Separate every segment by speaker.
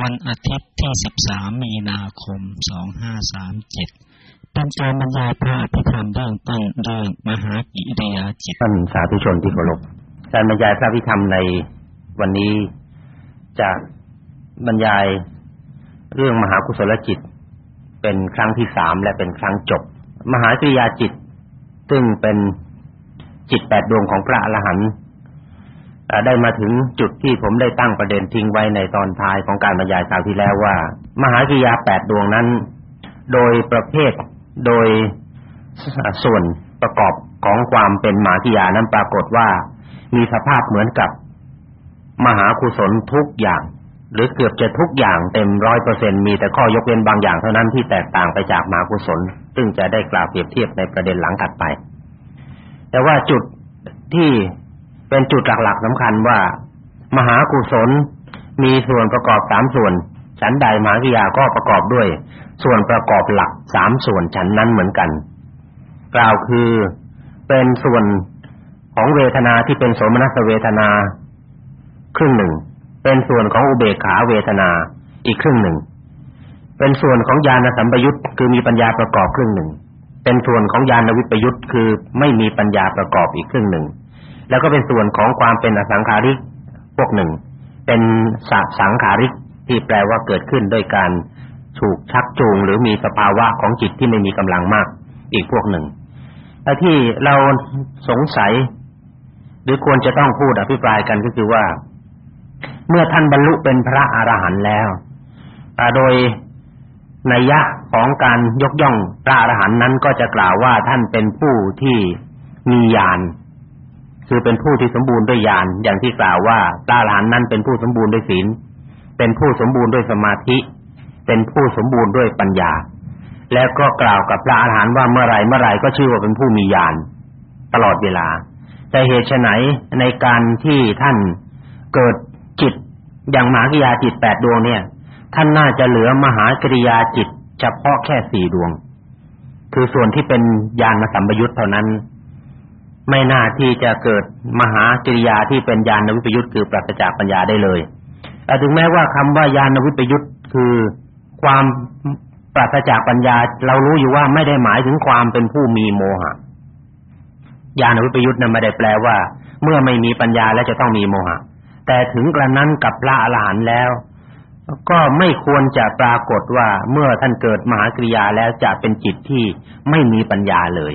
Speaker 1: วันอาทิตย์ที่ 13 มีนาคม 2537 เป็นการบรรยายพระอภิธรรมเรื่องต้นเรื่องมหากิริยาจิต
Speaker 2: ท่านสาธุชนที่เคารพการบรรยายพระอภิธรรมในวันนี้จะบรรยายเรื่องมหากุศลจิต เป็นครั้งที่สามและเป็นครั้งจบ มหากิริยาจิต ซึ่งเป็นจิตแปดดวงของพระอรหันต์ ได้มาถึงจุดที่ผมได้ตั้งประเด็นทิ้งไว้ในตอนท้ายของการบรรยายคราวที่แล้วว่า มหากิริยาแปดดวงนั้น โดยประเภทโดยส่วนประกอบของความเป็นมหากิริยานั้นปรากฏว่า มีสภาพเหมือนกับมหากุศลทุกอย่าง หรือเกือบจะทุกอย่างเต็มร้อยเปอร์เซ็นมีแต่ข้อยกเว้นบางอย่างเท่านั้นที่แตกต่างไปจากมหากุศล ซึ่งจะได้กล่าวเปรียบเทียบในประเด็นหลังถัดไป แต่ว่าจุดที่ เป็นจุดหลักๆสำคัญว่า มหากุศลมีส่วนประกอบสามส่วนฉันใดมหากิยาก็ประกอบด้วย ส่วนประกอบหลักสามส่วนฉันนั้นเหมือนกัน กล่าวคือเป็นส่วนของเวทนาที่เป็นโสมนัสเวทนาครึ่งหนึ่ง เป็นส่วนของอุเบกขาเวทนาอีกครึ่งหนึ่ง เป็นส่วนของญาณสัมปยุตคือมีปัญญาประกอบครึ่งหนึ่ง เป็นส่วนของญาณวิปยุตคือไม่มีปัญญาประกอบอีกครึ่งหนึ่ง แล้วก็เป็นส่วนของความเป็นอสังขาริกพวกหนึ่ง เป็นสัสังขาริกที่แปลว่าเกิดขึ้นด้วยการถูกชักจูงหรือมีสภาวะของจิตที่ไม่มีกำลังมาก อีกพวกหนึ่งแต่ที่เราสงสัย หรือควรจะต้องพูดอภิปรายกันก็คือว่า เมื่อท่านบรรลุเป็นพระอรหันต์แล้วโดยนัยยะของการยกย่องพระอรหันต์นั้นก็จะกล่าวว่าท่านเป็นผู้ที่มีญาณ คือเป็นผู้ที่สมบูรณ์ด้วยญาณอย่างที่กล่าวว่าพระอรหันต์นั้นเป็นผู้สมบูรณ์ด้วยศีล เป็นผู้สมบูรณ์ด้วยสมาธิ เป็นผู้สมบูรณ์ด้วยปัญญา แล้วก็กล่าวกับพระอรหันต์ว่าเมื่อไรเมื่อไรก็ชื่อว่าเป็นผู้มีญาณตลอดเวลา แต่เหตุไหนในการที่ท่านเกิดจิตอย่างมหากิริยาจิตแปดดวงเนี่ย ท่านน่าจะเหลือมหากิริยาจิตเฉพาะแค่สี่ดวง คือส่วนที่เป็นญาณสัมปยุตเท่านั้น ไม่น่าที่จะเกิดมหากิริยาที่เป็นญาณวิปยุตคือปราศจากปัญญาได้เลยแต่ถึงแม้ว่าคำว่าญาณวิปยุตคือความปราศจากปัญญา เรารู้อยู่ว่าไม่ได้หมายถึงความเป็นผู้มีโมหะญาณวิปยุตนั้นไม่ได้แปลว่า เมื่อไม่มีปัญญาแล้วจะต้องมีโมหะ แต่ถึงกระนั้นกับพระอรหันต์แล้ว ก็ไม่ควรจะปรากฏว่าเมื่อท่านเกิดมหากริยาแล้วจะเป็นจิตที่ไม่มีปัญญาเลย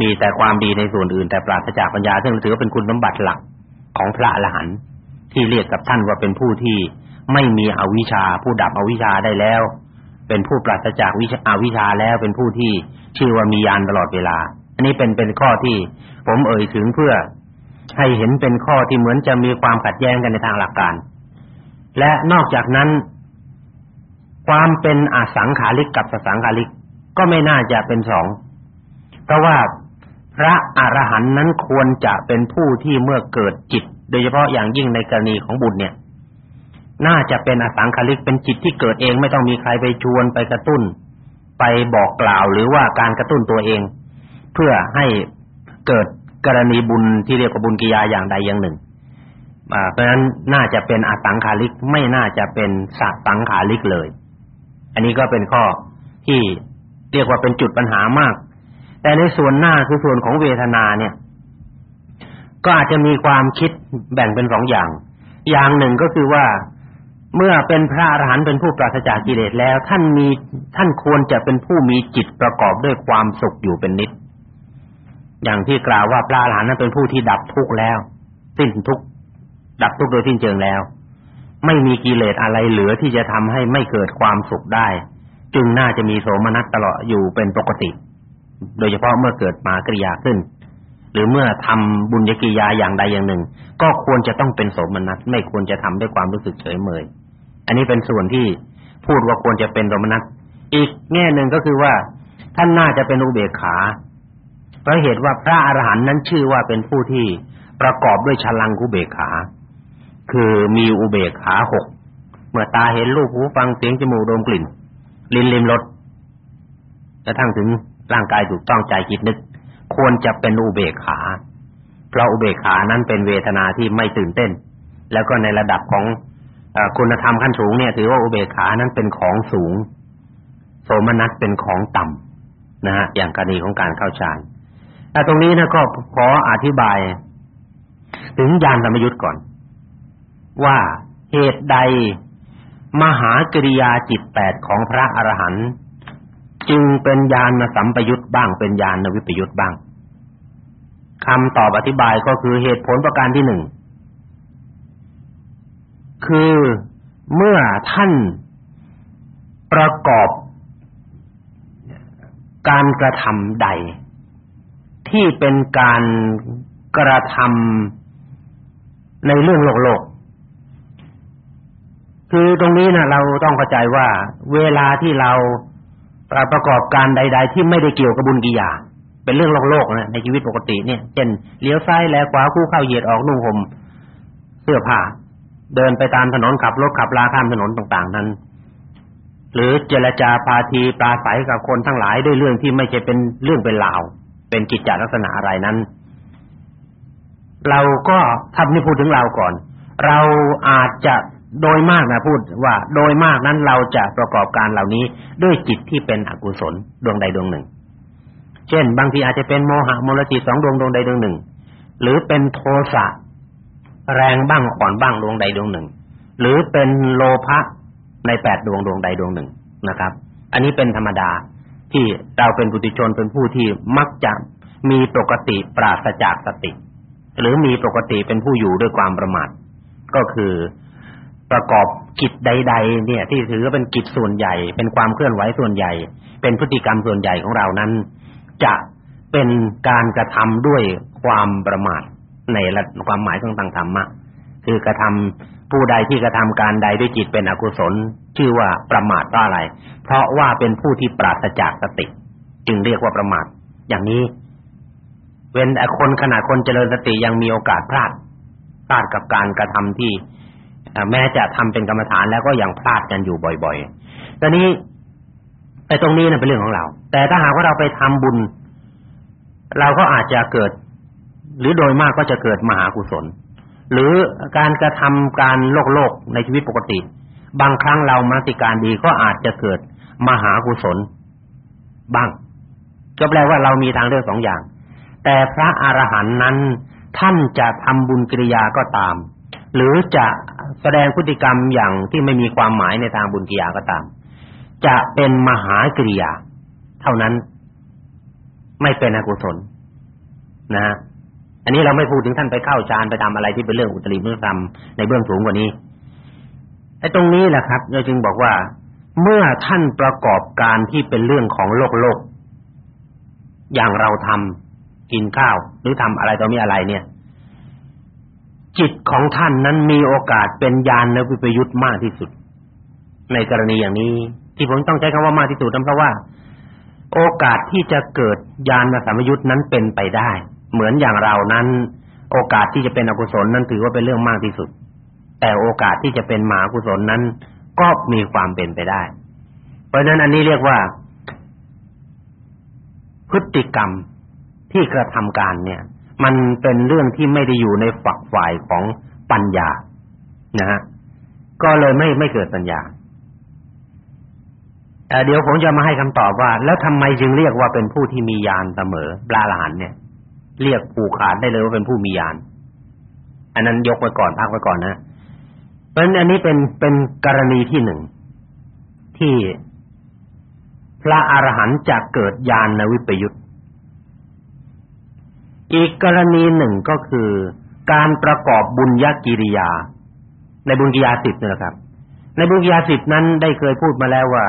Speaker 2: มีแต่ความดีในส่วนอื่นแต่ปราศจากปัญญา ซึ่งถือว่าเป็นคุณสมบัติหลักของพระอรหันต์ที่เรียกกับท่านว่าเป็นผู้ที่ไม่มีอวิชชาผู้ดับอวิชชาได้แล้ว เป็นผู้ปราศจากวิชาอวิชชาแล้วเป็นผู้ที่ชื่อว่ามีญาณตลอดเวลา อันนี้เป็นเป็นข้อที่ผมเอ่ยถึงเพื่อให้เห็นเป็นข้อที่เหมือนจะมีความขัดแย้งกันในทางหลักการ และนอกจากนั้น ความเป็นอสังขาริกกับสสังขาริกก็ไม่น่าจะเป็นสองเพราะว่า พระอรหันต์นั้นควรจะเป็นผู้ที่เมื่อเกิดจิต โดยเฉพาะอย่างยิ่งในกรณีของบุญเนี่ย น่าจะเป็นอสังขาริกเป็นจิตที่เกิดเองไม่ต้องมีใครไปชวนไปกระตุ้น ไปบอกกล่าวหรือว่าการกระตุ้นตัวเอง เพื่อให้เกิดกรณีบุญที่เรียกว่าบุญกิยาอย่างใดอย่างหนึ่งเพราะฉะนั้นน่าจะเป็นอสังขาริกไม่น่าจะเป็นสัสังขาริกเลย อันนี้ก็เป็นข้อที่เรียกว่าเป็นจุดปัญหามาก แต่ในส่วนหน้าคือส่วนของเวทนาเนี่ย ก็อาจจะมีความคิดแบ่งเป็นสองอย่าง อย่างหนึ่งก็คือว่าเมื่อเป็นพระอรหันต์เป็นผู้ปราศจากกิเลสแล้ว ท่านมีท่านควรจะเป็นผู้มีจิตประกอบด้วยความสุขอยู่เป็นนิด อย่างที่กล่าวว่าพระอรหันต์นั้นเป็นผู้ที่ดับทุกข์แล้ว สิ้นทุกข์ดับทุกข์โดยสิ้นเชิงแล้ว ไม่มีกิเลสอะไรเหลือที่จะทำให้ไม่เกิดความสุขได้ จึงน่าจะมีโสมนัสตลอดอยู่เป็นปกติ โดยเฉพาะเมื่อเกิดมากริยาขึ้น หรือเมื่อทำบุญกิริยาอย่างใดอย่างหนึ่ง ก็ควรจะต้องเป็นโสมนัสไม่ควรจะทำด้วยความรู้สึกเฉยเมย อันนี้เป็นส่วนที่พูดว่าควรจะเป็นโสมนัสอีกแง่หนึ่งก็คือว่า ท่านน่าจะเป็นอุเบกขาเพราะเหตุว่าพระอรหันต์นั้นชื่อว่าเป็นผู้ที่ประกอบด้วยฉลังอุเบกขา คือมีอุเบกขาหกเมื่อตาเห็นรูปหูฟังเสียงจมูกดมกลิ่น ลิ้นลิ้มรสกระทั่งถึง ร่างกายถูกต้องใจคิดนึก ควรจะเป็นอุเบกขา เพราะอุเบกขานั้นเป็นเวทนาที่ไม่ตื่นเต้น แล้วก็ในระดับของคุณธรรมขั้นสูงเนี่ย ถือว่าอุเบกขานั้นเป็นของสูง โสมนัสเป็นของต่ำนะฮะอย่างกรณีของการเข้าฌานแต่ตรงนี้นะก็ขออธิบาย ถึงญาณธรรมยุทธ์ก่อน ว่าเหตุใดมหากริยาจิตแปดของพระอรหันต์ จึงเป็นญาณสัมปยุตบ้างเป็นญาณวิปยุตบ้างคำตอบอธิบายก็คือเหตุผลประการที่หนึ่งคือเมื่อท่านประกอบการกระทำใด ที่เป็นการกระทำในเรื่องโลกโลก คือตรงนี้นะเราต้องเข้าใจว่า เวลาที่เรา ประกอบการใด ๆ ที่ไม่ได้เกี่ยวกับบุญกิยา เป็นเรื่องโลกโลกนะในชีวิตปกติเนี่ยเช่นเลี้ยวซ้ายแลขวาคู่เข้าเหยียดออกนุ่งห่มเสื้อผ้าเดินไปตามถนนขับรถขับลาข้ามถนนต่าง ๆ นั้น หรือเจรจาพาทีปราศัยกับคนทั้งหลายด้วยเรื่องที่ไม่ใช่เป็นเรื่องเป็นราว เป็นกิจจลักษณะอะไรนั้น เราก็ถ้าไม่พูดถึงเราก่อน เราอาจจะ โดยมากนะพูดว่าโดยมากนั้นเราจะประกอบการเหล่านี้ด้วยจิตที่เป็นอกุศลดวงใดดวงหนึ่ง เช่น บางทีอาจจะเป็นโมหะมลจิตสองดวงดวงใดดวงหนึ่ง หรือเป็นโทสะแรงบ้างอ่อนบ้างดวงใดดวงหนึ่ง หรือเป็นโลภะในแปดดวงดวงใดดวงหนึ่งนะครับ อันนี้เป็นธรรมดาที่เราเป็นปุถุชนเป็นผู้ที่มักจะมีปกติปราศจากสติ หรือมีปกติเป็นผู้อยู่ด้วยความประมาทก็คือ ประกอบกิจใด ๆ เนี่ย ที่ถือว่าเป็นกิจส่วนใหญ่ เป็นความเคลื่อนไหวส่วนใหญ่ เป็นพฤติกรรมส่วนใหญ่ของเรานั้น จะเป็นการกระทำด้วยความประมาทในความหมายของทางธรรมะคือกระทำผู้ใดที่กระทำการใดด้วยจิตเป็นอกุศล ชื่อว่าประมาทเพราะอะไร เพราะว่าเป็นผู้ที่ปราศจากสติ จึงเรียกว่าประมาท อย่างนี้ เว้นแต่คนขณะคนเจริญสติยังมีโอกาสพลาดพลาดกับการกระทำที่ แม้จะทำเป็นกรรมฐานแล้วก็ยังพลาดกันอยู่บ่อยๆตอนนี้ไอ้ตรงนี้นะเป็นเรื่องของเรา แต่ถ้าหากว่าเราไปทำบุญ เราก็อาจจะเกิด หรือโดยมากก็จะเกิดมหากุศล หรือการกระทำการโลกโลกในชีวิตปกติ บางครั้งเรามนติการดีก็อาจจะเกิดมหากุศลบ้างก็แปลว่าเรามีทางเลือกสองอย่าง แต่พระอรหันต์นั้นท่านจะทำบุญกิริยาก็ตาม หรือจะแสดงพฤติกรรมอย่างที่ไม่มีความหมายในทางบุญกิยาก็ตาม จะเป็นมหากริยา เท่านั้น ไม่เป็นอกุศลนะฮะอันนี้เราไม่พูดถึงท่านไปเข้าฌานไปทำอะไรที่เป็นเรื่องอุตริมุตธรรมในเบื้องสูงกว่านี้ไอ้ตรงนี้แหละครับเราจึงบอกว่า เมื่อท่านประกอบการที่เป็นเรื่องของโลกโลก อย่างเราทำกินข้าว หรือทำอะไรต่อมีอะไรเนี่ย จิตของท่านนั้นมีโอกาสเป็นญาณวิปยุทธ์มากที่สุด ในกรณีอย่างนี้ ที่ผมต้องใช้คำว่ามากที่สุดนั้นเพราะว่า โอกาสที่จะเกิดญาณสัมยุทธ์นั้นเป็นไปได้ เหมือนอย่างเรานั้น โอกาสที่จะเป็นอกุศลนั้นถือว่าเป็นเรื่องมากที่สุด แต่โอกาสที่จะเป็นมหากุศลนั้น ก็มีความเป็นไปได้ เพราะฉะนั้นอันนี้เรียกว่า พฤติกรรมที่กระทำการเนี่ย มันเป็นเรื่องที่ไม่ได้อยู่ในฝักฝ่ายของปัญญานะฮะก็เลยไม่ไม่เกิดปัญญาแต่เดี๋ยวผมจะมาให้คำตอบว่า แล้วทำไมจึงเรียกว่าเป็นผู้ที่มีญาณเสมอปลาหลานเนี่ย เรียกผูกขาดได้เลยว่าเป็นผู้มีญาณอันนั้นยกไว้ก่อนพักไว้ก่อนนะเพราะฉะนั้นอันนี้เป็นเป็นกรณีที่หนึ่งที่พระอรหันต์จะเกิดญาณในวิปยุต อีกกรณีหนึ่งก็คือการประกอบบุญญกิริยา ในบุญกิริยาสิบนี่แหละครับ ในบุญกิริยาสิบนั้นได้เคยพูดมาแล้วว่า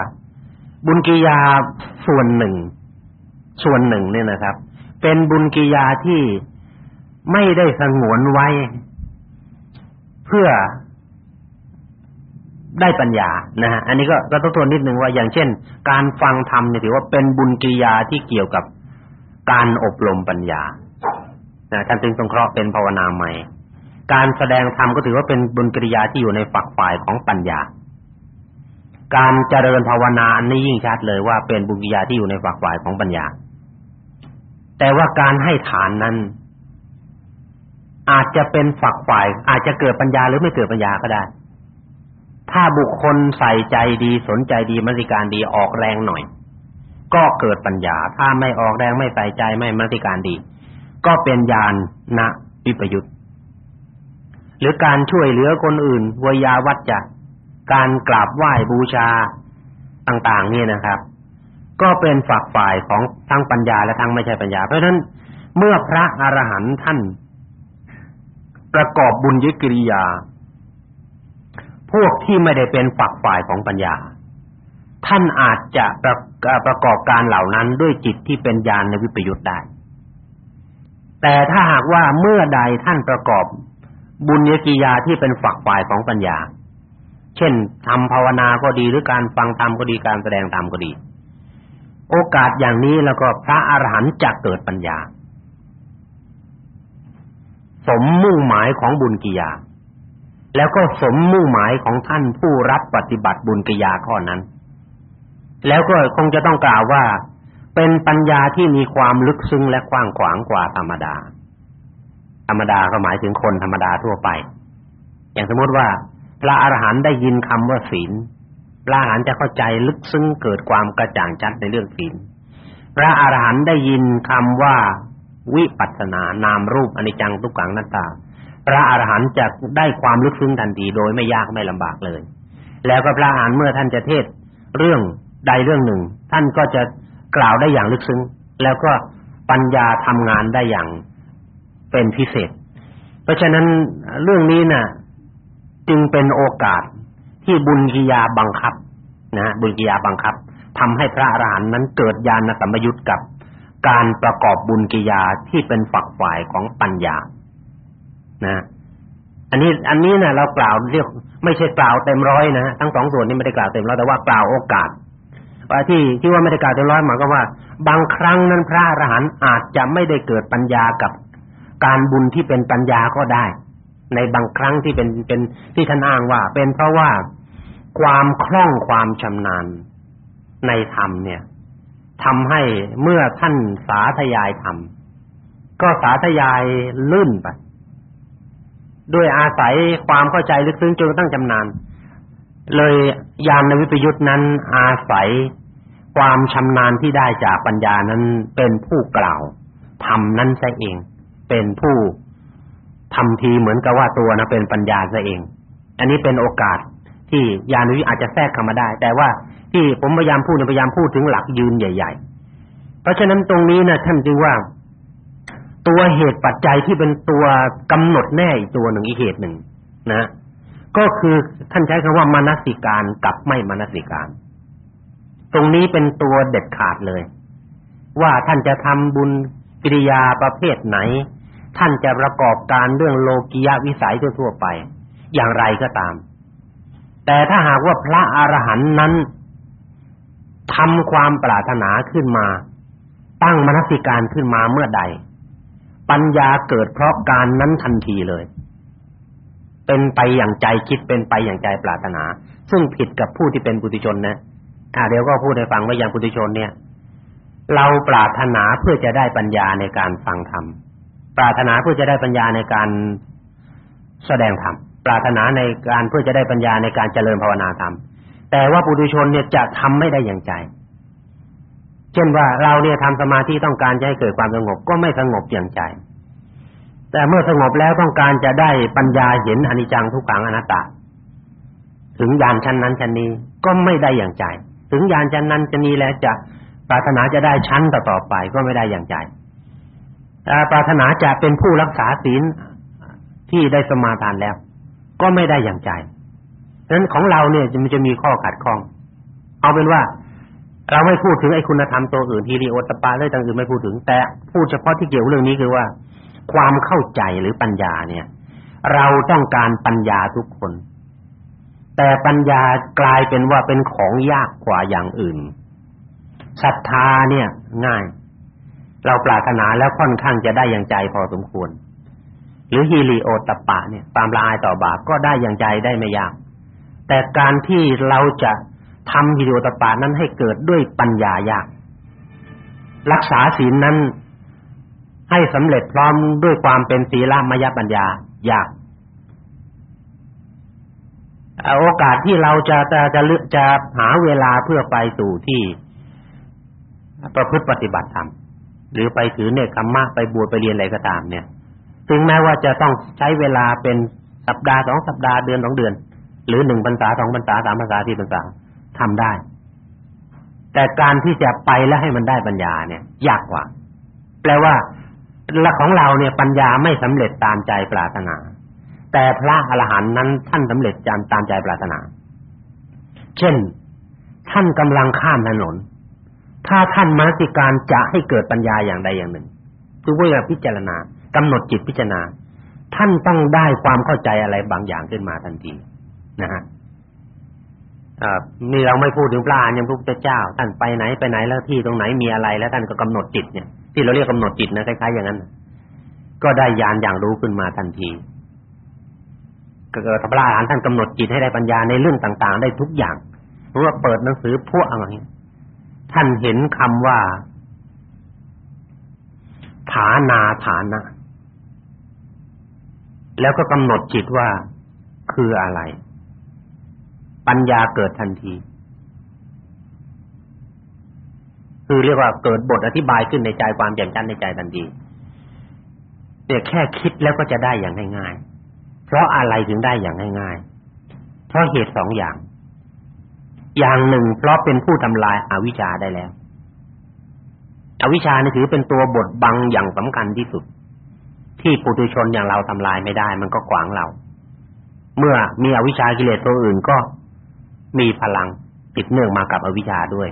Speaker 2: บุญกิริยาส่วนหนึ่ง ส่วนหนึ่งเนี่ยนะครับ เป็นบุญกิริยาที่ไม่ได้สงวนไว้ เพื่อได้ปัญญานะฮะอันนี้ก็ก็ต้องทวนนิดนึงว่าอย่างเช่น การฟังธรรมเนี่ยถือว่าเป็นบุญกิริยาที่เกี่ยวกับการอบรมปัญญา นะท่านจึงสงเคราะห์เป็นภาวนาใหม่ การแสดงธรรมก็ถือว่าเป็นบุญกิริยาที่อยู่ในฝักฝ่ายของปัญญา การเจริญภาวนาอันนี้ยิ่งชัดเลยว่าเป็นบุญกิริยาที่อยู่ในฝักฝ่ายของปัญญา แต่ว่าการให้ฐานนั้น อาจจะเป็นฝักฝ่าย อาจจะเกิดปัญญาหรือไม่เกิดปัญญาก็ได้ ถ้าบุคคลใส่ใจดีสนใจดีมนสิการดีออกแรงหน่อย ก็เกิดปัญญา ถ้าไม่ออกแรงไม่ใส่ใจไม่มนสิการดี ก็เป็นญาณนะวิปยุตหรือการช่วยเหลือคนอื่นวยาวัจจะการกราบไหว้บูชาต่างๆนี่นะครับ ก็เป็นฝักฝ่ายของทั้งปัญญาและทั้งไม่ใช่ปัญญา เพราะฉะนั้นเมื่อพระอรหันต์ท่าน ประกอบบุญยิกิริยา พวกที่ไม่ได้เป็นฝักฝ่ายของปัญญา ท่านอาจจะประประกอบการเหล่านั้นด้วยจิตที่เป็นญาณในวิปยุทธ์ได้ แต่ถ้าหากว่าเมื่อใดท่านประกอบ บุญยกิยาที่เป็นฝักฝ่ายของปัญญา เช่นทำภาวนาก็ดีหรือการฟังธรรมก็ดีการแสดงธรรมก็ดี โอกาสอย่างนี้แล้วก็พระอรหันต์จะเกิดปัญญา สมมุ่งหมายของบุญกิยา แล้วก็สมมุ่งหมายของท่านผู้รับปฏิบัติบุญกิยาข้อนั้น แล้วก็คงจะต้องกล่าวว่า เป็นปัญญาที่มีความลึกซึ้งและกว้างขวางกว่าธรรมดา ธรรมดาก็หมายถึงคนธรรมดาทั่วไป อย่างสมมติว่า พระอรหันต์ได้ยินคำว่าศีล พระอรหันต์จะเข้าใจลึกซึ้งเกิดความกระจ่างชัดในเรื่องศีล พระอรหันต์ได้ยินคำว่าวิปัสสนานามรูปอนิจจังทุกขังนัตตา พระอรหันต์จะได้ความลึกซึ้งทันทีโดยไม่ยากไม่ลำบากเลย แล้วก็พระอรหันต์เมื่อท่านจะเทศเรื่องใดเรื่องหนึ่ง ท่านก็จะ กล่าวได้อย่างลึกซึ้งแล้วก็ปัญญาทำงานได้อย่างเป็นพิเศษ เพราะฉะนั้นเรื่องนี้น่ะ จึงเป็นโอกาสที่บุญกิยาบังคับนะบุญกิยาบังคับทำให้พระอรหันต์นั้นเกิดญาณสัมปยุตกับการประกอบบุญกิยาที่เป็นฝักฝ่ายของปัญญา นะ อันนี้ อันนี้นะเรากล่าวเรียก ไม่ใช่กล่าวเต็มร้อยนะทั้งสองส่วนนี้ไม่ได้กล่าวเต็มร้อยแต่ว่ากล่าวโอกาส ที่ที่ว่าไม่ได้กล่าวเต็มร้อยหมายก็ว่า บางครั้งนั้นพระอรหันต์อาจจะไม่ได้เกิดปัญญากับการบุญที่เป็นปัญญาก็ได้ ในบางครั้งที่เป็นเป็นที่ท่านอ้างว่า เป็นเพราะว่าความคล่องความชำนาญในธรรมเนี่ยทำให้เมื่อท่านสาธยายธรรมก็สาธยายลื่นไปด้วยอาศัยความเข้าใจลึกซึ้งจนกระทั่งชำนาญเลยยานในวิปยุทธ์นั้นอาศัย ความชำนาญที่ได้จากปัญญานั้นเป็นผู้กล่าวทำนั้นซะเอง เป็นผู้ทำทีเหมือนกับว่าตัวนะเป็นปัญญาซะเอง อันนี้เป็นโอกาสที่ญาณวิอาจจะแทรกเข้ามาได้ แต่ว่าที่ผมพยายามพูดพยายามพูดถึงหลักยืนใหญ่ ๆ เพราะฉะนั้นตรงนี้นะท่านจึงว่า ตัวเหตุปัจจัยที่เป็นตัวกำหนดแน่อีกตัวหนึ่งอีกเหตุหนึ่งนะ ก็คือท่านใช้คำว่ามนสิการกับไม่มนสิการ ตรงนี้เป็นตัวเด็ดขาดเลย ว่าท่านจะทำบุญกิริยาประเภทไหน ท่านจะประกอบการเรื่องโลกียวิสัยทั่วไป อย่างไรก็ตาม แต่ถ้าหากว่าพระอรหันต์นั้นทำความปรารถนาขึ้นมา ตั้งมนสิการขึ้นมาเมื่อใด ปัญญาเกิดเพราะการนั้นทันทีเลย เป็นไปอย่างใจคิดเป็นไปอย่างใจปรารถนา ซึ่งผิดกับผู้ที่เป็นปุถุชนนะ อ่าเดี๋ยวก็พูดให้ฟังว่าอย่างปุถุชนเนี่ย เราปรารถนาเพื่อจะได้ปัญญาในการฟังธรรมปรารถนาเพื่อจะได้ปัญญาในการแสดงธรรมปรารถนาในการเพื่อจะได้ปัญญาในการเจริญภาวนาธรรมแต่ว่าปุถุชนเนี่ยจะทำไม่ได้อย่างใจ เช่นว่าเราเนี่ยทำสมาธิต้องการจะให้เกิดความสงบก็ไม่สงบอย่างใจ แต่เมื่อสงบแล้วต้องการจะได้ปัญญาเห็นอนิจจังทุกขังอนัตตา ถึงญาณชั้นนั้นชั้นนี้ก็ไม่ได้อย่างใจ ถึงญาณชั้นนั้นชั้นนี้แล้วจะปรารถนาจะได้ชั้นต่อๆไปก็ไม่ได้อย่างใจปรารถนาจะเป็นผู้รักษาศีลที่ได้สมาทานแล้ว ก็ไม่ได้อย่างใจฉะนั้นของเราเนี่ยมันจะมีข้อขัดข้อง เอาเป็นว่า เราไม่พูดถึงไอ้คุณธรรมตัวอื่นทีริโอตปาเลยต่างอื่นไม่พูดถึง แต่พูดเฉพาะที่เกี่ยวเรื่องนี้คือว่า ความเข้าใจหรือปัญญาเนี่ย เราต้องการปัญญาทุกคน แต่ปัญญากลายเป็นว่าเป็นของยากกว่าอย่างอื่นศรัทธาเนี่ย ง่าย เราปรารถนาแล้วค่อนข้างจะได้อย่างใจพอสมควร หรือฮิริโอตปะเนี่ยความละอายต่อบาปก็ได้อย่างใจได้ไม่ยาก แต่การที่เราจะทำฮิริโอตปะนั้นให้เกิดด้วยปัญญายาก รักษาศีลนั้นให้สำเร็จพร้อมด้วยความเป็นศีลมยปัญญายาก โอกาสที่เราจะจะจะจะหาเวลาเพื่อไปสู่ที่ประพฤติปฏิบัติธรรมหรือไปถือเนคขมมะไปบวชไปเรียนอะไรก็ตาม เนี่ย ถึงแม้ว่าจะต้องใช้เวลาเป็นสัปดาห์สองสัปดาห์เดือนสองเดือน หรือหนึ่งพรรษาสองพรรษาสามพรรษาสี่พรรษาทำได้ แต่การที่จะไปแล้วให้มันได้ปัญญาเนี่ย ยากกว่า แปลว่าละของเราเนี่ยปัญญาไม่สำเร็จตามใจปรารถนา แต่พระอรหันต์นั้นท่านสำเร็จตามตามใจปรารถนา เช่น ท่านกำลังข้ามถนน ถ้าท่านมนสิการจะให้เกิดปัญญาอย่างใดอย่างหนึ่งคือว่าพิจารณากำหนดจิตพิจารณา ท่านต้องได้ความเข้าใจอะไรบางอย่างขึ้นมาทันทีนะฮะอ่านี่เราไม่พูดถึงพระอรหันต์ยังพระพุทธเจ้า ท่านไปไหนไปไหนแล้วที่ตรงไหนมีอะไรแล้วท่านก็กำหนดจิตเนี่ยที่เราเรียกกำหนดจิตนะคล้ายๆอย่างนั้นก็ได้ญาณอย่างรู้ขึ้นมาทันที เกิดพระอรหันต์ท่านกำหนดจิตให้ได้ปัญญาในเรื่องต่าง ๆ ได้ทุกอย่างเพราะว่าเปิดหนังสือพวกอะไรท่านเห็นคำว่าฐานาฐานะ แล้วก็กำหนดจิตว่าคืออะไร ปัญญาเกิดทันที คือเรียกว่าเกิดบทอธิบายขึ้นในใจความแจ่มชัดในใจทันทีเนี่ยแค่คิดแล้วก็จะได้อย่างง่ายๆ เพราะอะไรถึงได้อย่างง่ายๆ เพราะเหตุสองอย่าง อย่างหนึ่งเพราะเป็นผู้ทำลายอาวิชชาได้แล้ว อวิชชานี่ถือเป็นตัวบทบังอย่างสำคัญที่สุด ที่ปุถุชนอย่างเราทำลายไม่ได้ มันก็ขวางเรา เมื่อมีอวิชชากิเลสตัวอื่นก็มีพลังติดเนื่องมากับอวิชชาด้วย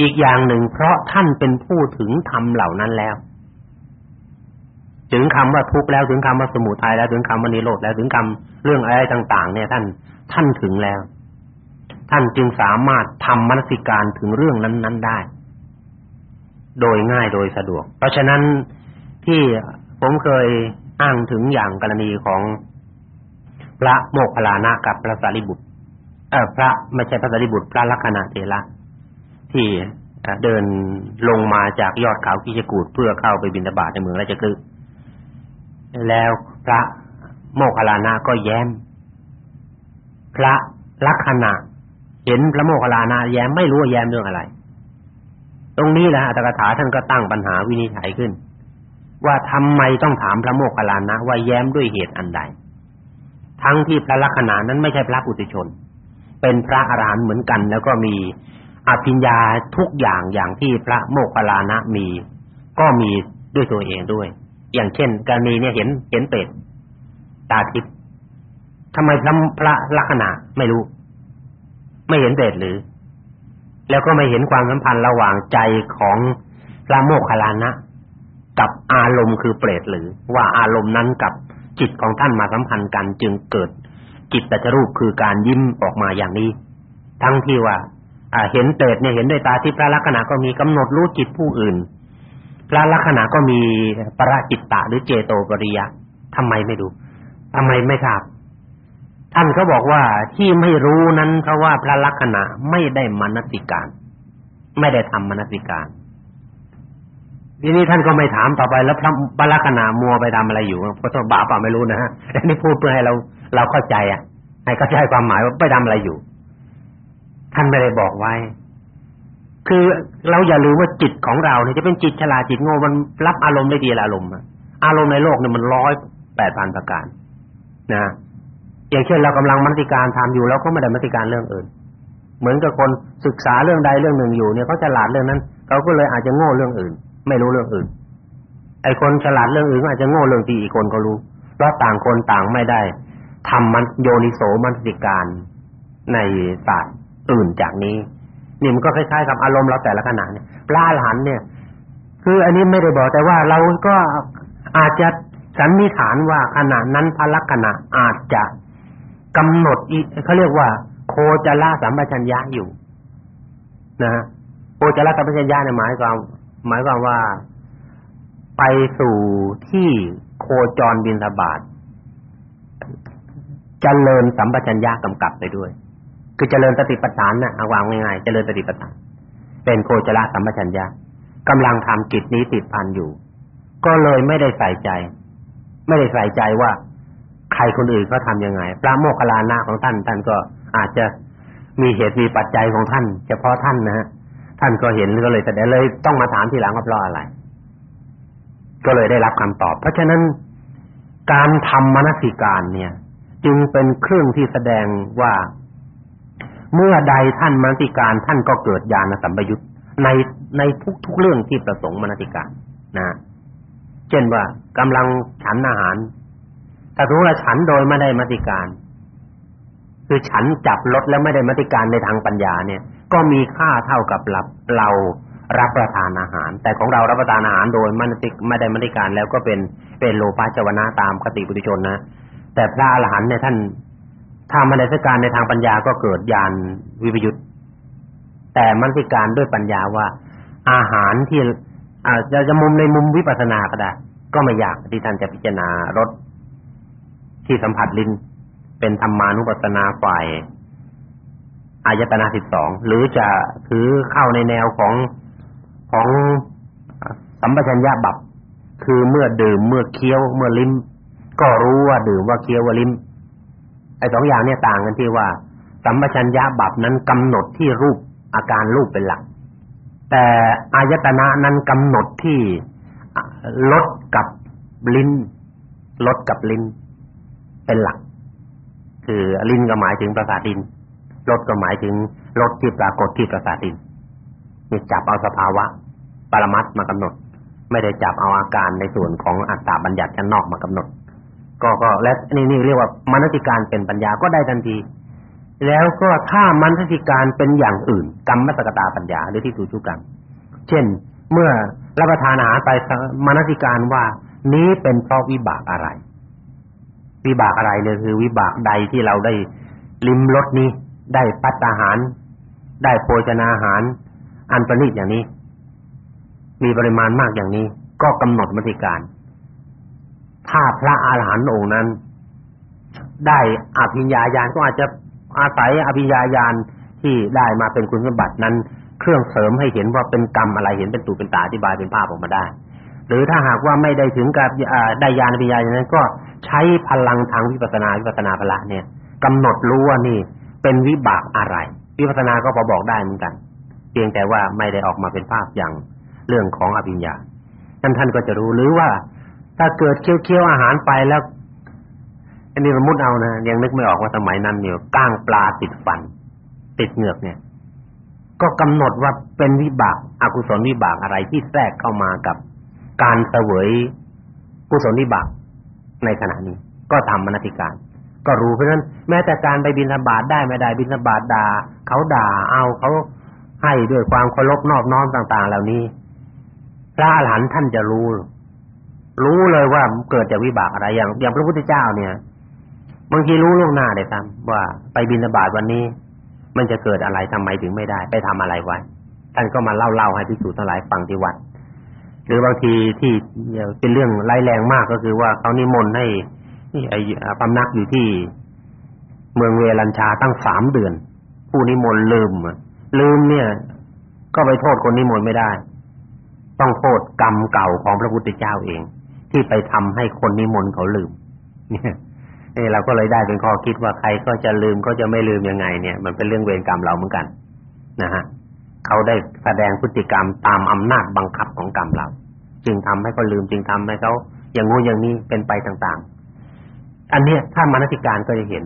Speaker 2: อีกอย่างหนึ่งเพราะท่านเป็นผู้ถึงธรรมเหล่านั้นแล้ว ถึงคำว่าทุกข์แล้วถึงคำว่าสมุทัยแล้วถึงคำว่านิโรธแล้วถึงคำเรื่องอะไรต่าง ๆ เนี่ยท่านท่านถึงแล้ว ท่านจึงสามารถทำมนสิการถึงเรื่องนั้น ๆได้ โดยง่ายโดยสะดวก เพราะฉะนั้นที่ผมเคยอ้างถึงอย่างกรณีของพระโมคคัลลานะกับพระสารีบุตร เอ่อพระไม่ใช่พระสารีบุตรพระลักษณะเถระที่เดินลงมาจากยอดเขากิจกูดเพื่อเข้าไปบิณฑบาตในเมืองราชกฤห์ แล้วพระโมคคัลลานะก็แย้ม พระลักษณะเห็นพระโมคคัลลานะแย้มไม่รู้ว่าแย้มเรื่องอะไร ตรงนี้แหละอัตถกถาท่านก็ตั้งปัญหาวินิจฉัยขึ้น ว่าทำไมต้องถามพระโมคคัลลานะว่าแย้มด้วยเหตุอันใด ทั้งที่พระลักษณะนั้นไม่ใช่พระปุถุชน เป็นพระอรหันต์เหมือนกัน แล้วก็มีอภิญญาทุกอย่างอย่างที่พระโมคคัลลานะมี ก็มีด้วยตัวเองด้วย อย่างเช่นกรณีเนี่ยเห็นเห็นเป็ดตาทิพย์ทำไมพระพระลักษณะไม่รู้ ไม่เห็นเป็ดหรือ แล้วก็ไม่เห็นความสัมพันธ์ระหว่างใจของพระโมคคัลลานะกับอารมณ์คือเปรตหรือ ว่าอารมณ์นั้นกับจิตของท่านมาสัมพันธ์กันจึงเกิดจิตตจรูปคือการยิ้มออกมาอย่างนี้ ทั้งที่ว่าเห็นเปรตเนี่ยเห็นด้วยตาที่พระลักษณะก็มีกำหนดรู้จิตผู้อื่น พระลักษณะก็มีปราจิตตะหรือเจโตปริยะทำไมไม่ดูทำไมไม่ทราบท่านก็บอกว่าที่ไม่รู้นั้นเพราะว่าพระลักษณะไม่ได้มนสิการ ไม่ได้ทำมนสิการทีนี้ท่านก็ไม่ถามต่อไปแล้วพระพระลักษณะมัวไปทำอะไรอยู่เพราะต้องบาปไม่รู้นะฮะอันนี้พูดเพื่อให้เราเราเข้าใจอะให้เข้าใจความหมายว่าไปทำอะไรอยู่ ท่านไม่ได้บอกไว้ คือเราอย่าลืมว่าจิตของเราเนี่ยจะเป็นจิตฉลาดจิตโง่มันรับอารมณ์ได้ดีละอารมณ์อารมณ์ในโลกเนี่ยมันร้อยแปดพันประการนะอย่างเช่นเรากำลังมัติการทำอยู่เราก็ไม่ได้มัติการเรื่องอื่น เหมือนกับคนศึกษาเรื่องใดเรื่องหนึ่งอยู่เนี่ยเขาฉลาดเรื่องนั้นเขาก็เลยอาจจะโง่เรื่องอื่น ไม่รู้เรื่องอื่น ไอ้คนฉลาดเรื่องอื่นอาจจะโง่เรื่องที่อีกคนก็รู้เพราะต่างคนต่างไม่ได้ทำมันโยนิโสมัติการในศาสตร์อื่นจากนี้ นี่มันก็คล้ายๆกับอารมณ์เราแต่ละขณะเนี่ยปลาหันเนี่ย คืออันนี้ไม่ได้บอกแต่ว่าเราก็อาจจะสันนิษฐานว่าขณะนั้นพระลักษณะอาจจะกำหนดอีเขาเรียกว่า โคจรสัมปชัญญะอยู่ นะฮะโคจรสัมปชัญญะเนี่ยหมายความหมายความว่า ไปสู่ที่โคจรบินทบาทเจริญสัมปชัญญะกำกับไปด้วย คือเจริญสติปัฏฐานนะ่ะเอาวางง่ายๆเจริญสติปัฏฐาน เป็นโคจรสัมปชัญญะกำลังทำกิจนี้ติดพันอยู่ ก็เลยไม่ได้ใส่ใจ ไม่ได้ใส่ใจว่า ใครคนอื่นเขาทำยังไงพระโมคคัลลานะของท่านท่านก็อาจจะมีเหตุมีปัจจัยของท่าน เฉพาะท่านนะฮะท่านก็เห็นก็เลยแสดงเลยต้องมาถามทีหลังว่าเพราะอะไร ก็เลยได้รับคำตอบ เพราะฉะนั้นการทำมนสิการเนี่ย จึงเป็นเครื่องที่แสดงว่า เมื่อใดท่านมนสิการท่านก็เกิดญาณสัมปยุตในในทุกๆเรื่องที่ประสงค์มนสิการนะเช่นว่ากำลังฉันอาหารถ้ารู้ว่าฉันโดยไม่ได้มติการ คือฉันจับรถแล้วไม่ได้มติการในทางปัญญาเนี่ย ก็มีค่าเท่ากับเราเรารับประทานอาหาร แต่ของเรารับประทานอาหารโดยม่ได้ไม่ได้มติการแล้วก็เป็นเป็นโลภะจวนะตามคติปุถุชนนะแต่พระอรหันต์เนี่ยท่าน ถ้าไม่ได้การในทางปัญญาก็เกิดญาณวิปยุตแต่มันสิการด้วยปัญญาว่า อาหารที่อาจะจะมุมในมุมวิปัสสนาก็ได้ก็ไม่อยากที่ท่านจะพิจารณารสที่สัมผัสลิ้นเป็นธรรมานุปัสสนาฝ่ายอายตนะสิบสองหรือจะถือเข้าในแนวของของสัมปชัญญะบับคือเมื่อดื่มเมื่อเคี้ยวเมื่อลิ้มก็รู้ว่าดื่มว่าเคี้ยวว่าลิ้ม ไอ้สองอย่างเนี่ยต่างกันที่ว่า สัมปชัญญะบับนั้นกำหนดที่รูปอาการรูปเป็นหลัก แต่อายตนะนั้นกำหนดที่ลดกับลิ้นลดกับลิ้น เป็นหลัก คือลิ้นก็หมายถึงประสาทดินรสก็หมายถึงรสที่ปรากฏที่ประสาทดินนี่จับเอาสภาวะปรมัตมากำหนด ไม่ได้จับเอาอาการในส่วนของอัตตาบัญญัติชั้นนอกมากำหนด ก็ก็และนี่นี่เรียกว่ามนสิการเป็นปัญญาก็ได้ทันที แล้วก็ถ้ามนสิการเป็นอย่างอื่น กรรมสกตาปัญญาหรือที่ถูกชุกันเช่น เมื่อรับประทานอาหารไปมนสิการว่านี้เป็นเพราะวิบากอะไร วิบากอะไรเนี่ยคือ วิบากใดที่เราได้ลิ้มรสนี้ ได้ปัตตาหาร ได้โภชนาหาร อันประณีตอย่างนี้ มีปริมาณมากอย่างนี้ ก็กำหนดมนติการ ถ้าพระอาหารหันต์องค์นั้น ได้อภิญญาญาณก็อาจจะอาศัยอภิญญาญาณที่ได้มาเป็นคุณสมบัตินั้น เครื่องเสริมให้เห็นว่าเป็นกรรมอะไรเห็นเป็นตูเป็นตาอธิบายเป็นภาพออกมาได้ หรือถ้าหากว่าไม่ได้ถึงกับได้ญาณอภิญญาอย่างนั้น ก็ใช้พลังทางวิปัสสนาวิปัสสนาพละเนี่ยกำหนดรู้ว่านี่เป็นวิบากอะไร วิปัสสนาก็พอบอกได้เหมือนกัน เพียงแต่ว่าไม่ได้ออกมาเป็นภาพอย่างเรื่องของอภิญญาท่านท่านก็จะรู้หรือว่า ถ้าเกิดเคี้ยวๆอาหารไปแล้วอันนี้สมมติเอานะยังนึกไม่ออกว่าสมัยนั้นเนี่ยก้างปลาติดฟัน ติดเหงือกเนี่ย ก็กำหนดว่าเป็นวิบากอกุศลวิบากอะไรที่แทรกเข้ามากับการเสวยกุศลวิบากในขณะนี้ ก็ทำมนติการ ก็รู้เพราะฉะนั้นแม้แต่การไปบิณฑบาตได้ไม่ได้บิณฑบาตด่าเขาด่าเอาเขาให้ด้วยความเคารพนอบน้อมต่าง ๆ เหล่านี้พระอรหันต์ท่านจะรู้ รู้เลยว่าเกิดจากวิบากอะไรอย่างอย่างพระพุทธเจ้าเนี่ยบางทีรู้ล่วงหน้าได้ตามว่าไปบิณฑบาตวันนี้ มันจะเกิดอะไรทำไมถึงไม่ได้ ไปทำอะไรไว้ท่านก็มาเล่าๆให้ภิกษุทั้งหลายฟังที่วัด หรือบางทีที่เป็นเรื่องร้ายแรงมากก็คือว่าเขานิมนต์ให้ไอ้พำนักอยู่ที่เมืองเวลัญชาตั้งสามเดือน ผู้นิมนต์ลืมลืมเนี่ย ก็ไปโทษคนนิมนต์ไม่ได้ ต้องโทษกรรมเก่าของพระพุทธเจ้าเอง ที่ไปทำให้คนนิมนต์เขาลืมเนี่ยเราก็เลยได้เป็นข้อคิดว่าใครก็จะลืมก็จะไม่ลืมยังไง เนี่ย มันเป็นเรื่องเวรกรรมเราเหมือนกันนะฮะเขาได้แสดงพฤติกรรมตามอำนาจบังคับของกรรมเรา จึงทำให้เขาลืมจึงทำให้เขาอย่างงูอย่างนี้เป็นไปต่างๆ อันนี้ถ้ามนสิการก็จะเห็น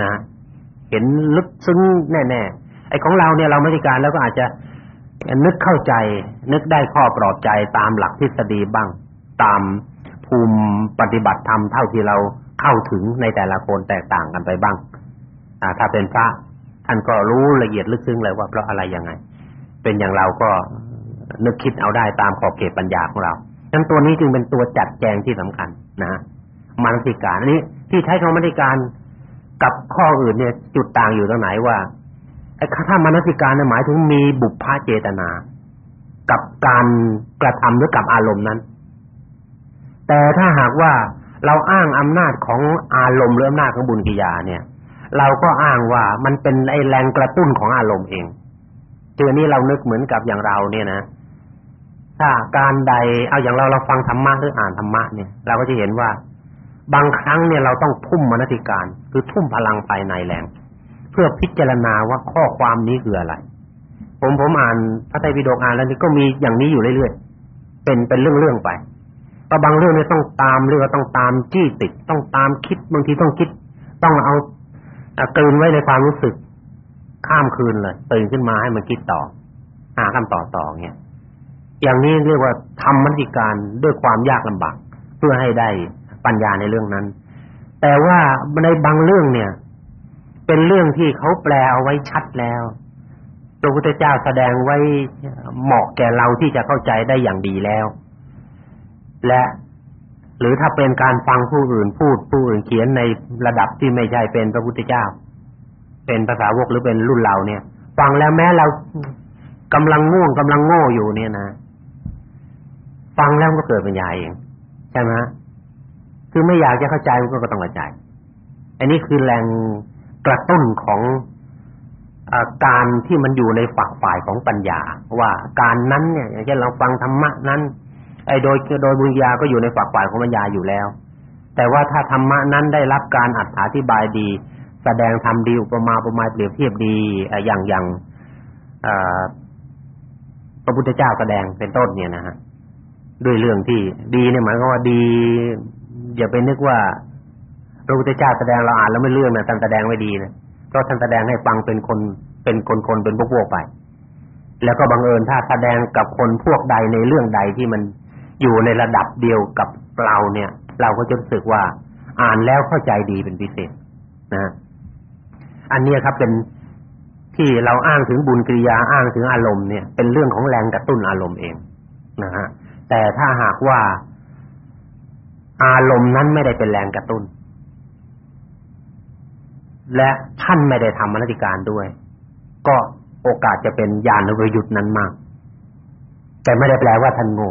Speaker 2: นะเห็นลึกซึ้งแน่ๆไอ้ของเราเนี่ยเรามนสิการแล้วก็อาจจะนึกเข้าใจ นึกได้ข้อปลอบใจตามหลักทฤษฎีบ้าง ตามภูมิปฏิบัติธรรมเท่าที่เราเข้าถึงในแต่ละคนแตกต่างกันไปบ้างอ่าถ้าเป็นพระท่านก็รู้ละเอียดลึกซึ้งเลยว่าเพราะอะไรยังไง เป็นอย่างเราก็นึกคิดเอาได้ตามขอบเขตปัญญาของเรางนั้นตัวนี้จึงเป็นตัวจัดแจงที่สำคัญนะมนสิการอันนี้ ที่ใช้คำมนสิการกับข้ออื่นเนี่ย จุดต่างอยู่ตรงไหนว่าไอ้ถ้ามนสิการหมายถึงมีบุพพเจตนา กับการกระทำหรือกับอารมณ์นั้น แต่ถ้าหากว่าเราอ้างอำนาจของอารมณ์หรืออำนาจของบุญกิยาเนี่ย เราก็อ้างว่ามันเป็นไอ้แรงกระตุ้นของอารมณ์เองทีนี้เรานึกเหมือนกับอย่างเราเนี่ยนะถ้าการใดเอาอย่างเราเราฟังธรรมะหรืออ่านธรรมะเนี่ยเราก็จะเห็นว่า บางครั้งเนี่ยเราต้องทุ่มมนติการ คือทุ่มพลังภายในแรง เพื่อพิจารณาว่าข้อความนี้คืออะไร ผมผมอ่านพระไตรปิฎกอ่านแล้วนี่ก็มีอย่างนี้อยู่เรื่อยๆเป็นเป็นเรื่องๆไป ก็บางเรื่องเนี่ยต้องตามเรื่องต้องตามจี้ติดต้องตามคิดบางทีต้องคิด ต้องเอาเกลืนไว้ในความรู้สึก ข้ามคืนเลยตื่นขึ้นมาให้มันคิดต่อ หาคำตอบต่อเงี้ยอย่างนี้เรียกว่าทำมติการด้วยความยากลำบากเพื่อให้ได้ปัญญาในเรื่องนั้น แต่ว่าในบางเรื่องเนี่ย เป็นเรื่องที่เขาแปลเอาไว้ชัดแล้วพระพุทธเจ้าแสดงไว้เหมาะแก่เราที่จะเข้าใจได้อย่างดีแล้ว และหรือถ้าเป็นการฟังผู้อื่นพูดผู้อื่นเขียนในระดับที่ไม่ใช่เป็นพระพุทธเจ้า เป็นภาษาวกหรือเป็นรุ่นเราเนี่ย ฟังแล้วแม้เรากำลังง่วงกำลังโง่อยู่เนี่ยนะฟังแล้วก็เกิดปัญญาเองใช่ไหมคือไม่อยากจะเข้าใจมันก็ต้องเข้าใจ อันนี้คือแรงกระตุ้นของอการที่มันอยู่ในฝักฝ่ายของปัญญาว่าการนั้นเนี่ยอย่างเช่นเราฟังธรรมะนั้น ไอ้โดยโดยบุญญาก็อยู่ในฝักฝ่ายของปัญญาอยู่แล้ว แต่ว่าถ้าธรรมะนั้นได้รับการอธิบายดี แสดงธรรมดีอุปมาอุปไมยเปรียบเทียบดีอย่างอย่างพระพุทธเจ้าแสดงเป็นต้นเนี่ยนะฮะด้วยเรื่องที่ดีเนี่ยหมายความว่าดี อย่าไปนึกว่าพระพุทธเจ้าแสดงเราอ่านแล้วไม่เรื่องนะท่านแสดงไว้ดีนะเพราะท่านแสดงให้ฟังเป็นคนเป็นคนๆเป็นพวกๆไป แล้วก็บังเอิญถ้าแสดงกับคนพวกใดในเรื่องใดที่มัน อยู่ในระดับเดียวกับเราเนี่ย เราก็จะรู้สึกว่า อ่านแล้วเข้าใจดีเป็นพิเศษนะอันนี้ครับเป็นที่เราอ้างถึงบุญกิริยาอ้างถึงอารมณ์เนี่ย เป็นเรื่องของแรงกระตุ้นอารมณ์เองนะฮะแต่ถ้าหากว่า อารมณ์นั้นไม่ได้เป็นแรงกระตุ้น และท่านไม่ได้ทำมนติการด้วย ก็โอกาสจะเป็นญาณวิยุทธนั้นมาก แต่ไม่ได้แปลว่าท่านโง่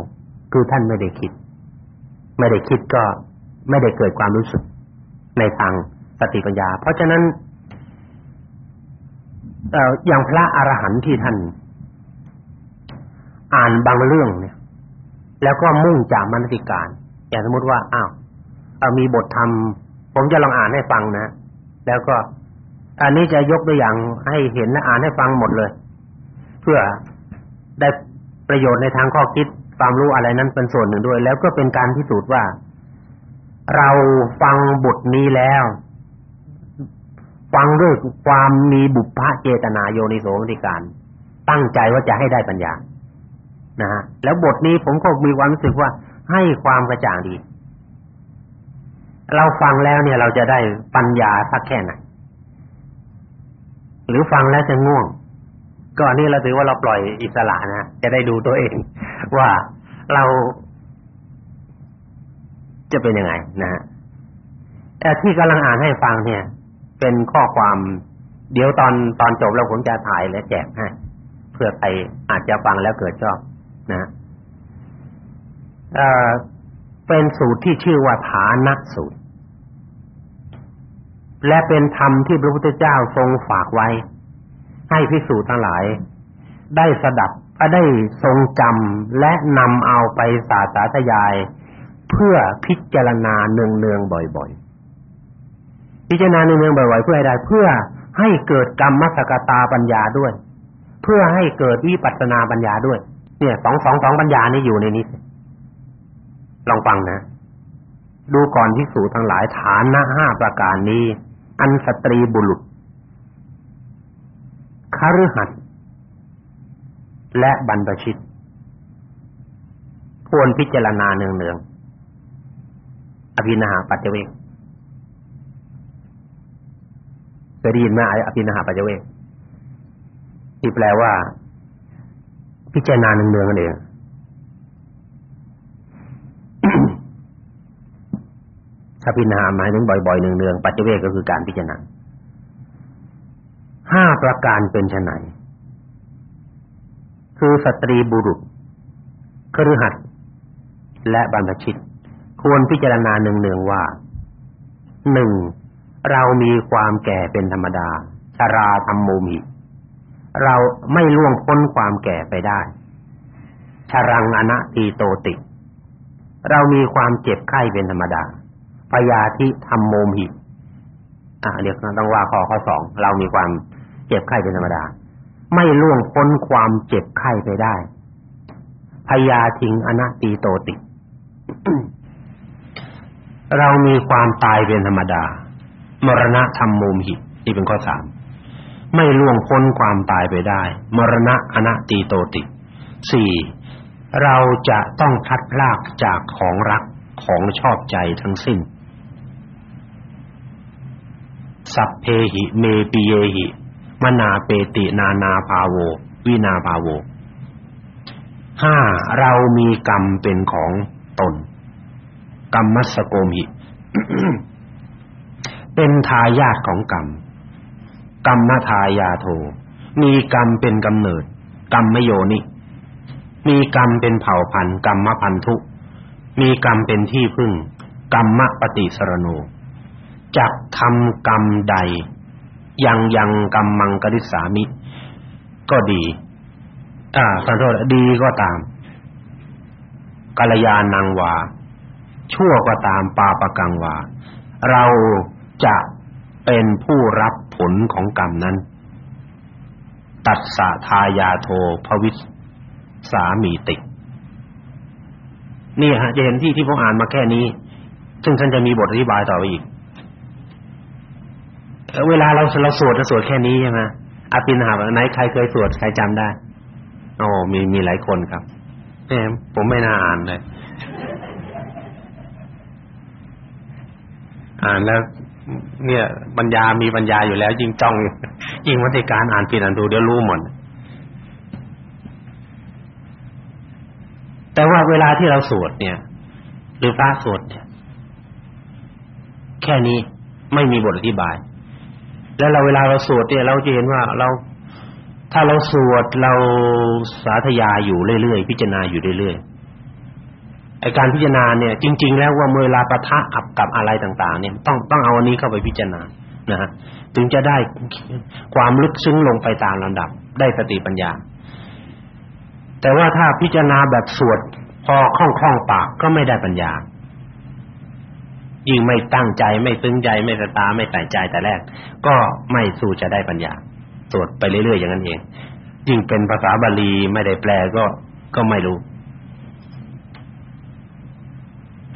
Speaker 2: คือท่านไม่ได้คิด ไม่ได้คิดก็ไม่ได้เกิดความรู้สึกในทางสติปัญญา เพราะฉะนั้นเอ่ออย่างพระอรหันต์ที่ท่าน อ่านบางเรื่องเนี่ย แล้วก็มุ่งจากมนติการ อย่างสมมติว่าอ้าวมีบทธรรมผมจะลองอ่านให้ฟังนะ แล้วก็ อันนี้จะยกตัวอย่างให้เห็นและอ่านให้ฟังหมดเลย เพื่อได้ประโยชน์ในทางข้อคิด ความรู้อะไรนั้นเป็นส่วนหนึ่งด้วย แล้วก็เป็นการพิสูจน์ว่า เราฟังบทนี้แล้ว ฟังด้วยความมีบุพเพเจตนาโยนิโสมนสิการ ตั้งใจว่าจะให้ได้ปัญญานะฮะแล้วบทนี้ผมก็มีความรู้สึกว่าให้ความกระจ่างดี เราฟังแล้วเนี่ย เราจะได้ปัญญาสักแค่ไหนหรือฟังแล้วจะง่วง ก็อันนี้เราถือว่าเราปล่อยอิสระนะจะได้ดูตัวเอง ว่าเราจะเป็นยังไงนะฮะแต่ที่กำลังอ่านให้ฟังเนี่ย เป็นข้อความ เดี๋ยวตอนตอนจบแล้วผมจะถ่ายและแจกให้เพื่อใครอาจจะฟังแล้วเกิดชอบนะเอ่อเป็นสูตรที่ชื่อว่าฐานะสูตร และเป็นธรรมที่พระพุทธเจ้าทรงฝากไว้ ให้พิสูจน์ทั้งหลาย ได้สดับได้ทรงจำและนำเอาไปสาธยาย เพื่อพิจารณาเนืองๆบ่อยๆ พิจารณาในเมืองบ่อยๆ เพื่อให้ได้เพื่อให้เกิดกรรมสกตาปัญญาด้วย เพื่อให้เกิดวิปัสสนาปัญญาด้วย เนี่ยสองสองสองปัญญานี่อยู่ในนี้ลองฟังนะ ดูก่อนที่สูทั้งหลายฐานะห้าประการนี้ อันสตรีบุรุษ คฤหัสถ์และบรรพชิตควรพิจารณาเนืองๆอภินาหาปัจเจเวกเคยได้ยินไหมอภินาหาปัจเจเวกที่แปลว่า พิจารณาเนืองๆนั่นเองถ้าพิจารณาหมายถึงบ่อยๆเนืองๆปัจเจเวกก็คือการพิจารณา ห้าประการเป็นไนคือสตรีบุรุษคฤหัสถ์และบรรพชิต ควรพิจารณาเนืองๆว่าหนึ่งเรามีความแก่เป็นธรรมดา ชราธรรมโมมิเราไม่ล่วงพ้นความแก่ไปได้ ชรังอนะตีโตติ เรามีความเจ็บไข้เป็นธรรมดาพยาธิธรรมโมมิอ่าเดี๋ยวต้องว่าข้อข้อสองเรามีความ เจ็บไข้เป็นธรรมดา ไม่ล่วงพ้นความเจ็บไข้ไปได้พยาทิงอนัตติโตติ เรามีความตายเป็นธรรมดา มรณะธรรมโมมหิตนี่เป็นข้อสามไม่ล่วงพ้นความตายไปได้ มรณังอนตีโตติสี่เราจะต้องพลัดพรากจากของรักของชอบใจทั้งสิ้น สัพเพหิเมปิเยหิ มนาเปตินานาภาโว วินาภาโวห้าเรามีกรรมเป็นของตน กรรมมัสโกมิ เป็นทายาทของกรรม กรรมทายาโท มีกรรมเป็นกำเนิด กรรมมโยนิ มีกรรมเป็นเผ่าพันธุ์กรรมพันธุ มีกรรมเป็นที่พึ่ง กรรมปฏิสรโนจักทำกรรมใด ยังยังกรรมมังกริสามิ ก็ดี อ่าขอโทษดีก็ตามกัลยาณังวา ชั่วก็ตามปาปกังวา เราจะเป็นผู้รับผลของกรรมนั้น ตัดสะทายาโทภวิสสามีติ นี่ฮะจะเห็นที่ที่ผมอ่านมาแค่นี้ ซึ่งท่านจะมีบทอธิบายต่อไปอีก เวลาเราเราสวดเราสวดแค่นี้ใช่ไหมอภินหาไหนใครเคยสวดใครจำได้โอ้มีมีหลายคนครับแหมผมไม่น่าอ่านเลยอ่านแล้ว เนี่ยปัญญามีปัญญาอยู่แล้วยิ่งจ้องยิ่งวัติการอ่านผิดอ่านถูกเดี๋ยวรู้หมดแต่ว่าเวลาที่เราสวดเนี่ย หรือพระสวดเนี่ย แค่นี้ไม่มีบทอธิบาย แล้วเราเวลาเราสวดเนี่ยเราจะเห็นว่าเราถ้าเราสวดเราสาธยายอยู่เรื่อยๆพิจารณาอยู่เรื่อยๆไอการพิจารณาเนี่ย จริง ๆ แล้วว่าเมื่อเวลาปะทะกับอะไรต่าง ๆ เนี่ยต้องต้องเอาอันนี้เข้าไปพิจารณานะฮะถึงจะได้ความลึกซึ้งลงไปตามลำดับ ได้สติปัญญา แต่ว่าถ้าพิจารณาแบบสวดพอคล่องๆปากก็ไม่ได้ปัญญา ยิ่งไม่ตั้งใจไม่ซึ้งใจไม่สตาไม่ใส่ใจแต่แรก ก็ไม่สู้จะได้ปัญญาสวดไปเรื่อยๆอย่างนั้นเองยิ่งเป็นภาษาบาลีไม่ได้แปลก็ก็ไม่รู้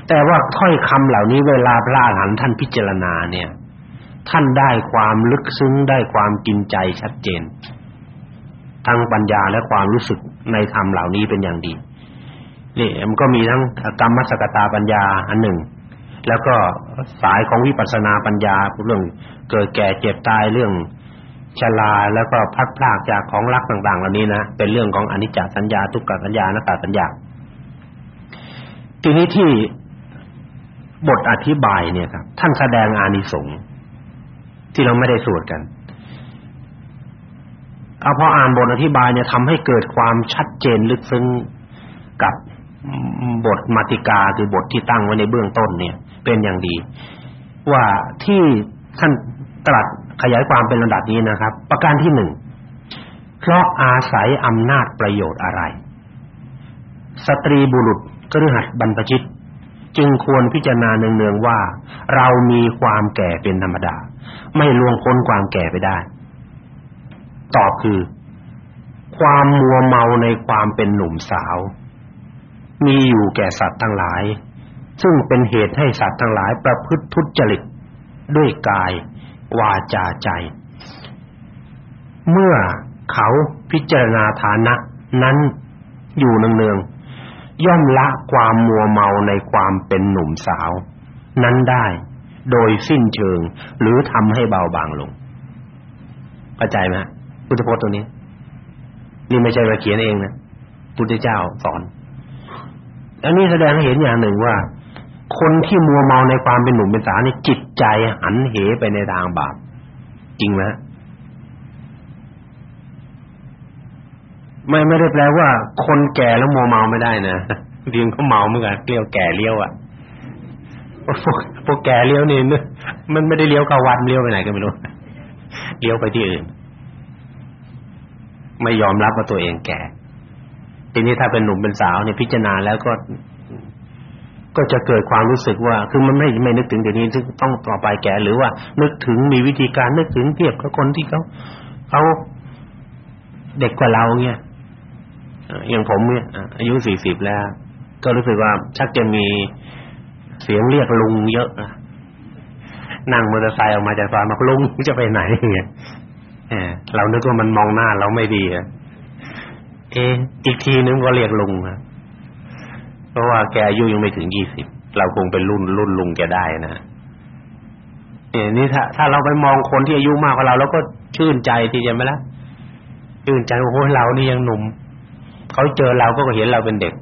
Speaker 2: แต่ว่าถ้อยคำเหล่านี้เวลาพระอรหันต์ท่านพิจารณาเนี่ย ท่านได้ความลึกซึ้งได้ความกินใจชัดเจน ทั้งปัญญาและความรู้สึกในธรรมเหล่านี้เป็นอย่างดีนี่มันก็มีทั้งกรรมสกตาปัญญาอันหนึ่ง แล้วก็สายของวิปัสสนาปัญญาเรื่องเกิดแก่เจ็บตายเรื่องชราแล้วก็พัดพลากจากของรักต่างๆเหล่านี้นะเป็นเรื่องของอนิจจสัญญาทุกขสัญญานัตตสัญญาทีนี้ที่บทอธิบายเนี่ยครับท่านแสดงอานิสงส์ที่เราไม่ได้สวดกันเอาพออ่านบทอธิบายเนี่ยทำให้เกิดความชัดเจนลึกซึ้งกับบทมาติกาคือบทที่ตั้งไว้ในเบื้องต้นเนี่ย เป็นอย่างดี ว่าที่ท่านตรัสขยายความเป็นระดับนี้นะครับ ประการที่หนึ่งเพราะอาศัยอำนาจประโยชน์อะไร สตรีบุรุษกฤหัสบรรพชิต จึงควรพิจารณาเนืองๆว่า เรามีความแก่เป็นธรรมดา ไม่ล่วงพ้นความแก่ไปได้ ตอบคือ ความมัวเมาในความเป็นหนุ่มสาว มีอยู่แก่สัตว์ทั้งหลาย ซึ่งเป็นเหตุให้สัตว์ทั้งหลายประพฤติทุจริตด้วยกาย วาจาใจ เมื่อเขาพิจารณาฐานะนั้นอยู่เนืองๆย่อมละความมัวเมาในความเป็นหนุ่มสาว นั้นได้โดยสิ้นเชิงหรือทำให้เบาบางลงเข้าใจไหมพุทธพจน์ตัวนี้ นี่ไม่ใช่ว่าเขียนเองนะพุทธเจ้าสอน อันนี้แสดงให้เห็นอย่างหนึ่งว่า คนที่มัวเมาในความเป็นหนุ่มเป็นสาวนี่จิตใจหันเหไปในทางบาปจริงไหมไม่ไม่ได้แปลว่า คนแก่แล้วมัวเมาไม่ได้นะเรียงเขาเมาเหมือนกันเลี้ยวแก่เลี้ยวอะพวกพวกแก่เลี้ยวนี่มันไม่ได้เลี้ยวเข้าวัดเลี้ยวไปไหนก็ไม่รู้เลี้ยวไปที่อื่น ไม่ยอมรับว่าตัวเองแก่ทีนี้ถ้าเป็นหนุ่มเป็นสาวเนี่ยพิจารณาแล้วก็ ก็จะเกิดความรู้สึกว่าคือมันไม่ไม่นึกถึงเดี๋ยวนี้ซึ่งต้องต่อไปแก่หรือว่า นึกถึงมีวิธีการนึกถึงเทียบกับคนที่เขาเขาเด็กกว่าเราเนี่ยอย่างผมเนี่ยอายุสี่สิบแล้ว ก็รู้สึกว่าชักจะมีเสียงเรียกลุงเยอะนะนั่งมอเตอร์ไซค์ออกมาจากซอยมาลุงจะไปไหนเนี่ยเรานึกว่ามันมองหน้าเราไม่ดีอะเออีกทีนึงก็เรียกลุงนะ ราะว่าแกอายุยังไม่ถึงยี่สิบเราคงเป็นรุ่นรุ่นลุงแกได้นะเนี่ยนี่ถ้าถ้าเราไปมองคนที่อายุมากกว่าเราเราก็ชื่นใจที่จะไหมล่ะชื่นใจโอ้โหเรานี่ยังหนุ่มเขาเจอเราก็เห็นเราเป็นเด็ก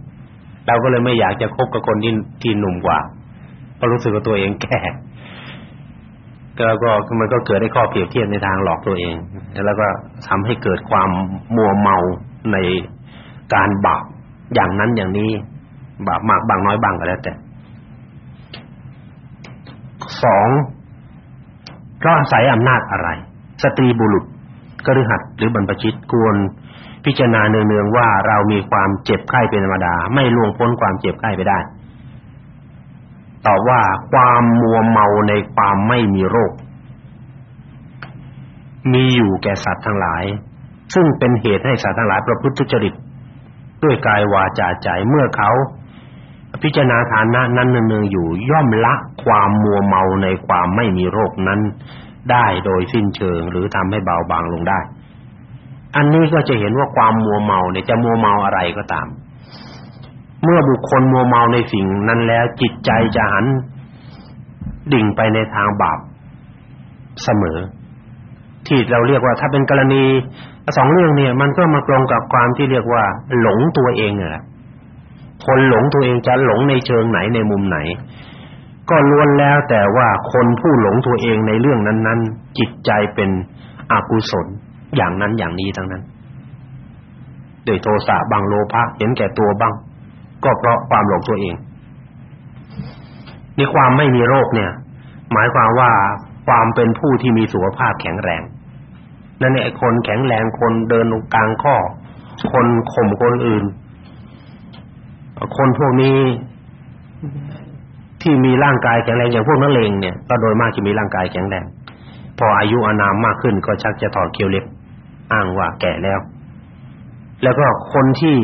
Speaker 2: เราก็เลยไม่อยากจะคบกับคนที่ที่หนุ่มกว่าเพราะรู้สึกว่าตัวเองแก่ก็ก็มันก็เกิดได้ข้อเปรียบเทียบในทางหลอกตัวเอง แล้วก็ทำให้เกิดความมัวเมาในการบาปอย่างนั้นอย่างนี้ บาปมากบางน้อยบางก็แล้วแต่สองก็อาศัยอำนาจอะไร สตรีบุรุษกฤหัสหรือบรรพชิตควรพิจารณาเนืองๆว่าเรามีความเจ็บไข้เป็นธรรมดา ไม่ล่วงพ้นความเจ็บไข้ไปได้ตอบว่าความมัวเมาในความไม่มีโรค มีอยู่แก่สัตว์ทั้งหลาย ซึ่งเป็นเหตุให้สัตว์ทั้งหลายประพฤติทุจริตด้วยกายวาจาใจเมื่อเขา พิจารณาฐานะนั้นเนืองๆอยู่ ย่อมละความมัวเมาในความไม่มีโรคนั้น ได้โดยสิ้นเชิง หรือทำให้เบาบางลงได้ อันนี้ก็จะเห็นว่าความมัวเมาเนี่ยจะมัวเมาอะไรก็ตาม เมื่อบุคคลมัวเมาในสิ่งนั้นแล้วจิตใจจะหัน ดิ่งไปในทางบาปเสมอ ที่เราเรียกว่าถ้าเป็นกรณีสองเรื่องเนี่ย มันก็มาตรงกับความที่เรียกว่า หลงตัวเองอะ คนหลงตัวเองจะหลงในเชิงไหนในมุมไหน ก็ล้วนแล้วแต่ว่าคนผู้หลงตัวเองในเรื่องนั้น ๆ จิตใจเป็นอกุศลอย่างนั้นอย่างนี้ทั้งนั้นโดยโทสะบางโลภะเห็นแก่ตัวบ้าง ก็เพราะความหลงตัวเองนี่ความไม่มีโรคเนี่ย หมายความว่าความเป็นผู้ที่มีสุขภาพแข็งแรงนั่นเนี่ยคนแข็งแรงคนเดินกลางข้อ คนข่มคนอื่น คนพวกนี้ที่มีร่างกายแข็งแรงอย่างพวกนักเลงเนี่ยก็โดยมากจะมีร่างกายแข็งแรงพออายุอานามมากขึ้นก็ชักจะถอดเขี้ยวเล็บอ้างว่าแก่แล้ว แล้วก็คนที่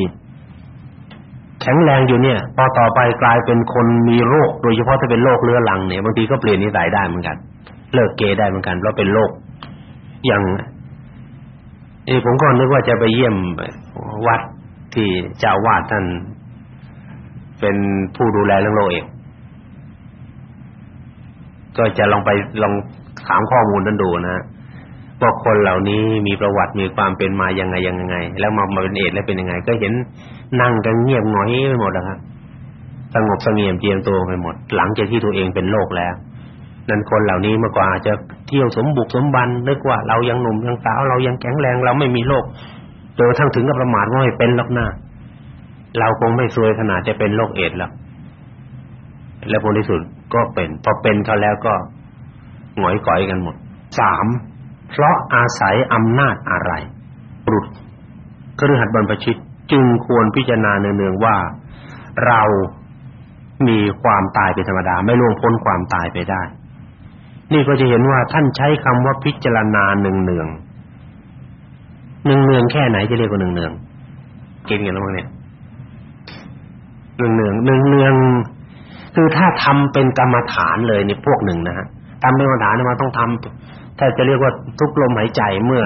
Speaker 2: แข็งแรงอยู่เนี่ยพอต่อไปกลายเป็นคนมีโรค โดยเฉพาะถ้าเป็นโรคเรื้อรังเนี่ยบางทีก็เปลี่ยนนิสัยได้เหมือนกัน เลิกเกย์ได้เหมือนกันเพราะเป็นโรคอย่างเอ้ผมก็นึกว่าจะไปเยี่ยมวัดที่เจ้าวาดท่าน เป็นผู้ดูแลเรื่องโรคเอง ก็จะลองไปลองถามข้อมูลนั้นดูนะว่าคนเหล่านี้มีประวัติมีความเป็นมายังไงยังไง แล้วมามาเป็นเอดแล้วเป็นยังไง ก็เห็นนั่งกันเงียบหงอยไปหมดนะครับสงบเสงี่ยมเจียมตัวไปหมด หลังจากที่ตัวเองเป็นโรคแล้ว นั่นคนเหล่านี้เมื่อก่อนอาจจะเที่ยวสมบุกสมบันนึกว่าเรายังหนุ่มยังสาวเรายังแข็งแรงเราไม่มีโรคโดยทั้งถึงกับประมาทว่าไม่เป็นหรอกนะ เราคงไม่ซวยขนาดจะเป็นโรคเอดแล้วแล้วผลที่สุดก็เป็น พอเป็นเขาแล้วก็หงอยก่อยกันหมดสามเพราะอาศัยอำนาจอะไรบุรุษคฤหัสถ์บรรพชิตจึงควรพิจารณาเนืองๆว่า เรามีความตายเป็นธรรมดา ไม่ล่วงพ้นความตายไปได้ นี่ก็จะเห็นว่าท่านใช้คำว่าพิจารณาเนืองๆเนืองๆแค่ไหนจะเรียกว่าเนืองๆกินกันแล้วมั้งเนี่ย เนืองเนืองคือถ้าทำเป็นกรรมฐานเลยในพวกหนึ่งนะฮะทำเป็นกรรมฐานมาต้องทำถ้าจะเรียกว่าทุกลมหายใจเมื่อ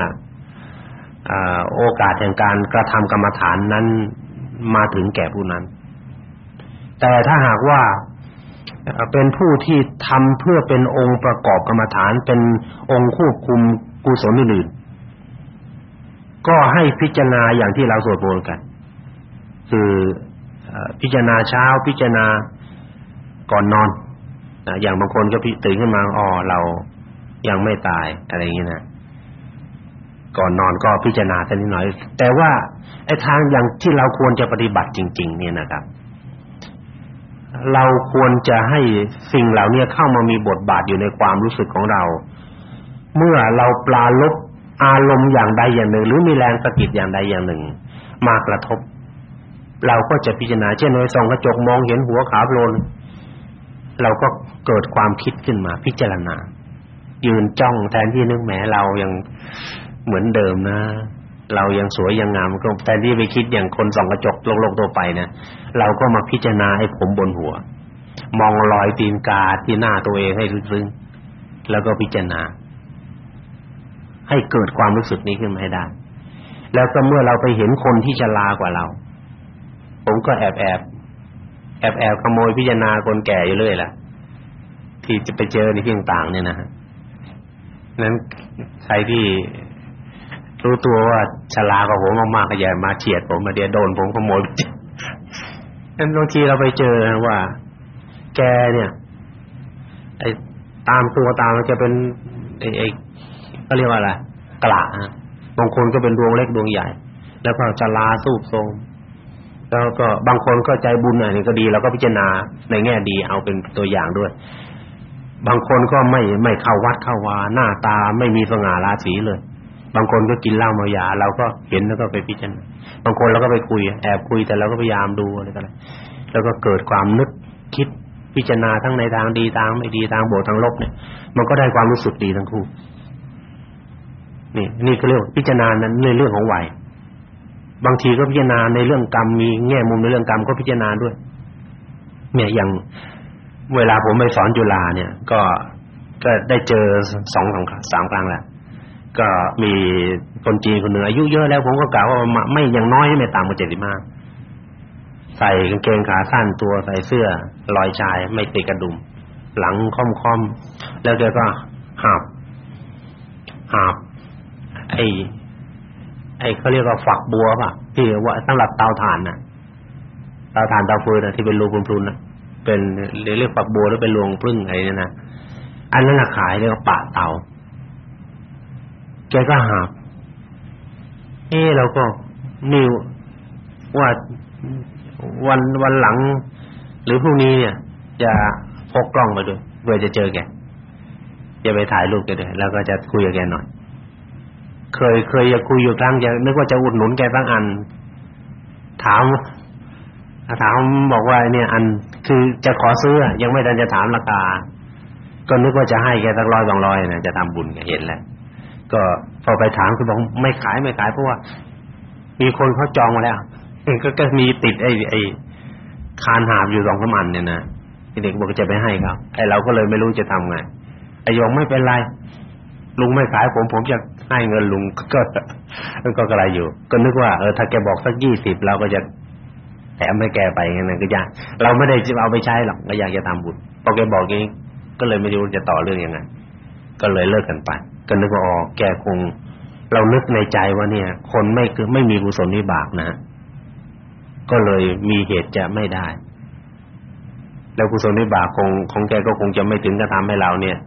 Speaker 2: โอกาสแห่งการกระทำกรรมฐานนั้นมาถึงแก่ผู้นั้น แต่ถ้าหากว่าเป็นผู้ที่ทำเพื่อเป็นองค์ประกอบกรรมฐานเป็นองค์ควบคุมกุศลอื่นก็ให้พิจารณาอย่างที่เราสวดมนต์กัน คือ พิจารณาเช้าพิจารณาก่อนนอนอย่างบางคนก็ตื่นขึ้นมาอ๋อเรายังไม่ตายอะไรอย่างนี้นะก่อนนอนก็พิจารณาสักนิดหน่อย แต่ว่าไอ้ทางอย่างที่เราควรจะปฏิบัติจริง ๆ เนี่ยนะครับ เราควรจะให้สิ่งเหล่านี้เข้ามามีบทบาทอยู่ในความรู้สึกของเรา เมื่อเราปลาลบอารมณ์อย่างใดอย่างหนึ่ง หรือมีแรงสะกิดอย่างใดอย่างหนึ่ง มากระทบ เราก็จะพิจารณาเช่นในส่องกระจกมองเห็นหัวขาวโพลนเราก็เกิดความคิดขึ้นมาพิจารณา ยืนจ้องแทนที่นึกแหมเรายังเหมือนเดิมนะ เรายังสวยยังงามก็แทนที่ไปคิดอย่างคนส่องกระจกโลกๆตัวไปนะเราก็มาพิจารณาไอ้ผมบนหัว มองรอยตีนกาที่หน้าตัวเองให้ซึ้งๆแล้วก็พิจารณา ให้เกิดความรู้สึกนี้ขึ้นมาให้ได้แล้วก็เมื่อเราไปเห็นคนที่จะลากว่าเรา ผมก็แอบแอบแอบแอบขโมยพิจารณาคนแก่อยู่เรื่อยล่ะ ที่จะไปเจอในที่ต่างๆเนี่ยนะฮะนั้นใครที่รู้ตัวว่าชรากับผมมากๆก็อย่ามาเฉียดผมมาเดี๋ยวโดนผมขโมยนั้นบางทีเราไปเจอว่า แกเนี่ย ไอ้ตามตัวตามมันจะเป็นไอ้ไอ้ก็เรียกว่าอะไรกระบางคนก็เป็นดวงเล็กดวงใหญ่ แล้วก็ชราสูบโทรม แล้วก็บางคนก็ใจบุญน่อยนี่ก็ดีเราก็พิจารณาในแง่ดีเอาเป็นตัวอย่างด้วย บางคนก็ไม่ไม่เข้าวัดเข้าวาหน้าตาไม่มีสง่าราศีเลย บางคนก็กินเหล้าเมายาเราก็เห็นแล้วก็ไปพิจารณาบางคนเราก็ไปคุย แอบคุยแต่เราก็พยายามดูอะไรกันแล้วก็เกิดความนึกคิดพิจารณาทั้งในทางดีทางไม่ดีทางบวกทางลบเนี่ย มันก็ได้ความรู้สึกดีทั้งคู่ นี่นี่ก็เรียกพิจารณานั้นในเรื่องของวัย บางทีก็พิจารณาในเรื่องกรรมมีแง่มุมในเรื่องกรรมก็พิจารณาด้วย เนี่ยอย่างเวลาผมไปสอนจุฬาเนี่ย ก็ก็ได้เจอสองสามครั้งแล้วก็มีคนจีนคนหนึ่งอายุเยอะแล้วผมก็กล่าวว่าไม่อย่างน้อยไม่ต่ำกว่า75ใส่กางเกงขาสั้นตัวใส่เสื้อลอยชายไม่ติดกระดุม หลังค่อมๆแล้วแกก็หาบหาบไอ้ อ้เขาเรียกว่าฝักบัวป่ะที่ว่าสำหรับเตาถ่านน่ะเตาถ่านเตาฟืนน่ะที่เป็นรูพรุนๆน่ะเป็นเรียกฝักบัวหรือเป็นรวงพึ่งอะไรเนี่ยนะอันนั้นน่ะขายเรียกว่าปะเตาแกก็หาเอ้เราก็นี่ว่าวันวันหลัง หรือพรุ่งนี้เนี่ย จะพกกล้องมาด้วยเพื่อจะเจอแกจะไปถ่ายรูปแกด้วยแล้วก็จะคุยกับแกหน่อย เคยเคยจะคุยอยู่ครั้งจะนึกว่าจะอุดหนุนแกสักอัน ถามถามบอกว่าเนี่ยอันคือจะขอซื้อยังไม่ทันจะถามราคาก็นึกว่าจะให้แกสักร้อยสองร้อยนะจะทำบุญแกเห็นแล้วก็พอไปถามคือบอกไม่ขายไม่ขายเพราะว่ามีคนเขาจองมาแล้วก็ก็มีติดไอ้ไอ้คานหาบอยู่สองสามอันเนี่ยนะเด็กบอกจะไปให้เขาไอ้เราก็เลยไม่รู้จะทำไงไอ้ยงไม่เป็นไร ลุงไม่ขายผมผมจะให้เงินลุงก็ก็กระไรอยู่ ก็นึกว่าเออถ้าแกบอกสักยี่สิบเราก็จะแถมให้แกไปงั้นก็ยากเราไม่ได้จะเอาไปใช้หรอกก็อยากจะทำบุญพอแกบอกอย่างนี้ก็เลยไม่รู้จะต่อเรื่องยังไงก็เลยเลิกกันไป ก็นึกว่าอ๋อแกคง เรานึกในใจว่าเนี่ย คนไม่คือไม่มีกุศลวิบากนะ ก็เลยมีเหตุจะไม่ได้ แล้วกุศลวิบากคงของแกก็คงจะไม่ถึงกับทำให้เราเนี่ย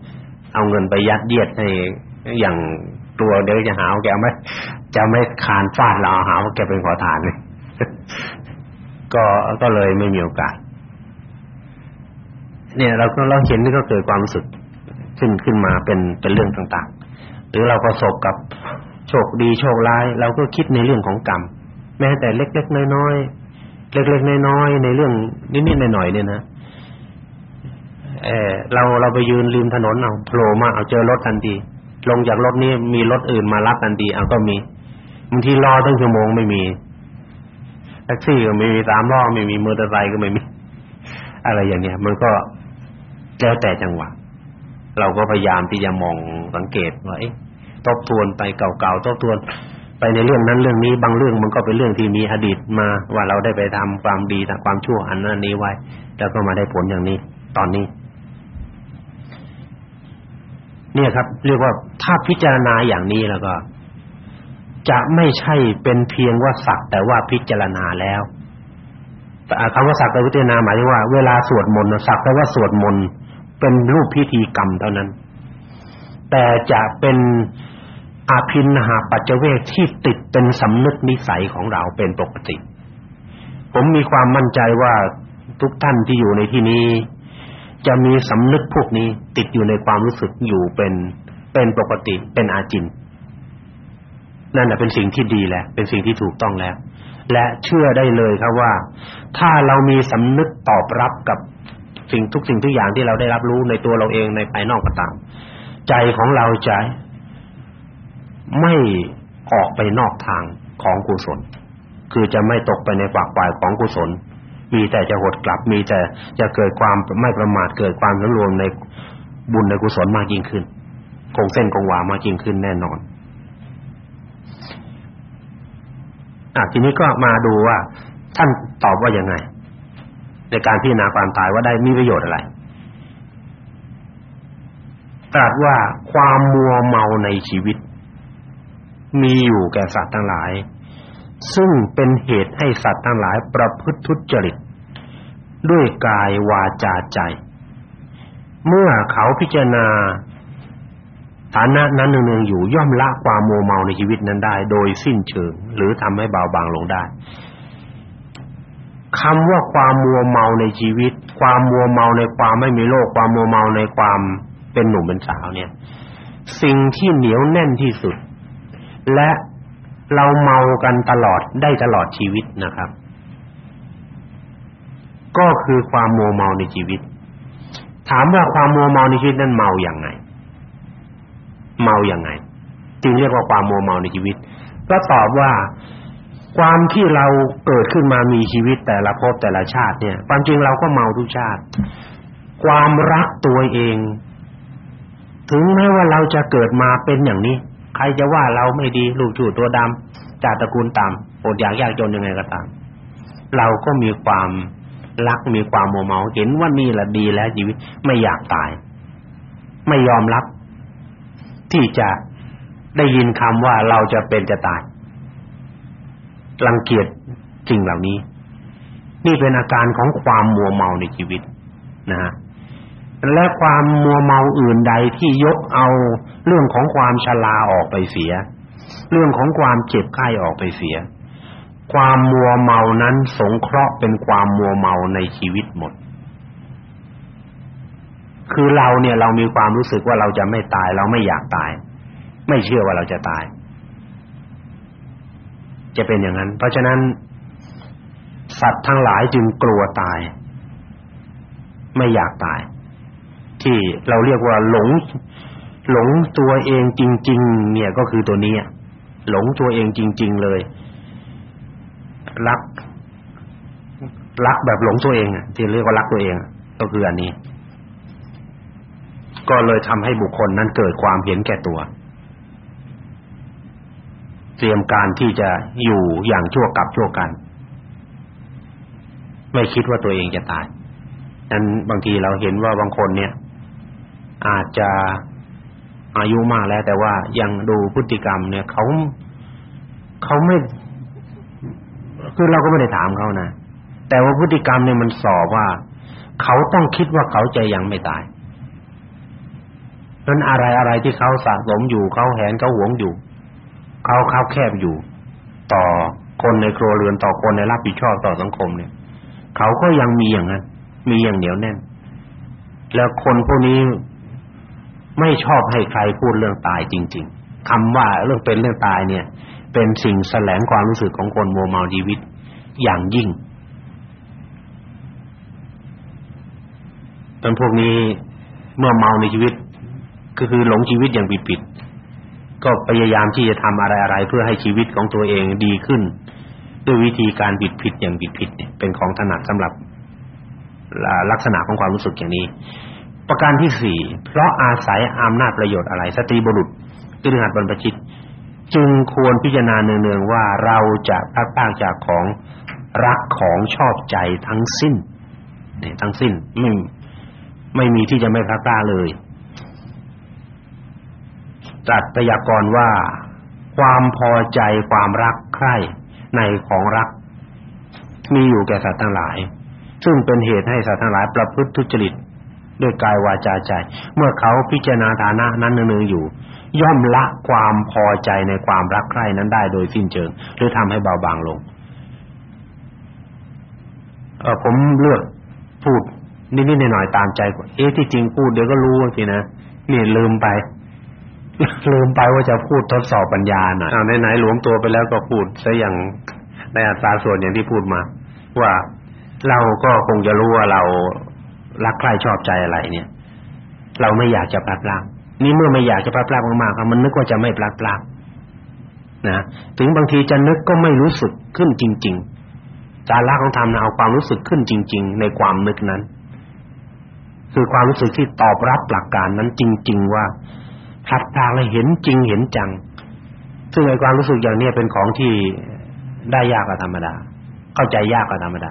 Speaker 2: เอาเงินไปยัดเยียดให้อย่างตัวเดี๋ยวจะหาว่าแกไม่จะไม่คานฟาดเราหาว่าแกเป็นขอทานเลยก็ก็เลยไม่มีโอกาส เนี่ยเราก็เราเห็นนี่ก็เกิดความรู้สึกขึ้นขึ้นมาเป็นเป็นเรื่องต่างๆ หรือเราประสบกับโชคดีโชคร้าย เราก็คิดในเรื่องของกรรม แม้แต่เล็กๆน้อยๆเล็กๆน้อยๆในเรื่องนิดๆหน่อยๆเนี่ยนะ เออเราเราไปยืนริมถนนเอาโผล่มาเอาเจอรถทันทีลงจากรถนี้มีรถอื่นมารับทันทีเอาก็มีบางทีรอตั้งชั่วโมงไม่มีแท็กซี่ก็ไม่มีตามล้อไม่มีมอเตอร์ไซค์ก็ไม่มี อะไรอย่างเงี้ย มันก็แล้วแต่จังหวะเราก็พยายามที่จะมองสังเกตว่าเอ๊ะทบทวนไปเก่าๆทบทวน ไปในเรื่องนั้นเรื่องนี้ บางเรื่องมันก็เป็นเรื่องที่มีอดีตมาว่าเราได้ไปทำความดีทำความชั่วอันนั้นนี้ไว้ แล้วก็มาได้ผลอย่างนี้ ตอนนี้ เนี่ยครับ เรียกว่าถ้าพิจารณาอย่างนี้แล้วก็ จะไม่ใช่เป็นเพียงว่าสักแต่ว่าพิจารณาแล้วคำว่าสักแต่พิจารณาหมายถึงว่าเวลาสวดมนต์สักแต่ว่าสวดมนต์เป็นรูปพิธีกรรมเท่านั้น แต่จะเป็นอาภินหาปัจเจเวกที่ติดเป็นสำนึกนิสัยของเราเป็นปกติ ผมมีความมั่นใจว่าทุกท่านที่อยู่ในที่นี้ จะมีสำนึกพวกนี้ติดอยู่ในความรู้สึกอยู่เป็นเป็นปกติเป็นอาจิน นั่นแหละเป็นสิ่งที่ดีแหละเป็นสิ่งที่ถูกต้องแล้ว และเชื่อได้เลยครับว่า ถ้าเรามีสำนึกตอบรับกับสิ่งทุกสิ่งทุกอย่างที่เราได้รับรู้ในตัวเราเองในภายนอกก็ตาม ใจของเราจะไม่ออกไปนอกทางของกุศล คือจะไม่ตกไปในฝักฝ่ายของกุศล มีแต่จะหดกลับมีแต่จะเกิดความไม่ประมาทเกิดความสำรวมในบุญในกุศลมากยิ่งขึ้น คงเส้นคงวามากยิ่งขึ้นแน่นอนอะทีนี้ก็มาดูว่าท่านตอบว่ายังไง ในการพิจารณาความตายว่าได้มีประโยชน์อะไรตรัสว่าความมัวเมาในชีวิต มีอยู่แก่สัตว์ทั้งหลาย ซึ่งเป็นเหตุให้สัตว์ทั้งหลายประพฤติทุจริต ด้วยกายวาจาใจ เมื่อเขาพิจารณาฐานะนั้นเนืองๆอยู่ย่อมละความมัวเมาในชีวิตนั้นได้ โดยสิ้นเชิง หรือทำให้เบาบางลงได้คำว่าความมัวเมาในชีวิต ความมัวเมาในความไม่มีโลก ความมัวเมาในความเป็นหนุ่มเป็นสาวเนี่ย สิ่งที่เหนียวแน่นที่สุด และ เราเมากันตลอดได้ตลอดชีวิตนะครับ ก็คือความมัวเมาในชีวิต ถามว่าความมัวเมาในชีวิตนั้นเมาอย่างไง เมาอย่างไง จึงเรียกว่าความมัวเมาในชีวิต ก็ตอบว่าความที่เราเกิดขึ้นมามีชีวิตแต่ละภพแต่ละชาติเนี่ย ความจริงเราก็เมาทุกชาติ ความรักตัวเอง ถึงแม้ว่าเราจะเกิดมาเป็นอย่างนี้ ใครจะว่าเราไม่ดีลูกจู่ตัวดำจากตระกูลต่ำอดอยากยากจนยังไงก็ตามเราก็มีความรักมีความโมเมาเห็นว่านี่แหละดีแล้วชีวิตไม่อยากตาย ไม่ยอมรับ ที่จะได้ยินคำว่าเราจะเป็นจะตายรังเกียจสิ่งเหล่านี้ นี่เป็นอาการของความมัวเมาในชีวิตนะฮะ และความมัวเมาอื่นใดที่ยกเอาเรื่องของความชราออกไปเสีย เรื่องของความเจ็บไข้ออกไปเสีย ความมัวเมานั้นสงเคราะห์เป็นความมัวเมาในชีวิตหมด คือเราเนี่ยเรามีความรู้สึกว่าเราจะไม่ตาย เราไม่อยากตาย ไม่เชื่อว่าเราจะตาย จะเป็นอย่างนั้น เพราะฉะนั้น สัตว์ทั้งหลายจึงกลัวตาย ไม่อยากตาย ที่เราเรียกว่าหลง หลงตัวเองจริง ๆ เนี่ยก็คือตัวนี้หลงตัวเองจริง ๆ เลย รัก รักแบบหลงตัวเองที่เรียกว่ารักตัวเอง ก็คืออันนี้ ก็เลยทำให้บุคคลนั้นเกิดความเห็นแก่ตัว เตรียมการที่จะอยู่อย่างชั่วกับชั่วกัน ไม่คิดว่าตัวเองจะตายนั้นบางทีเราเห็นว่าบางคนเนี่ย อาจจะอายุมากแล้ว แต่ว่ายังดูพฤติกรรม เนี่ยเขาเขาไม่คือเราก็ไม่ได้ถามเขานะแต่ว่าพฤติกรรมเนี่ยมันสอบว่า เขาต้องคิดว่าเขาจะยังไม่ตายนั้นอะไรอะไรที่เขาสะสมอยู่เขาแหนเขาหวงอยู่เขาเขาแคบอยู่ ต่อคนในครัวเรือนต่อคนในรับผิดชอบต่อสังคมเนี่ย เขาก็ยังมีอย่างนั้นมีอย่างเหนียวแน่น แล้วคนพวกนี้ ไม่ชอบให้ใครพูดเรื่องตายจริง ๆคำว่าเรื่องเป็นเรื่องตายเนี่ย เป็นสิ่งแสลงความรู้สึกของคนโมเมาชีวิตอย่างยิ่งตอนพวกนี้เมื่อเมาในชีวิต ก็คือหลงชีวิตอย่างผิดก็พยายามที่จะทำอะไรๆเพื่อให้ชีวิตของตัวเองดีขึ้น ด้วยวิธีการผิดผิดอย่างผิดผิดเนี่ยเป็นของถนัดสำหรับลักษณะของความรู้สึกอย่างนี้ ประการที่สี่เพราะอาศัยอำนาจประโยชน์อะไรสตรีบุรุษคือหัดบรรพชิต จึงควรพิจารณาเนืองๆว่าเราจะพักพากจากของรักของชอบใจทั้งสิ้นเนี่ยทั้งสิ้นไม่ไม่มีที่จะไม่พักพาเลยตรัสพยากรณ์ว่าความพอใจความรักใคร่ในของรัก มีอยู่แก่สัตว์ทั้งหลาย ซึ่งเป็นเหตุให้สัตว์ทั้งหลายประพฤติทุจริต ด้วยกายวาจาใจ เมื่อเขาพิจารณาฐานะนั้นเนืองอยู่ ย่อมละความพอใจในความรักใคร่นั้นได้โดยสิ้นเชิง หรือทำให้เบาบางลง เออผมเลือกพูดนิดๆหน่อยๆตามใจก่อนเอ๊ะที่จริงพูดเดี๋ยวก็รู้สินะนี่ลืมไปลืมไปว่าจะพูดทดสอบปัญญาหน่อ้าไหนๆหลวมตัวไปแล้วก็พูดซะอย่างในอัตราส่วนอย่างที่พูดมา ว่าเราก็คงจะรู้ว่าเรา รักใคร่ชอบใจอะไรเนี่ย เราไม่อยากจะพลัดพรากนี่เมื่อไม่อยากจะพลัดพรากมากๆมันนึกว่าจะไม่พลัดพรากนะถึงบางทีจะนึกก็ไม่รู้สึกขึ้นจริงๆการละของธรรมนะเอาความรู้สึกขึ้นจริง ๆ ในความนึกนั้น คือความรู้สึกที่ตอบรับหลักการนั้นจริง ๆ ว่าพลัดพรากแล้วเห็นจริงเห็นจัง ซึ่งไอ้ความรู้สึกอย่างนี้เป็นของที่ได้ยากกว่าธรรมดา เข้าใจยากกว่าธรรมดา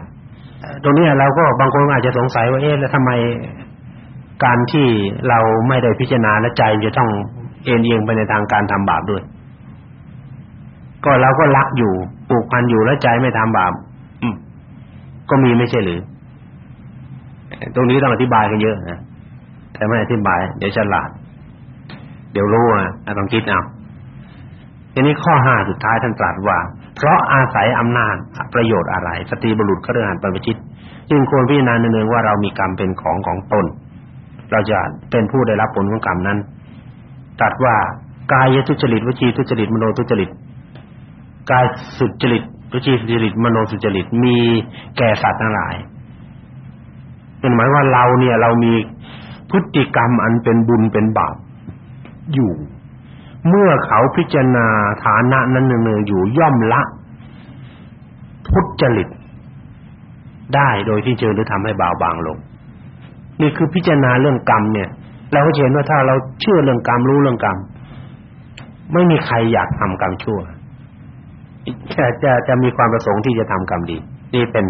Speaker 2: ตรงนี้เราก็บางคนอาจจะสงสัยว่าเอ๊ะแล้วทำไมการที่เราไม่ได้พิจารณาและใจจะต้องเอ็นเอียงไปในทางการทำบาปด้วย ก็เราก็รักอยู่ปลูกพันอยู่แล้วใจไม่ทำบาปอืมก็มีไม่ใช่หรือ ตรงนี้ต้องอธิบายกันเยอะนะแต่ไม่อธิบาย เดี๋ยวฉลาด เดี๋ยวรู้อะต้องคิดเอาทีนี้ข้อห้าสุดท้ายท่านตรัสว่า เพราะอาศัยอำนาจประโยชน์อะไรสตรีบุรุษเขารื่องอ่านปฏิชิตจึงควรพิจารณาเนืองว่าเรามีกรรมเป็นของของตน เราจะเป็นผู้ได้รับผลของกรรมนั้นตรัสว่ากายทุจริตวจีทุจริตมโนทุจริตกายสุจริตวจีสุจริตมโนสุจริตมีแก่สัตว์ทั้งหลายเป็นหมายว่าเราเนี่ยเรามีพฤติกรรมอันเป็นบุญเป็นบาปอยู่ เมื่อเขาพิจารณาฐานะนั้นเนืองๆอยู่ย่อมละทุจริตได้โดยที่เจอหรือทำให้เบาบางลง นี่คือพิจารณาเรื่องกรรมเนี่ย เราก็เห็นว่าถ้าเราเชื่อเรื่องกรรมรู้เรื่องกรรมไม่มีใครอยากทำกรรมชั่วจะจะจะมีความประสงค์ที่จะทำกรรมดี นี่เป็น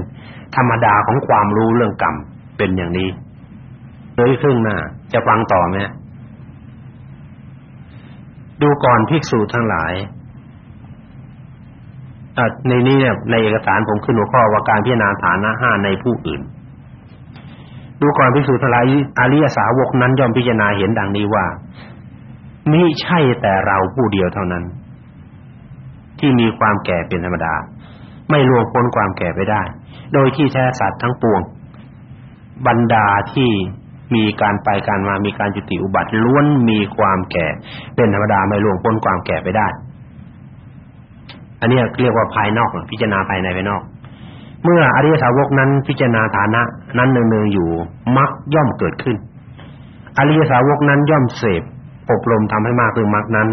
Speaker 2: ธรรมดาของความรู้เรื่องกรรมเป็นอย่างนี้โดยครึ่งหน้าจะฟังต่อไหม ดูก่อนภิกษุทั้งหลายในนี้เนี่ยในเอกสารผมขึ้นหัวข้อว่าการพิจารณาฐานะห้าในผู้อื่น ดูก่อนภิกษุทั้งหลายอริยสาวกนั้นย่อมพิจารณาเห็นดังนี้ว่ามิใช่แต่เราผู้เดียวเท่านั้น ที่มีความแก่เป็นธรรมดา ไม่ล่วงพ้นความแก่ไปได้ โดยที่แท้สัตว์ทั้งปวง บรรดาที่ มีการไปการมามีการจุติอุบัติล้วนมีความแก่ เป็นธรรมดาไม่ล่วงพ้นความแก่ไปได้ อันนี้เรียกว่าภายนอกพิจารณาภายในภายนอก เมื่ออริยสาวกนั้นพิจารณาฐานะ นั้นเนืองๆอยู่มรรคย่อมเกิดขึ้น อริยสาวกนั้นย่อมเสพอบรมทำให้มากขึ้นมรรคนั้น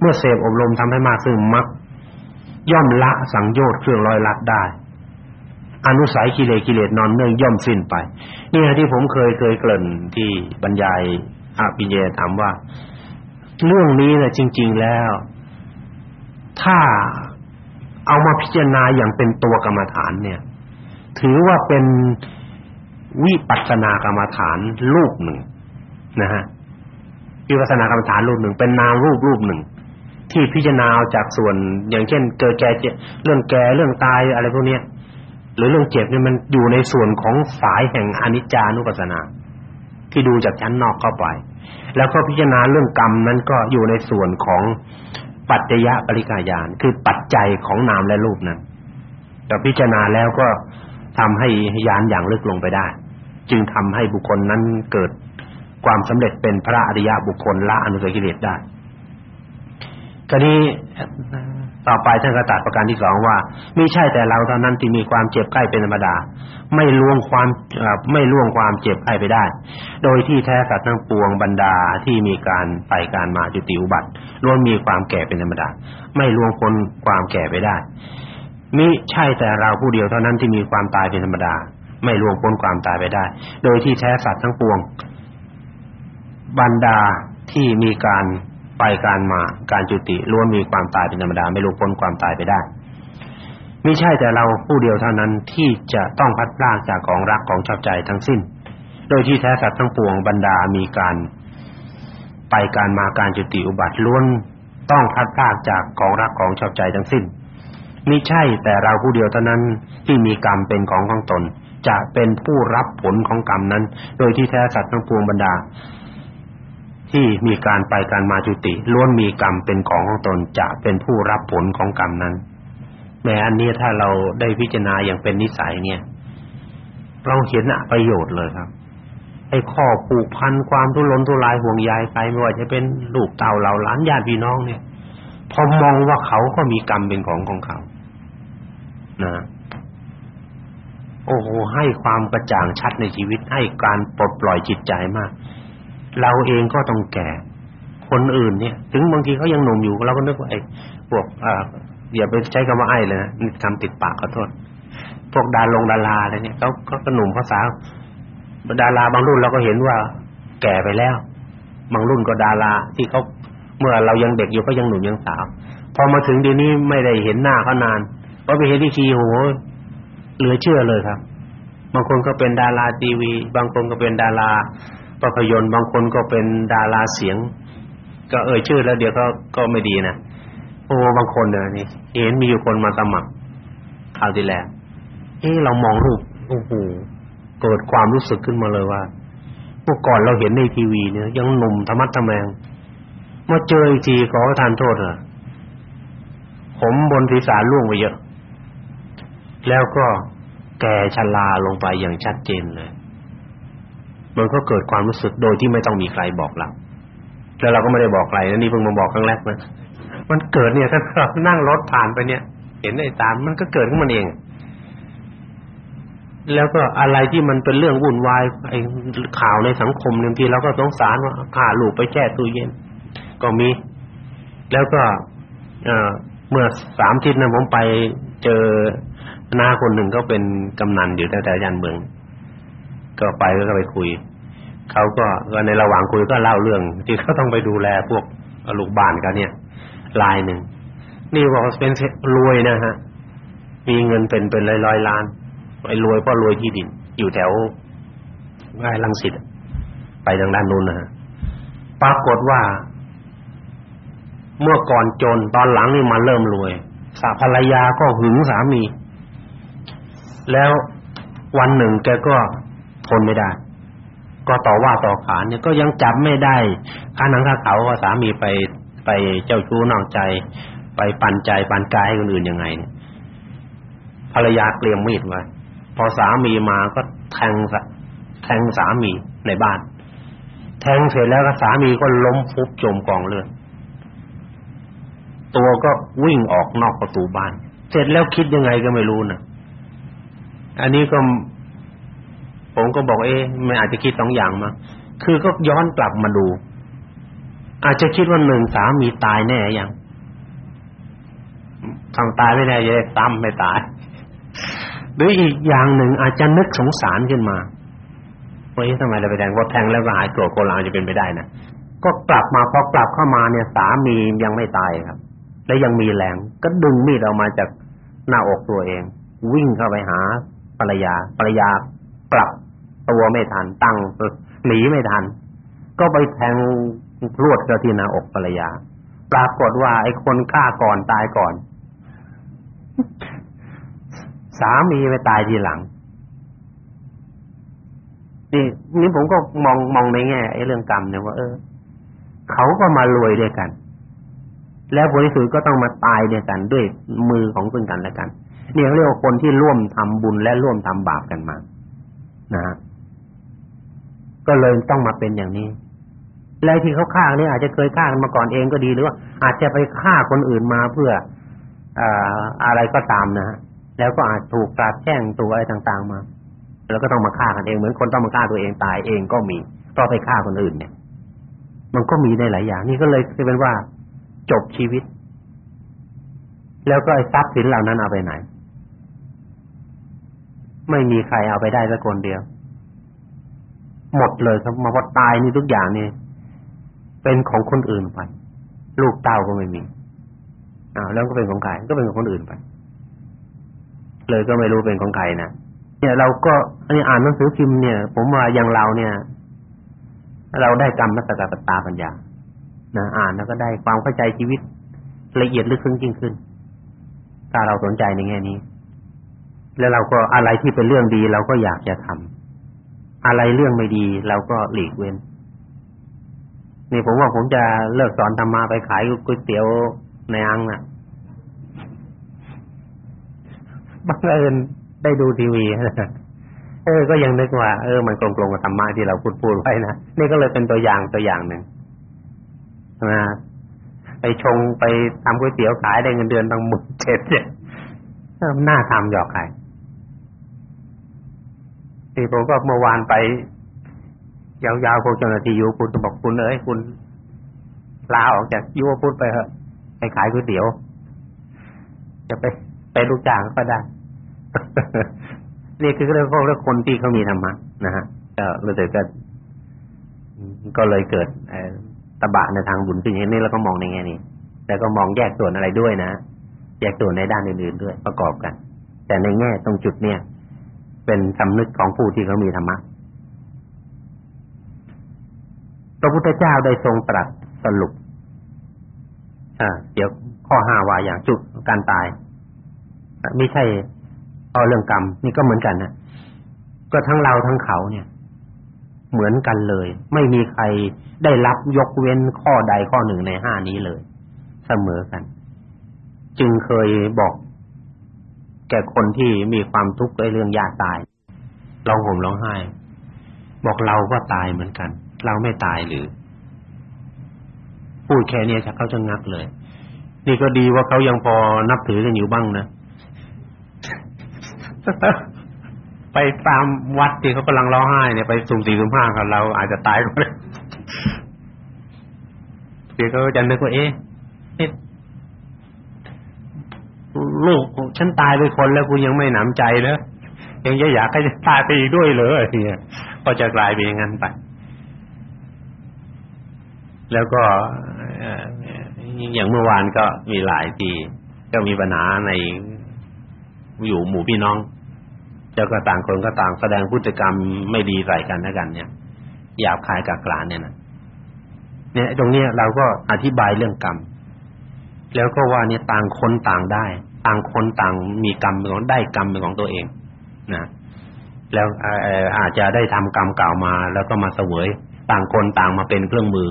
Speaker 2: เมื่อเสพอบรมทำให้มากขึ้นมรรคย่อมละสังโยชน์เครื่องลอยลัดได้ อนุสัยกิเลสกิเลสนอนเนื่องย่อมสิ้นไปนี่ที่ผมเคยเคยเกริ่นที่บรรยายอภิเยถามว่า เรื่องนี้นะจริง ๆแล้ว ถ้าเอามาพิจารณาอย่างเป็นตัวกรรมฐานเนี่ย ถือว่าเป็นวิปัสสนากรรมฐานรูปหนึ่งนะฮะวิปัสสนากรรมฐานรูปหนึ่ง เป็นนามรูปรูปหนึ่ง ที่พิจารณาจากส่วนอย่างเช่น เกิดแก่เรื่องแก่เรื่องตายอะไรพวกเนี้ย หรือเรื่องเจ็บเนี่ยมันอยู่ในส่วนของสายแห่งอนิจจานุปัสสนา ที่ดูจากชั้นนอกเข้าไป แล้วก็พิจารณาเรื่องกรรมนั้นก็อยู่ในส่วนของปัจจยปริกายานคือปัจจัยของนามและรูปนั้นแต่พิจารณาแล้วก็ทำให้ยานอย่างลึกลงไปได้ จึงทำให้บุคคลนั้นเกิดความสำเร็จเป็นพระอริยะบุคคลละอนุสัยกิเลสได้กรณี ต่อไปท่านก็ตัดประการที่สองว่าไม่ใช่แต่เราเท่านั้นที่มีความเจ็บไข้เป็นธรรมดา ไม่ล่วงความไม่ล่วงความเจ็บไข้ไปได้ โดยที่แท้สัตว์ทั้งปวงบรรดาที่มีการไปการมาจุติอุบัติล้วนมีความแก่เป็นธรรมดา ไม่ล่วงพ้นความแก่ไปได้มิใช่แต่เราผู้เดียวเท่านั้นที่มีความตายเป็นธรรมดา ไม่ล่วงพ้นความตายไปได้ โดยที่แท้สัตว์ทั้งปวง บรรดาที่มีการ ไปการมาการจุติล้วนมีความตายเป็นธรรมดาไม่รู้พ้นความตายไปได้ไม่ใช่แต่เราผู้เดียวเท่านั้นที่จะต้องพัดพลากจากของรักของชอบใจทั้งสิ้น โดยที่แท้สัตว์ทั้งปวงบรรดามีการ ไปการมาการจุติอุบัติล้วนต้องพัดพลากจากของรักของชอบใจทั้งสิ้นมิใช่แต่เราผู้เดียวเท่านั้นที่มีกรรมเป็นของของตน จะเป็นผู้รับผลของกรรมนั้น โดยที่แท้สัตว์ทั้งปวงบรรดา ที่มีการไปการมาจุติล้วนมีกรรมเป็นของของตนจะเป็นผู้รับผลของกรรมนั้นแม้อันนี้ถ้าเราได้พิจารณาอย่างเป็นนิสัยเนี่ย เราเห็นประโยชน์เลยครับไอ้ข้อผูกพันความทุรนทุรายห่วงใยไปไม่ว่าจะเป็นลูกเต่าเหล่าหลานญาติพี่น้องเนี่ยพอมองว่าเขาก็มีกรรมเป็นของของเขานะโอ้โหให้ความกระจ่างชัดในชีวิตให้การปลดปล่อยจิตใจมาก เราเองก็ต้องแก่ คนอื่นเนี่ย ถึงบางทีเขายังหนุ่มอยู่เราก็นึกว่าไอ้พวกอ่าอย่าไปใช้คำว่าไอ้เลยนะนี่คำติดปากขอโทษพวกดาลงดาราอะไรเนี่ยเขาเขาก็หนุ่มภาษาวดาราบางรุ่นเราก็เห็นว่าแก่ไปแล้ว บางรุ่นก็ดาราที่เขาเมื่อเรายังเด็กอยู่ก็ยังหนุ่มยังสาว พอมาถึงเดี๋ยวนี้ไม่ได้เห็นหน้าเขานานพอไปเห็นที่ทีโหเหลือเชื่อเลยครับ บางคนก็เป็นดาราทีวี บางคนก็เป็นดารา ภาพยนตร์บางคนก็เป็นดาราเสียง ก็เอ่ยชื่อแล้วเดี๋ยวก็ก็ไม่ดีนะโอ้บางคนเนี่ยนี่เห็นมีอยู่คนมาสมัครคราวที่แล้วเอ๊ะเรามองรูปโอ้โหเกิดความรู้สึกขึ้นมาเลยว่าเมื่อก่อนเราเห็นในทีวีเนี่ยยังหนุ่มธรรมัดทะแมงมาเจออีกทีขอประทานโทษเถอะผมบนศีรษะร่วงไปเยอะ แล้วก็แก่ชราลงไปอย่างชัดเจนเลย มันก็เกิดความรู้สึกโดยที่ไม่ต้องมีใครบอกเราแล้วเราก็ไม่ได้บอกใครนะนี่เพิ่งมาบอกครั้งแรกนะมันเกิดเนี่ยถ้าเรานั่งรถผ่านไปเนี่ย เห็นไอ้ตามมันก็เกิดขึ้นมันเอง แล้วก็อะไรที่มันเป็นเรื่องวุ่นวายไอ้ข่าวในสังคมบางทีเราก็สงสารว่าพาลูกไปแช่ตู้เย็น ก็มี แล้วก็เอ่อเมื่อสามทิศนะผมไปเจอหน้าคนหนึ่งก็เป็นกำนันอยู่แถวๆยันเมือง ก็ไปก็ไปคุยเขาก็ก็ในระหว่างคุยก็เล่าเรื่องที่เขาต้องไปดูแลพวกลูกบ้านกันเนี่ยรายหนึ่งนี่บอกเป็นรวยนะฮะมีเงินเป็นเป็นร้อยๆล้านไอ้รวยเพราะรวยที่ดิน อยู่แถวง่ายลังสิตไปทางด้านนู้นนะฮะปรากฏว่า เมื่อก่อนจนตอนหลังนี่มาเริ่มรวยสาภรรยาก็หึงสามี แล้ววันหนึ่งแกก็ ทนไม่ได้ ก็ต่อว่าต่อขานเนี่ยก็ยังจับไม่ได้ข้านังข้าเขาว่าสามีไปไปเจ้าชู้นอกใจ ไปปันใจปันกายให้คนอื่นยังไงเนี่ยภรรยาเตรียมมีดไว้พอสามีมาก็แทงแทงสามีในบ้าน แทงเสร็จแล้วก็สามีก็ล้มฟุบจมกองเลือดตัวก็วิ่งออกนอกประตูบ้าน เสร็จแล้วคิดยังไงก็ไม่รู้นะอันนี้ก็ ผมก็บอกเอ๊ะไม่อาจจะคิดสองอย่างมาคือก็ย้อนกลับมาดู อาจจะคิดว่าหนึ่งสามีตายแน่ยังทางตายไม่แน่จะได้ตั้มไม่ตายหรืออีกอย่างหนึ่งอาจจะนึกสงสารขึ้นมาว่าเอ๊ะทำไมเราไปแทงว่าแทงแล้วก็หายโกรธโกรธจะเป็นไปได้นะก็กลับมาพอกลับเข้ามาเนี่ยสามียังไม่ตายครับ และยังมีแรงก็ดึงมีดออกมาจากหน้าอกตัวเอง วิ่งเข้าไปหาภรรยาภรรยากลับ ตัวไม่ทันตั้งหนีไม่ทัน ก็ไปแทงพรวดเข้าที่หน้าอกภรรยา ปรากฏว่าไอ้คนฆ่าก่อนตายก่อน สามีไปตายทีหลังนี่นี่ผมก็มองมองในแง่ไอ้เรื่องกรรมเนี่ยว่าเออเขาก็มารวยด้วยกัน แล้วผลที่สุดก็ต้องมาตายด้วยกันด้วยมือของซึ่งกันและกันเนี่ยเรียกว่าคนที่ร่วมทำบุญและร่วมทำบาปกันมา นะฮะ ก็เลยต้องมาเป็นอย่างนี้แล้วที่เขาฆ่าเนี่ยอาจจะเคยฆ่ากันมาก่อนเองก็ดีหรือว่าอาจจะไปฆ่าคนอื่นมาเพื่อออะไรก็ตามนะฮะแล้วก็อาจถูกกราบแช่งตัวอะไรต่าง ๆ มา แล้วก็ต้องมาฆ่ากันเองเหมือนคนต้องมาฆ่าตัวเองตายเองก็มีก็ไปฆ่าคนอื่นเนี่ย มันก็มีได้หลายอย่าง นี่ก็เลยเป็นว่าจบชีวิต แล้วก็ไอ้ทรัพย์สินเหล่านั้นเอาไปไหน ไม่มีใครเอาไปได้สักคนเดียว หมดเลยครับมาพอตายนี่ทุกอย่างนี่เป็นของคนอื่นไป ลูกเต้าก็ไม่มีอ้าวแล้วก็เป็นของใครก็เป็นของคนอื่นไป เลยก็ไม่รู้เป็นของใครนะเนี่ยเราก็อันนี้อ่านหนังสือพิมพ์เนี่ย ผมว่าอย่างเราเนี่ย เราได้กรรมมัสกปตาปัญญานะอ่านแล้วก็ได้ความเข้าใจชีวิตละเอียดลึกซึ้งยิ่งขึ้น ถ้าเราสนใจในแง่นี้ แล้วเราก็อะไรที่เป็นเรื่องดีเราก็อยากจะทำ อะไรเรื่องไม่ดีเราก็หลีกเว้นนี่ผมว่าผมจะเลิกสอนธรรมะไปขายก๋วยเตี๋ยวในอังน่ะบังเอิญได้ดูทีวีเออ ก็ยังนึกว่าเออมันกลมๆกับธรรมะที่เราพูดพูดไว้นะนี่ก็เลยเป็นตัวอย่างตัวอย่างหนึ่งนะไปชงไปทำก๋วยเตี๋ยวขายได้เงินเดือนตั้งหมื่นเจ็ดเนี่ยน่าทำหยอกใคร ที่ผมก็เมื่อวานไปยาวๆพวกเจ้าหน้าที่อยู่คุณบอกคุณเอ้ยคุณลาออกจากยูพุทธไปเถอะไปขายก๋วยเตี๋ยว จะไปไปลูกจ้างก็ได้นี่คือเรื่องของเรื่องคนที่เขามีธรรมะนะฮะก็รู้สึกก็ก็เลยเกิดตบะในทางบุญซึ่งนี้เราก็มองในแง่นี้แต่ก็มองแยกส่วนอะไรด้วยนะแยกส่วนในด้านอื่นๆด้วยประกอบกัน แต่ในแง่ตรงจุดเนี้ย เป็นสำนึกของผู้ที่เขามีธรรมะพระพุทธเจ้าได้ทรงตรัสสรุปอ่าเดี๋ยวข้อห้าว่าอย่างจุดการตายไม่ใช่เอาเรื่องกรรม นี่ก็เหมือนกันนะก็ทั้งเราทั้งเขาเนี่ย เหมือนกันเลย ไม่มีใครได้รับยกเว้นข้อใดข้อหนึ่งในห้านี้เลย เสมอกัน จึงเคยบอก แก่คนที่มีความทุกข์ในเรื่องญาติตายร้องห่มร้องไห้ บอกเราก็ตายเหมือนกัน เราไม่ตายหรือ พูดแค่นี้ชักเขาจะงักเลย นี่ก็ดีว่าเขายังพอนับถือกันอยู่บ้างนะไปตามวัดที่เขากำลังร้องไห้เนี่ยไปสุ่มสี่สุ่มห้ากับเราอาจจะตายก็ได้เดี๋ยวเขาจะนึกว่าเอ๊ะ ลูกฉันตายไปคนแล้วกูยังไม่หนำใจเลยยังจะอยากให้ตายไปอีกด้วยเหรอเนี่ยก็จะกลายเป็นอย่างนั้นไป แล้วก็อย่างเมื่อวานก็มีหลายที่ก็มีปัญหาในอยู่หมู่พี่น้องเจ้าก็ต่างคนก็ต่างแสดงพฤติกรรมไม่ดีใส่กันและกัน เนี่ยหยาบคายกับกลานเนี่ยนะเนี่ยตรงนี้เราก็อธิบายเรื่องกรรม แล้วก็ว่าเนี่ยต่างคนต่างได้ ต่างคนต่างมีกรรมเป็นของได้กรรมเป็นของตัวเองนะแล้วอาจจะได้ทำกรรมเก่ามา แล้วก็มาเสวย ต่างคนต่างมาเป็นเครื่องมือ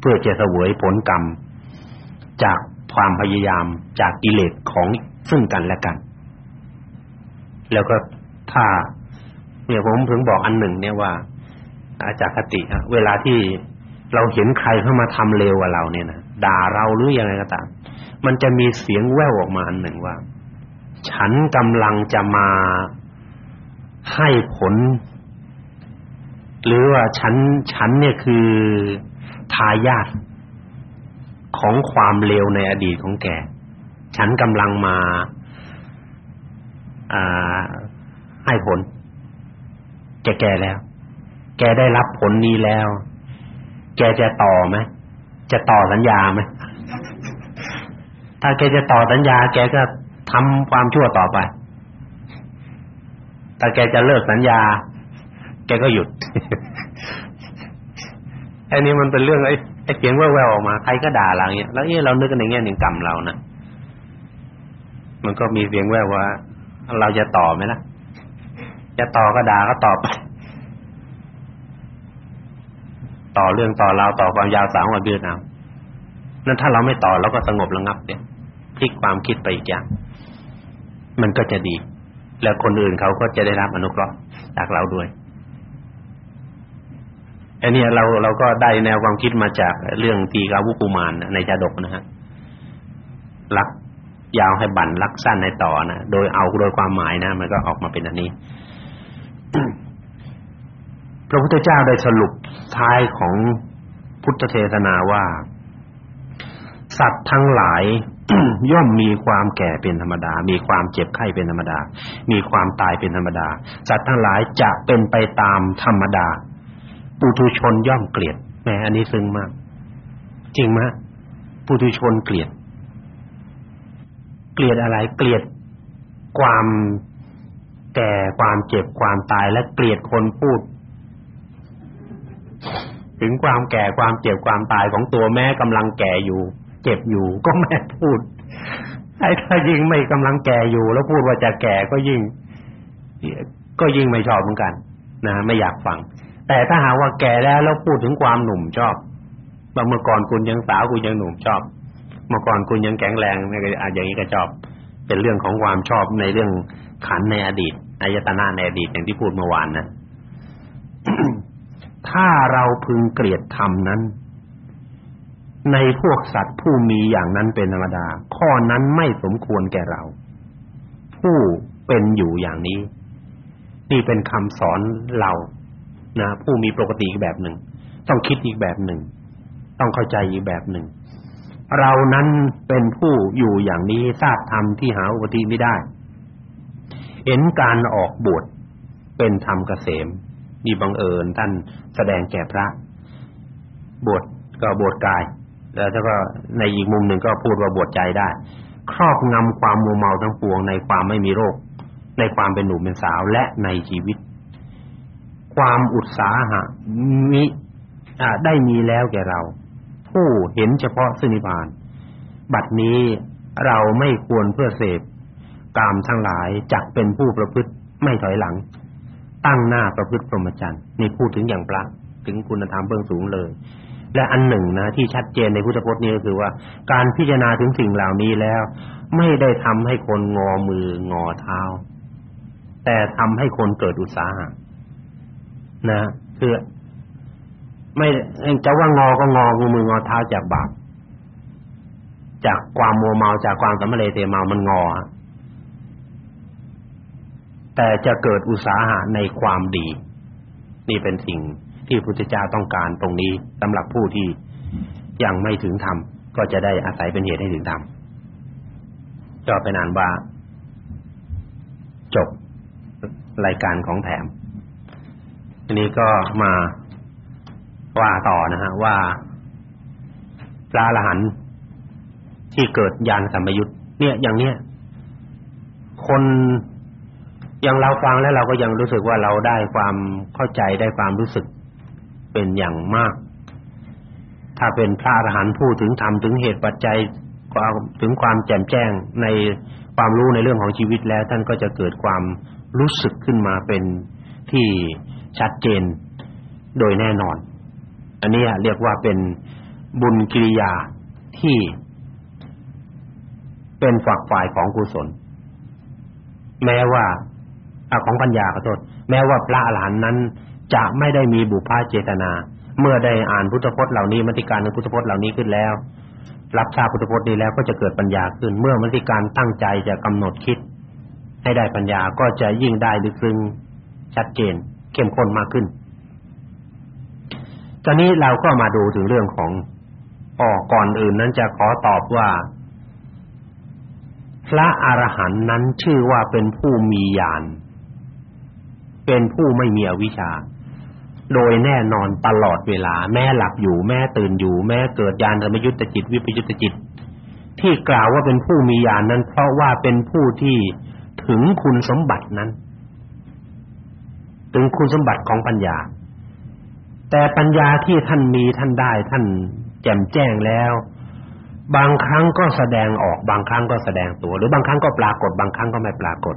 Speaker 2: เพื่อจะเสวยผลกรรม จากความพยายามจากกิเลสของซึ่งกันและกัน แล้วก็ถ้าเนี่ยผมถึงบอกอันหนึ่ง เนี่ยว่า อาจากคติเวลาที่เราเห็นใครเข้ามาทำเลวกับเราเนี่ยนะด่าเราหรือยังไงก็ตาม มันจะมีเสียงแว่วออกมาอันหนึ่งว่า ฉันกำลังจะมาให้ผล หรือว่าฉันฉันเนี่ยคือทายาทของความเลวในอดีตของแก ฉันกำลังมาให้ผลแกแก่แล้ว แกได้รับผลนี้แล้ว แกจะต่อไหมจะต่อสัญญาไหม ถ้าแกจะต่อสัญญา แกก็ทำความชั่วต่อไปถ้าแกจะเลิกสัญญา แกก็หยุด อันนี้มันเป็นเรื่องไอ้ไอ้เสียงแว่วๆออกมาใครก็ด่าเราเงี้ย แล้วเอ๊ะเรานึกกันในแง่หนึ่งกรรมเรานะมันก็มีเสียงแว่วว่า เราจะต่อไหมล่ะ จะต่อก็ด่าก็ตอบต่อเรื่องต่อเราต่อความยาวสาวกวันเดือนเอานั่นถ้าเราไม่ต่อเราก็สงบระงับเนี่ย พลิกความคิดไปอีกอย่างมันก็จะดี แล้วคนอื่นเขาก็จะได้รับอนุเคราะห์จากเราด้วยอันนี้เราเราก็ได้แนวความคิดมาจากเรื่องตีกาวุกุมารในจาดกนะฮะลักยาวให้บั่นลักสั้นในต่อนะโดยเอาโดยความหมายนะ มันก็ออกมาเป็นอันนี้ พระพุทธเจ้าได้สรุปท้ายของพุทธเทศนาว่า สัตว์ทั้งหลาย ย่อมมีความแก่เป็นธรรมดา มีความเจ็บไข้เป็นธรรมดา มีความตายเป็นธรรมดาสัตว์ทั้งหลายจะเป็นไปตามธรรมดาปุถุชนย่อมเกลียดแหมอันนี้ซึ้งมาก จริงไหมปุถุชนเกลียด เกลียดอะไรเกลียดความแก่ความเจ็บความตายและเกลียดคนพูด ถึงความแก่ความเจ็บความตายของตัวแม่กำลังแก่อยู่ เจ็บอยู่ก็แม่พูดไอ้ถ้ายิ่งไม่กำลังแก่อยู่แล้วพูดว่าจะแก่ก็ยิ่ง ก็ยิ่งไม่ชอบเหมือนกัน นะไม่อยากฟัง แต่ถ้าหาว่าแก่แล้วแล้วพูดถึงความหนุ่มชอบว่าเมื่อก่อนคุณยังสาวคุณยังหนุ่มชอบ เมื่อก่อนคุณยังแข็งแรงนี่ก็อาจอย่างนี้ก็ชอบ เป็นเรื่องของความชอบในเรื่องขันในอดีตอายตนะในอดีตอย่างที่พูดเมื่อวานนะถ้าเราพึงเกลียดธรรมนั้น ในพวกสัตว์ผู้มีอย่างนั้นเป็นธรรมดา ข้อนั้นไม่สมควรแก่เรา ผู้เป็นอยู่อย่างนี้ นี่เป็นคำสอนเรานะผู้มีปกติอีกแบบหนึ่ง ต้องคิดอีกแบบหนึ่ง ต้องเข้าใจอีกแบบหนึ่ง เรานั้นเป็นผู้อยู่อย่างนี้ทราบธรรมที่หาอุปธิไม่ได้ เห็นการออกบวชเป็นธรรมเกษมมีบังเอิญท่านแสดงแก่พระบวชก็บวชกาย แล้วก็ในอีกมุมหนึ่งก็พูดว่าบวชใจได้ ครอบงำความมัวเมาทั้งปวงในความไม่มีโรค ในความเป็นหนุ่มเป็นสาวและในชีวิต ความอุตสาหะมิได้มีแล้วแก่เรา ผู้เห็นเฉพาะสินิพาน บัดนี้เราไม่ควรเพื่อเสพกามทั้งหลายจักเป็นผู้ประพฤติไม่ถอยหลัง ตั้งหน้าประพฤติพรหมจรรย์นี่พูดถึงอย่างพระถึงคุณธรรมเบื้องสูงเลย และอันหนึ่งนะที่ชัดเจนในพุทธพจน์นี้ก็คือว่า การพิจารณาถึงสิ่งเหล่านี้แล้ว ไม่ได้ทำให้คนงอมืองอเท้า แต่ทำให้คนเกิดอุตสาหะนะคือไม่จะว่างอก็งอมืองอเท้าจากบาปจากความโมเมาจากความสัมเรเตเมามันงอ แต่จะเกิดอุตสาหะในความดี นี่เป็นสิ่ง ที่พระพุทธเจ้าต้องการตรงนี้สำหรับผู้ที่ยังไม่ถึงธรรมก็จะได้อาศัยเป็นเหตุให้ถึงธรรมก็เป็นอันว่า จบรายการของแถมทีนี้ก็มาว่าต่อนะฮะว่าพระอรหันต์ที่เกิดญาณสัมปยุตเนี่ยอย่างเนี้ยคนอย่างเราฟังแล้วเราก็ยังรู้สึกว่าเราได้ความเข้าใจได้ความรู้สึก เป็นอย่างมาก ถ้าเป็นพระอรหันต์ผู้ถึงธรรมถึงเหตุปัจจัยความถึงความแจ่มแจ้งในความรู้ในเรื่องของชีวิตแล้ว ท่านก็จะเกิดความรู้สึกขึ้นมาเป็นที่ชัดเจนโดยแน่นอน อันนี้เรียกว่าเป็นบุญกิริยาที่เป็นฝักฝ่ายของกุศล แม้ว่าของปัญญาขอโทษ แม้ว่าพระอรหันต์นั้น จะไม่ได้มีบุพาเจตนา เมื่อได้อ่านพุทธพจน์เหล่านี้มติการในพุทธพจน์เหล่านี้ขึ้นแล้ว รับทราบพุทธพจน์นี้แล้วก็จะเกิดปัญญาขึ้น เมื่อมติการตั้งใจจะกำหนดคิด ให้ได้ปัญญาก็จะยิ่งได้ลึกซึ้งชัดเจน เข้มข้นมากขึ้นตอนนี้เราก็มาดูถึงเรื่องของอ๋อก่อนอื่นนั้นจะขอตอบว่า พระอรหันต์นั้นชื่อว่าเป็นผู้มีญาณเป็นผู้ไม่มีอวิชชา โดยแน่นอนตลอดเวลา แม้หลับอยู่ แม้ตื่นอยู่ แม้เกิดญาณธรรมยุตจิต วิปยุตจิต ที่กล่าวว่าเป็นผู้มีญาณนนั้น เพราะว่าเป็นผู้ที่ถึงคุณสมบัตินั้น ถึงคุณสมบัติของปัญญา แต่ปัญญาที่ท่านมีท่านได้ ท่านแจ่มแจ้งแล้ว บางครั้งก็แสดงออก บางครั้งก็แสดงตัว หรือบางครั้งก็ปรากฏ บางครั้งก็ไม่ปรากฏ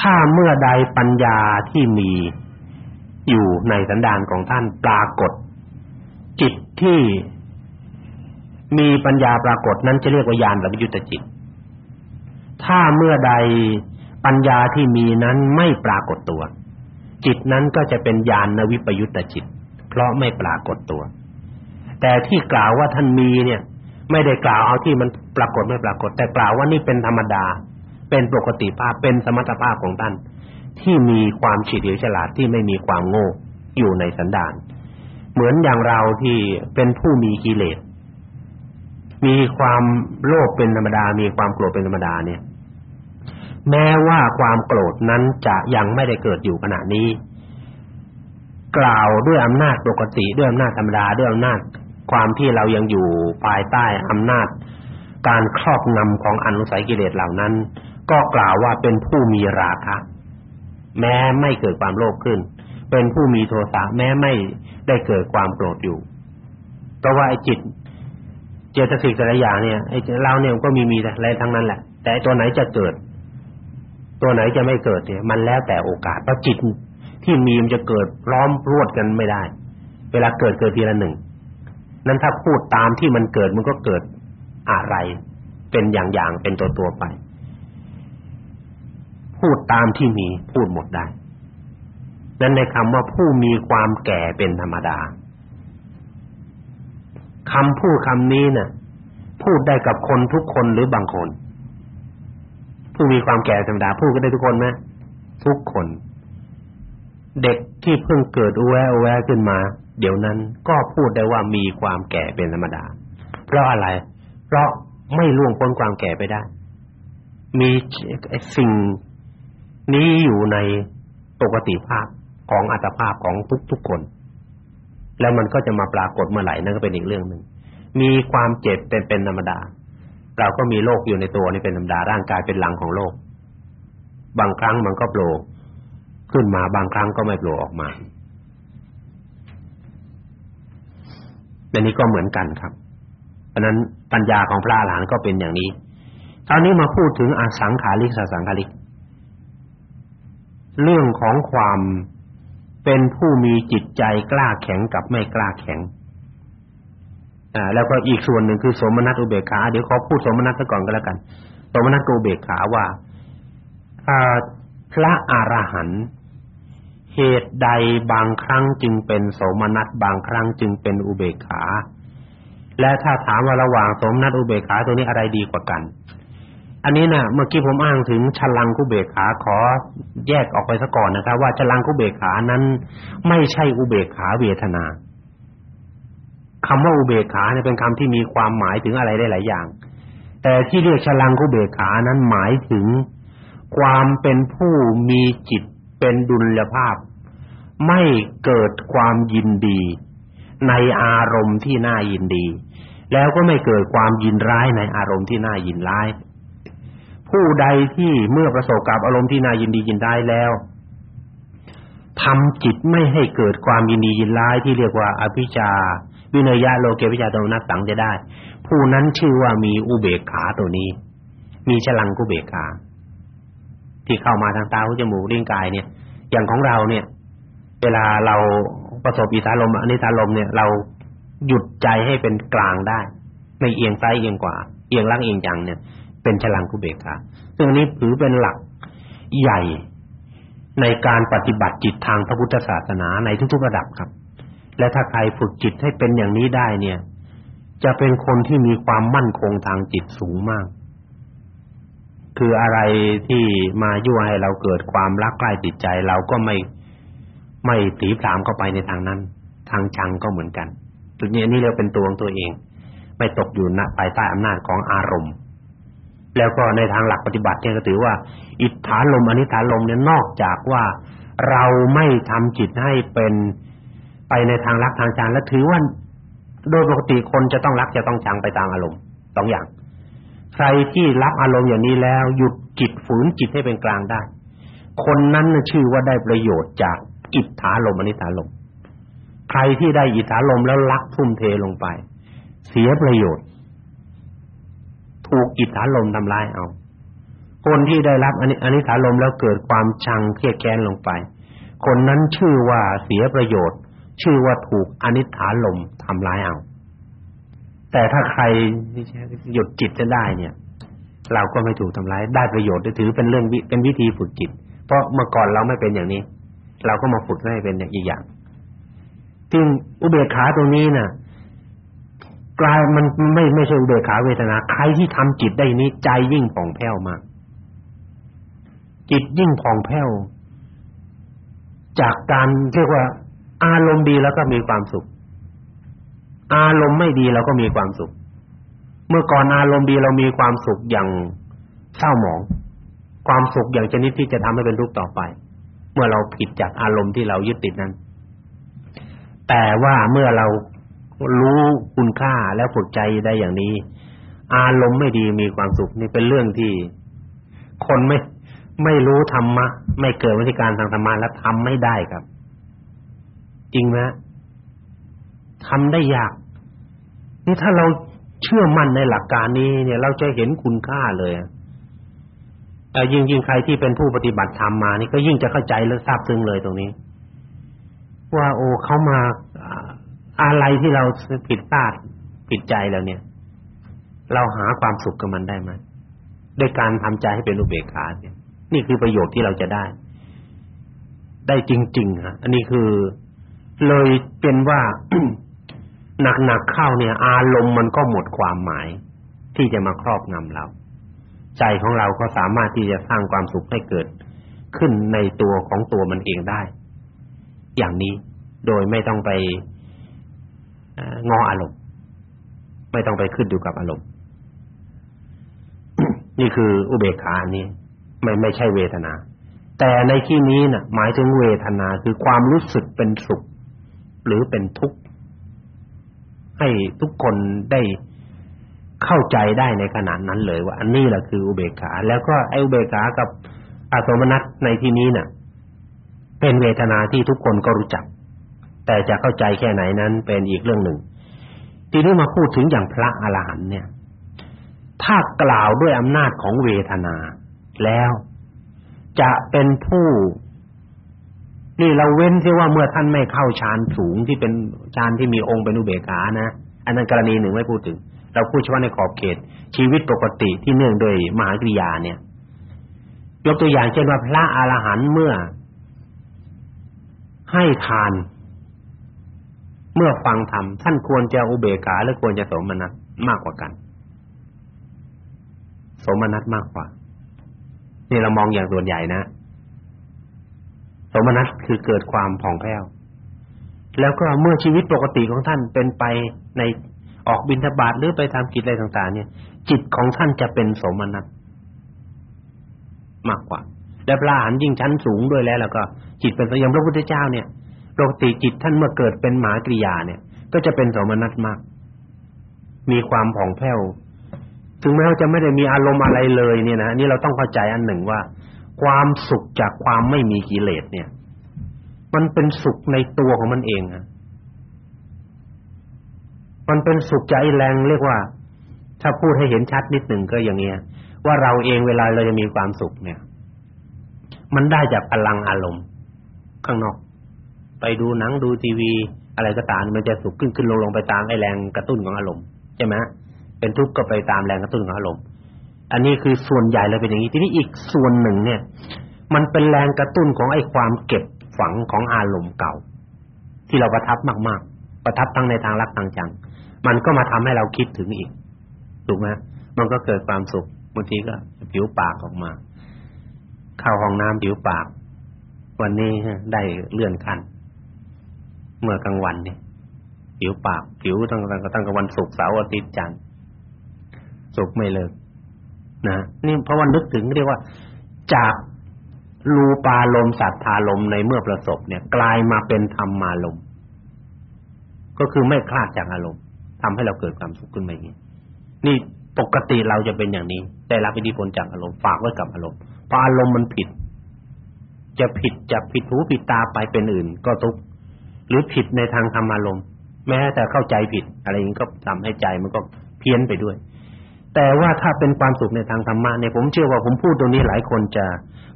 Speaker 2: ถ้าเมื่อใดปัญญาที่มี อยู่ในสันดานของท่านปรากฏ จิตที่มีปัญญาปรากฏนั้นจะเรียกว่าญาณสัมยุตจิต ถ้าเมื่อใดปัญญาที่มีนั้นไม่ปรากฏตัว จิตนั้นก็จะเป็นญาณวิปยุตจิต เพราะไม่ปรากฏตัว แต่ที่กล่าวว่าท่านมีเนี่ย ไม่ได้กล่าวเอาที่มันปรากฏไม่ปรากฏ แต่กล่าวว่านี่เป็นธรรมดา เป็นปกติภาพเป็นสมรรถภาพของท่าน ที่มีความเฉลียวฉลาดที่ไม่มีความโง่อยู่ในสันดาน เหมือนอย่างเราที่เป็นผู้มีกิเลส มีความโลภเป็นธรรมดา มีความโกรธเป็นธรรมดาเนี่ย แม้ว่าความโกรธนั้นจะยังไม่ได้เกิดอยู่ขณะนี้ กล่าวด้วยอำนาจปกติด้วยอำนาจธรรมดาด้วยอำนาจความที่เรายังอยู่ภายใต้อำนาจ การครอบงำของอนุสัยกิเลสเหล่านั้น ก็กล่าวว่าเป็นผู้มีราคะ แม้ไม่เกิดความโลภขึ้น เป็นผู้มีโทสะแม้ไม่ได้เกิดความโกรธอยู่เพราะว่าไอ้จิต เจตสิกแต่ละอย่างเนี่ยไอ้เราเนี่ยก็มีมีแต่อะไรทั้งนั้นแหละ แต่ตัวไหนจะเกิด ตัวไหนจะไม่เกิดเนี่ย มันแล้วแต่โอกาสเพราะจิตที่มีมันจะเกิดพร้อมรวดกันไม่ได้ เวลาเกิดเกิดทีละหนึ่งนั้นถ้าพูดตามที่มันเกิดมันก็เกิดอะไร เป็นอย่างๆเป็นตัวๆไป พูดตามที่มีพูดหมดได้นั้นในคำว่าผู้มีความแก่เป็นธรรมดาคำพูดคำนี้นะ่ะ พูดได้กับคนทุกคนหรือบางคน ผู้มีความแก่ธรรมดาพูดก็ได้ทุกคนไหมทุกคน เด็กที่เพิ่งเกิดอุแวอุแวขึ้นมา เดี๋ยวนั้นก็พูดได้ว่ามีความแก่เป็นธรรมดา เพราะอะไร เพราะไม่ล่วงพ้นความแก่ไปได้ มีสิ่ง นี้อยู่ในปกติภาพของอัตภาพของทุกๆคน แล้วมันก็จะมาปรากฏเมื่อไหร่นั่นก็เป็นอีกเรื่องหนึ่งมีความเจ็บเป็นเป็นธรรมดา เราก็มีโรคอยู่ในตัวนี่เป็นธรรมดาร่างกายเป็นหลังของโรคบางครั้งมันก็โผล่ขึ้นมาบางครั้งก็ไม่โผล่ออกมาอันนี้ก็เหมือนกันครับ เพราะนั้นปัญญาของพระอรหันต์ก็เป็นอย่างนี้คราวนี้มาพูดถึงอสังขาริกสสังขาริก เรื่องของความเป็นผู้มีจิตใจกล้าแข็งกับไม่กล้าแข็งอ่าแล้วก็อีกส่วนหนึ่งคือสมนัตอุเบกขาเดี๋ยวขอพูดสมนัตซะก่อนก็แล้วกัน สมนัตอุเบกขาว่าพระอรหันต์เหตุใดบางครั้งจึงเป็นโสมนัสบางครั้งจึงเป็นอุเบกขา และถ้าถามว่าระหว่างโสมนัสอุเบกขาตัวนี้อะไรดีกว่ากัน อันนี้นะ่ะ เมื่อกี้ผมอ้างถึงฉลังกุเบกขาขอแยกออกไปซะก่อนนะครับ ว่าฉลังกุเบกขานั้น ไม่ใช่อุเบกขาเวทนาคำว่าอุเบกขาเนี่ยเป็นคำที่มีความหมายถึงอะไรได้หลายอย่าง แต่ที่เรียกฉลังกุเบกขานั้นหมายถึงความเป็นผู้มีจิตเป็นดุลภาพ ไม่เกิดความยินดี ในอารมณ์ที่น่ายินดี แล้วก็ไม่เกิดความยินร้ายในอารมณ์ที่น่ายินร้าย ผู้ใดที่เมื่อประสบกับอารมณ์ที่น่ายินดียินได้แล้วทำจิตไม่ให้เกิดความยินดียินร้ายที่เรียกว่าอภิชาวินยะโลเกวิชาตนัสสังจะได้ ผู้นั้นชื่อว่ามีอุเบกขาตัวนี้ มีฉลังกุเบกขาที่เข้ามาทางตาหูจมูกลิ้นกายเนี่ย อย่างของเราเนี่ย เวลาเราประสบอิทธารมอนิธารมเนี่ยเราหยุดใจให้เป็นกลางได้ ไม่เอียงซ้ายเอียงขวาเอียงล่างเอียงจังเนี่ย เป็นฉลังกุเบกขาซึ่งนี้ถือเป็นหลักใหญ่ในการปฏิบัติจิตทางพระพุทธศาสนาในทุกๆระดับครับ และถ้าใครฝึกจิตให้เป็นอย่างนี้ได้เนี่ย จะเป็นคนที่มีความมั่นคงทางจิตสูงมาก คืออะไรที่มายั่วให้เราเกิดความรักใกล้ติดใจเราก็ไม่ไม่ตีผามเข้าไปในทางนั้น ทางชังก็เหมือนกันจุดนี้นี่เรียกเป็นตัวของตัวเอง ไม่ตกอยู่ณภายใต้อำนาจของอารมณ์ แล้วก็ในทางหลักปฏิบัติเนี่ยก็ถือว่า อิทธาลมอนิธาลมเนี่ยนอกจากว่าเราไม่ทำจิตให้เป็นไปในทางรักทางชังและถือว่าโดยปกติคนจะต้องรักจะต้องชังไปตามอารมณ์สองอย่าง ใครที่รับอารมณ์อย่างนี้แล้วหยุดจิตฝืนจิตให้เป็นกลางได้ คนนั้นชื่อว่าได้ประโยชน์จากอิทธาลมอนิธาลมใครที่ได้อิทธาลมแล้วรักทุ่มเทลงไป เสียประโยชน์ ถูกอิทธาลมทำลายเอา คนที่ได้รับอนิธาลมแล้วเกิดความชังเครียดแค้นลงไป คนนั้นชื่อว่าเสียประโยชน์ ชื่อว่าถูกอนิธาลมทำลายเอา แต่ถ้าใครหยุดจิตจะได้เนี่ย เราก็ไม่ถูกทำร้ายได้ประโยชน์ถือเป็นเรื่องเป็นวิธีฝึกจิต เพราะเมื่อก่อนเราไม่เป็นอย่างนี้ เราก็มาฝึกให้เป็นอย่างอีกอย่างซึ่งอุเบกขาตรงนี้น่ะ กลายมันไม่ไม่ใช่อุเบกขาเวทนา ใครที่ทำจิตได้นี้ใจยิ่งผ่องแผ้วมาก จิตยิ่งผ่องแผ้ว จากการเรียกว่า อารมณ์ดีแล้วก็มีความสุข อารมณ์ไม่ดีเราก็มีความสุข เมื่อก่อนอารมณ์ดีเรามีความสุขอย่างเศร้าหมอง ความสุขอย่างชนิดที่จะทำให้เป็นทุกข์ต่อไป เมื่อเราผิดจากอารมณ์ที่เรายึดติดนั้น แต่ว่าเมื่อเรา รู้คุณค่าแล้วฝึกใจได้อย่างนี้ อารมณ์ไม่ดีมีความสุขนี่เป็นเรื่องที่ คนไม่ไม่รู้ธรรมะ ไม่เกิดวิธีการทางธรรมะแล้วทำไม่ได้ครับ จริงไหมทำได้ยาก นี่ถ้าเราเชื่อมั่นในหลักการนี้เนี่ย เราจะเห็นคุณค่าเลยแต่ยิ่งยิ่งใครที่เป็นผู้ปฏิบัติธรรมมานี่ก็ยิ่งจะเข้าใจและทราบซึ้งเลยตรงนี้ ว่าโอ้เขามา อะไรที่เราผิดพลาดผิดใจแล้วเนี่ย เราหาความสุขกับมันได้ไหมโดยการทำใจให้เป็นอุเบกขาเนี่ย นี่คือประโยชน์ที่เราจะได้ ได้จริง ๆ ฮะ อันนี้คือเลยเป็นว่าหนักๆเข้าเนี่ย อารมณ์มันก็หมดความหมาย ที่จะมาครอบงำเรา ใจของเราก็สามารถที่จะสร้างความสุขให้เกิดขึ้นในตัวของตัวมันเองได้ อย่างนี้โดยไม่ต้องไป งออารมณ์ ไม่ต้องไปขึ้นอยู่กับอารมณ์ นี่คืออุเบกขาอันนี้ ไม่ไม่ใช่เวทนา แต่ในที่นี้น่ะ หมายถึงเวทนาคือความรู้สึกเป็นสุข หรือเป็นทุกข์ ให้ทุกคนได้เข้าใจได้ในขณะนั้นเลยว่า อันนี้แหละคืออุเบกขา แล้วก็ไอ้อุเบกขากับอาสมนัตในที่นี้น่ะ เป็นเวทนาที่ทุกคนก็รู้จัก แต่จะเข้าใจแค่ไหนนั้นเป็นอีกเรื่องหนึ่ง ทีนี้มาพูดถึงอย่างพระอรหันต์เนี่ย ถ้ากล่าวด้วยอำนาจของเวทนา แล้วจะเป็นผู้ นี่เราเว้นที่ว่าเมื่อท่านไม่เข้าฌานสูงที่เป็นฌานที่มีองค์เป็นอุเบกขานะอันนั้นกรณีหนึ่งไม่พูดถึง เราพูดเฉพาะในขอบเขต ชีวิตปกติที่เนื่องโดยมหากริยาเนี่ย ยกตัวอย่างเช่นว่าพระอรหันต์เมื่อให้ทาน เมื่อฟังธรรมท่านควรจะอุเบกขาหรือควรจะสมนัตมากกว่ากัน สมนัตมากกว่า นี่เรามองอย่างส่วนใหญ่นะ สมนัตคือเกิดความผ่องแผ้ว แล้วก็เมื่อชีวิตปกติของท่านเป็นไปในออกบิณฑบาตหรือไปทำกิจอะไรต่างๆ เนี่ย จิตของท่านจะเป็นสมนัตมากกว่า และพระอรหันต์ยิ่งชั้นสูงด้วยแล้ว แล้วก็ จิตเป็นสยามพระพุทธเจ้าเนี่ย ปกติจิตท่านเมื่อเกิดเป็นหมากริยาเนี่ย ก็จะเป็นสมนัตมาก มีความผ่องแผ้วถึงแม้ว่าจะไม่ได้มีอารมณ์อะไรเลยเนี่ยนะนี่เราต้องเข้าใจอันหนึ่งว่า ความสุขจากความไม่มีกิเลสเนี่ย มันเป็นสุขในตัวของมันเองอะมันเป็นสุขใจแรงเรียกว่า ถ้าพูดให้เห็นชัดนิดหนึ่งก็อย่างเงี้ย ว่าเราเองเวลาเราจะมีความสุขเนี่ย มันได้จากพลังอารมณ์ข้างนอก ไปดูหนังดูทีวี อะไรก็ตามมันจะสุขขึ้นขึ้นลงลงไปตามไอ้แรงกระตุ้นของอารมณ์ใช่ไหมเป็นทุกข์ก็ไปตามแรงกระตุ้นของอารมณ์อันนี้คือส่วนใหญ่เลยเป็นอย่างนี้ทีนี้อีกส่วนหนึ่งเนี่ย มันเป็นแรงกระตุ้นของไอ้ความเก็บฝังของอารมณ์เก่า ที่เราประทับมากๆ ประทับทั้งในทางรักทางจัง มันก็มาทำให้เราคิดถึงอีกถูกไหมมันก็เกิดความสุขบางทีก็ผิวปากออกมาเข้าห้องน้ำผิวปาก วันนี้ได้เลื่อนขั้น เมื่อกลางวันเนี่ยผิวปากผิวตั้งแต่ตั้งแต่วันศุกร์เสาร์อาทิตย์จันทร์สุขไม่เลิกนะนี่เพราะว่านึกถึงเรียกว่าจากรูปารมณ์สัทธารมณ์ในเมื่อประสบเนี่ย กลายมาเป็นธรรมารมณ์ก็คือไม่คลาดจากอารมณ์ทำให้เราเกิดความสุขขึ้นมาอย่างนี้นี่ปกติเราจะเป็นอย่างนี้ ได้รับอิทธิพลจากอารมณ์ฝากไว้กับอารมณ์พออารมณ์มันผิด จะผิดจะผิดหูผิดตาไปเป็นอื่น ก็ทุกข์ หรือผิดในทางธรรมารมณ์แม้แต่เข้าใจผิด อะไรอย่างนี้ก็ทำให้ใจมันก็เพี้ยนไปด้วย แต่ว่าถ้าเป็นความสุขในทางธรรมะเนี่ยผมเชื่อว่าผมพูดตรงนี้หลายคนจะ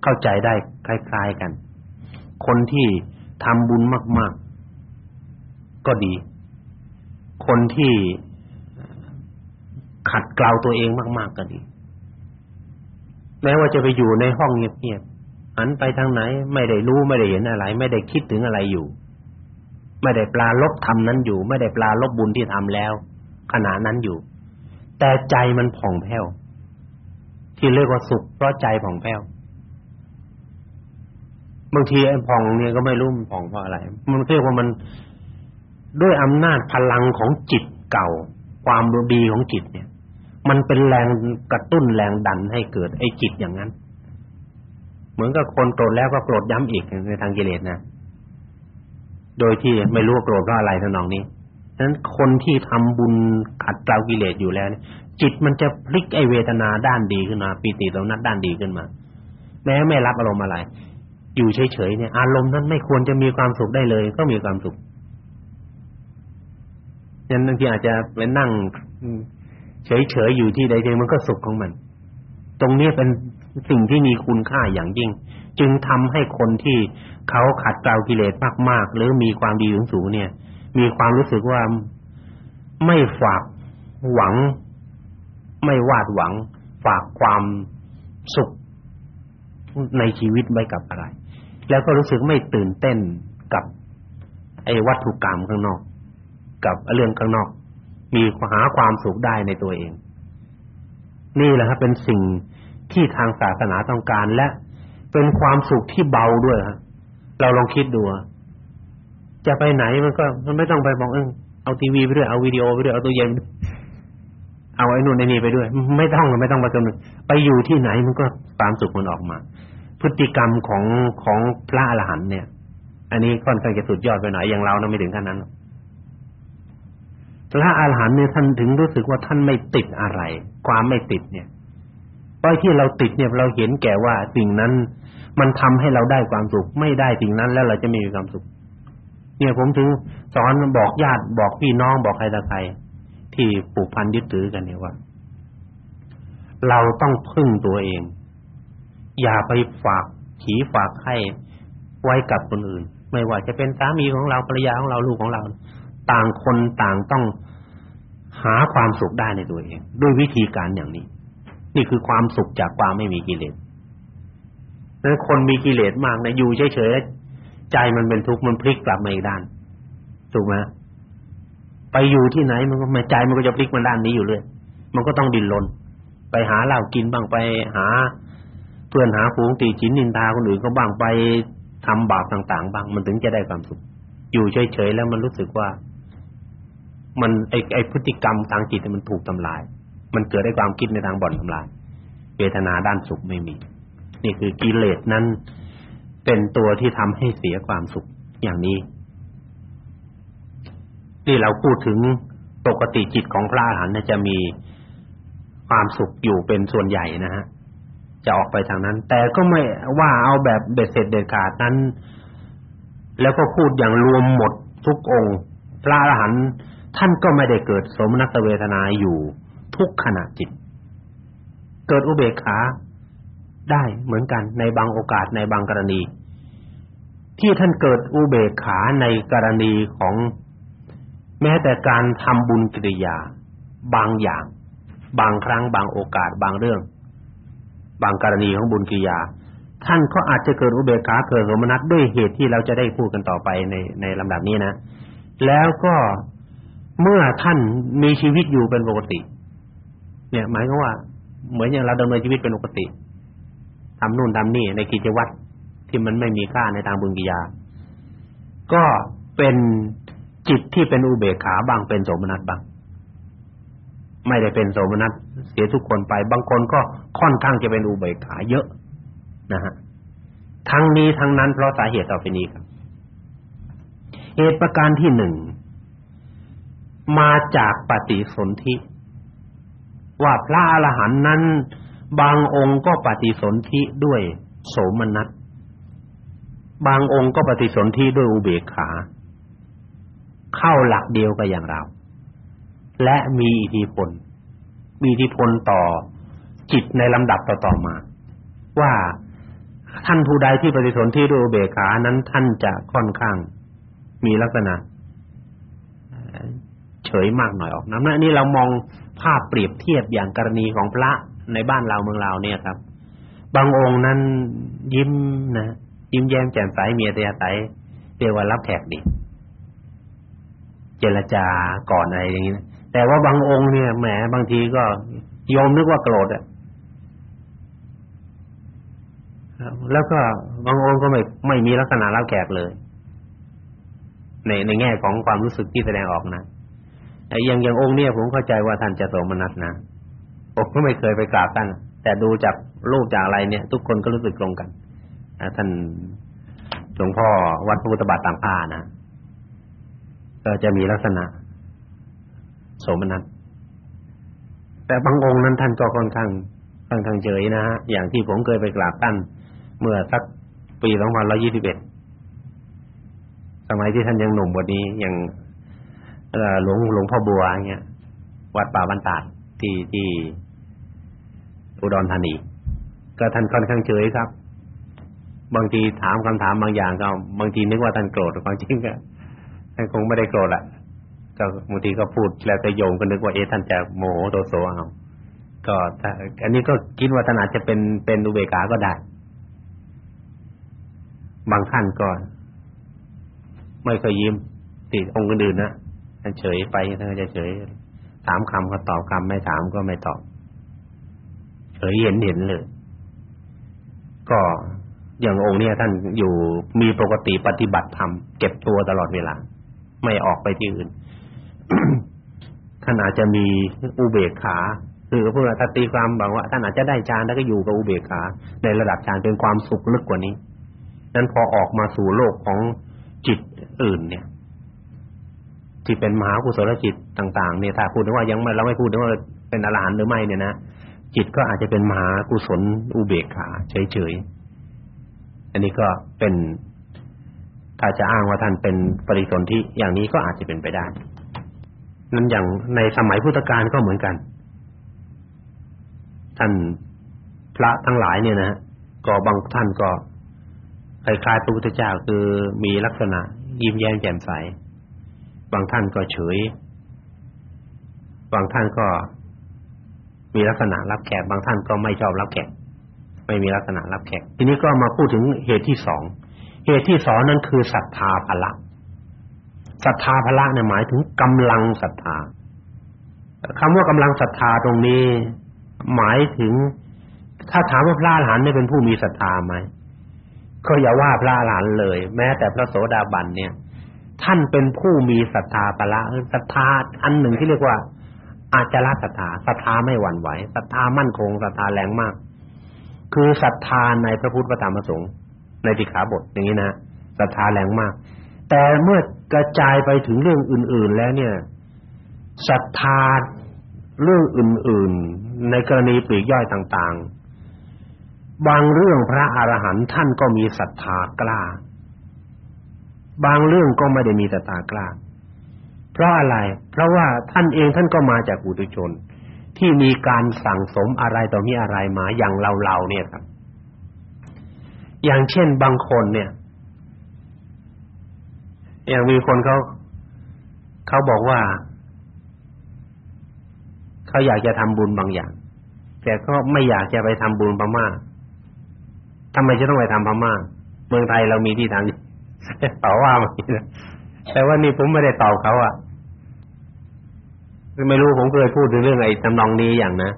Speaker 2: เข้าใจได้คล้าย ๆกัน คนที่ทำบุญมาก ๆ ก็ดี คนที่ขัดเกลาตัวเองมาก ๆ ก็ดี แม้ว่าจะไปอยู่ในห้องเงียบๆหันไปทางไหน ไม่ได้รู้ไม่ได้เห็นอะไร ไม่ได้คิดถึงอะไรอยู่ ไม่ได้ปลาลบทำนั้นอยู่ ไม่ได้ปลาลบบุญที่ทำแล้ว ขณะนั้นอยู่ แต่ใจมันผ่องแผ้วที่เรียกว่าสุขเพราะใจผ่องแผ้วบางทีไอ้ผ่องเนี่ยก็ไม่รู้มันผ่องเพราะอะไร มันเรียกว่ามันด้วยอำนาจพลังของจิตเก่า ความดีของจิตเนี่ย มันเป็นแรงกระตุ้นแรงดันให้เกิดไอ้จิตอย่างนั้น เหมือนกับคนโกรธแล้วก็โกรธย้ำอีกในทางกิเลสนะ โดยที่ไม่รู้โกรธเพราะอะไรทั้งนองนี้นั้นคนที่ทำบุญขัดเกลากิเลสอยู่แล้วจิตมันจะพลิกไอเวทนาด้านดีขึ้นมาปีติตรงนั้นด้านดีขึ้นมาแม้ไม่รับอารมณ์อะไร อยู่เฉยๆเนี่ย อารมณ์นั้นไม่ควรจะมีความสุขได้เลย ก็มีความสุขยันบางทีอาจจะไปนั่งเฉยๆอยู่ที่ใดๆมันก็สุขของมัน ตรงนี้เป็นสิ่งที่มีคุณค่าอย่างยิ่ง จึงทำให้คนที่เขาขัดเกลากิเลสมากๆ หรือมีความดีสูงๆเนี่ย มีความรู้สึกว่าไม่ฝากหวัง ไม่วาดหวัง ฝากความสุขในชีวิตไว้กับอะไร แล้วก็รู้สึกไม่ตื่นเต้นกับไอ้วัตถุกรรมข้างนอก กับเรื่องข้างนอก มีหาความสุขได้ในตัวเอง นี่แหละครับเป็นสิ่งที่ทางศาสนาต้องการและ เป็นความสุขที่เบาด้วยฮะเราลองคิดดูจะไปไหนมันก็มันไม่ต้องไปบอกเออเอาทีวีไปด้วยเอาวิดีโอไปด้วยเอาตู้เย็นเอาไอ้นู่นไอ้นี่ไปด้วย ไม่ต้องไม่ต้องไปกำหนดไปอยู่ที่ไหนมันก็ความสุขมันออกมา พฤติกรรมของของพระอรหันต์เนี่ย อันนี้ค่อนข้างจะสุดยอดไปหน่อยอย่างเรานะไม่ถึงขั้นนั้นพระอรหันต์เนี่ยท่านถึงรู้สึกว่าท่านไม่ติดอะไร ความไม่ติดเนี่ยเพราะที่เราติดเนี่ยเราเห็นแก่ว่าสิ่งนั้น มันทำให้เราได้ความสุข ไม่ได้สิ่งนั้นแล้วเราจะไม่มีความสุข เนี่ยผมถึงสอนบอกญาติบอกพี่น้องบอกใครต่อใครที่ผูกพันยึดถือกันเนี่ยว่า เราต้องพึ่งตัวเอง อย่าไปฝากขีฝากให้ไว้กับคนอื่น ไม่ว่าจะเป็นสามีของเราภรรยาของเราลูกของเรา ต่างคนต่างต้องหาความสุขได้ในตัวเอง ด้วยวิธีการอย่างนี้ นี่คือความสุขจากความไม่มีกิเลส นั้นคนมีกิเลสมากนะอยู่เฉยๆใจมันเป็นทุกข์มันพลิกกลับมาอีกด้านถูกไหมไปอยู่ที่ไหนมันก็ไม่ใจมันก็จะพลิกมาด้านนี้อยู่เลยมันก็ต้องดิ้นรนไปหาเหล้ากินบ้างไปหาเพื่อนหาฝูงตีฉินนินทาคนอื่นก็บ้างไปทำบาปต่างๆบ้างมันถึงจะได้ความสุข อยู่เฉยๆแล้วมันรู้สึกว่า มันไอ้ไอ้พฤติกรรมทางจิตมันถูกทำลาย มันเกิดได้ความคิดในทางบ่อนทำลายเวทนาด้านสุขไม่มี นี่คือกิเลสนั้น เป็นตัวที่ทำให้เสียความสุขอย่างนี้ นี่เราพูดถึงปกติจิตของพระอรหันต์จะมีความสุขอยู่เป็นส่วนใหญ่นะฮะจะออกไปทางนั้น แต่ก็ไม่ว่าเอาแบบเบ็ดเสร็จเด็ดขาดนั้น แล้วก็พูดอย่างรวมหมดทุกองค์ พระอรหันต์ท่านก็ไม่ได้เกิดสมนัตเวทนาอยู่ทุกขณะจิต เกิดอุเบกขา ได้เหมือนกันในบางโอกาสในบางกรณี ที่ท่านเกิดอุเบกขาในกรณีของแม้แต่การทำบุญกิริยา บางอย่าง บางครั้ง บางโอกาส บางเรื่อง บางกรณีของบุญกิริยา ท่านก็อาจจะเกิดอุเบกขาเกิดสมนัตด้วยเหตุที่เราจะได้พูดกันต่อไปในในลำดับนี้นะ แล้วก็เมื่อท่านมีชีวิตอยู่เป็นปกติ เนี่ย หมายความว่า เหมือนอย่างเราดำเนินชีวิตเป็นปกติ ทำนู่นทำนี่ในกิจวัตรที่มันไม่มีค่าในทางบุญกิยา ก็เป็นจิตที่เป็นอุเบกขาบางเป็นโสมนัสบางไม่ได้เป็นโสมนัสเสียทุกคนไป บางคนก็ค่อนข้างจะเป็นอุเบกขาเยอะนะฮะทั้งนี้ทั้งนั้นเพราะสาเหตุต่อไปนี้ครับเหตุประการที่หนึ่งมาจากปฏิสนธิว่าพระอรหันต์นั้น บางองค์ก็ปฏิสนธิด้วยโสมนัสบางองค์ก็ปฏิสนธิด้วยอุเบกขา เข้าหลักเดียวกันอย่างเรา และมีอิทธิพล มีอิทธิพลต่อจิตในลำดับต่อๆมา ว่าท่านผู้ใดที่ปฏิสนธิด้วยอุเบกขานั้นท่านจะค่อนข้างมีลักษณะเฉยมากหน่อยออกน้ำนะนี่เรามองภาพเปรียบเทียบอย่างกรณีของพระ ในบ้านเราเมืองเราเนี่ยครับ บางองค์นั้นยิ้มนะยิ้มแย้มแจ่มใสมีอัธยาศัยเรียกว่ารับแขกดี เจรจาก่อนอะไรอย่างนี้นะแต่ว่าบางองค์เนี่ยแหมบางทีก็ยอมนึกว่าโกรธอะแล้วก็บางองค์ก็ไม่ไม่มีลักษณะรับแขกเลย ในในแง่ของความรู้สึกที่แสดงออกนะแต่อย่างอย่างองค์เนี่ยผมเข้าใจว่าท่านจะโสมนัสนะ ผมก็ไม่เคยไปกราบท่านแต่ดูจากรูปจากอะไรเนี่ย ทุกคนก็รู้สึกตรงกันท่านหลวงพ่อวัดพุทธบาทต่างผ้านะก็จะมีลักษณะ โสมนัสแต่บางองค์นั้นท่านก็ค่อนข้างค่อนข้างเฉยนะฮะอย่างที่ผมเคยไปกราบท่านเมื่อสักปี2121สมัยที่ท่านยังหนุ่มกว่านี้อย่างหลวงหลวงพ่อบัวเงี้ยวัดป่าบ้านตาดที่ที่ อุดรธานีก็ท่านค่อนข้างเฉยครับ บางทีถามคำถามบางอย่างก็บางทีนึกว่าท่านโกรธบางจริงก็ท่านคงไม่ได้โกรธละก็บางทีก็พูดแล้วก็โยงก็นึกว่าเอ๊ะท่านจะโมโหโทโสเอาก็ถ้าอันนี้ก็คิดว่าท่านอาจจะเป็นเป็นอุเบกขาก็ได้ บางท่านก็ไม่เคยยิ้มติดองค์อื่นนะท่านเฉยไปท่านก็จะเฉยถามคำก็ตอบคำไม่ถามก็ไม่ตอบ เฉยเห็นเห็นเลย ก็อย่างองค์เนี้ยท่านอยู่มีปกติปฏิบัติธรรมเก็บตัวตลอดเวลา ไม่ออกไปที่อื่น ท่านอาจจะมีอุเบกขาคือพูดว่าถ้าตีความบอกว่าท่านอาจจะได้ฌานแล้วก็อยู่กับอุเบกขา ในระดับฌานเป็นความสุขลึกกว่านี้นั้นพอออกมาสู่โลกของจิตอื่นเนี่ย ที่เป็นมหากุศลจิตต่าง ๆ เนี่ยถ้าพูดถึงว่ายังไม่เราไม่พูดถึงว่าเป็นอรหันต์หรือไม่เนี่ยนะ จิตก็อาจจะเป็นมหากุศลอุเบกขาเฉยๆอันนี้ก็เป็นถ้าจะอ้างว่าท่านเป็นปริสนธิอย่างนี้ก็อาจจะเป็นไปได้นั้นอย่างในสมัยพุทธกาลก็เหมือนกัน ท่านพระทั้งหลายเนี่ยนะก็บางท่านก็คล้ายๆพระพุทธเจ้าคือมีลักษณะ ยิ้มแย้มแจ่มใส บางท่านก็เฉย บางท่านก็ มีลักษณะรับแขกบางท่านก็ไม่ชอบรับแขกไม่มีลักษณะรับแขกทีนี้ก็มาพูดถึงเหตุที่สองเหตุที่สองนั้นคือศรัทธาพละศรัทธาพละเนี่ยหมายถึงกำลังศรัทธาคำว่ากำลังศรัทธาตรงนี้ หมายถึง ถ้าถามว่าพระอรหันต์เนี่ยเป็นผู้มีศรัทธาไหมก็อย่าว่าพระอรหันต์เลย แม้แต่พระโสดาบันเนี่ย ท่านเป็นผู้มีศรัทธาพละศรัทธาอันหนึ่งที่เรียกว่า อาจาระศรัทธาศรัทธาไม่หวั่นไหวศรัทธามั่นคงศรัทธาแรงมาก คือศรัทธาในพระพุทธพระธรรมพระสงฆ์ในติขาบทอย่างนี้นะศรัทธาแรงมาก แต่เมื่อกระจายไปถึงเรื่องอื่น ๆ แล้วเนี่ยศรัทธาเรื่องอื่น ๆ ในกรณีปลีกย่อยต่าง ๆ บางเรื่องพระอรหันต์ท่านก็มีศรัทธากล้า บางเรื่องก็ไม่ได้มีศรัทธากล้า เพราะอะไร เพราะว่าท่านเองท่านก็มาจากปุถุชน ที่มีการสั่งสมอะไรต่อมีอะไรมาอย่างเราๆเนี่ยครับ อย่างเช่นบางคนเนี่ย อย่างมีคนเขาเขาบอกว่าเขาอยากจะทำบุญบางอย่าง แต่ก็ไม่อยากจะไปทำบุญพม่าทำไมจะต้องไปทำพม่าเมืองไทยเรามีที่ทางต่อว่ามาแต่ว่านี่ผมไม่ได้ตอบเขาอะ ไม่รู้ผมเคยพูดถึงเรื่องไอ้ตำนองนี้อย่างนะ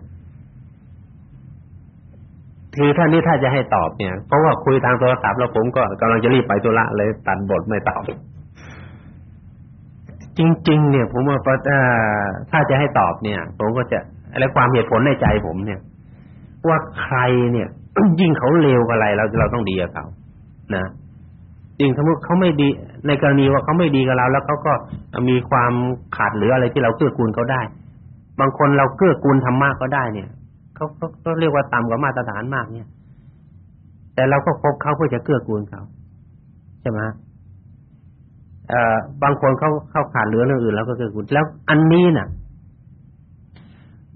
Speaker 2: คือท่านนี้ถ้าจะให้ตอบเนี่ย เพราะว่าคุยทางโทรศัพท์แล้วผมก็กำลังจะรีบไปธุระเลยตัดบทไม่ตอบ จริง ๆ เนี่ยผมว่าถ้าจะให้ตอบเนี่ย ผมก็จะอะไรความเหตุผลในใจผมเนี่ย ว่าใครเนี่ยยิ่งเขาเลวอะไรเราเราต้องดีกับเขานะ จริงสมมติเขาไม่ดีในกรณีว่าเขาไม่ดีกับเรา แล้วเขาก็มีความขาดเหลืออะไรที่เราเกื้อกูลเขาได้ บางคนเราเกื้อกูลทำมากก็ได้เนี่ยเขาเขาเรียกว่าต่ำกว่ามาตรฐานมากเนี่ย แต่เราก็คบเขาเพื่อจะเกื้อกูลเขาใช่ไหมเอ่อบางคนเขาเข้าขาดเหลือเรื่องอื่นแล้วก็คือคุณแล้วอันนี้น่ะ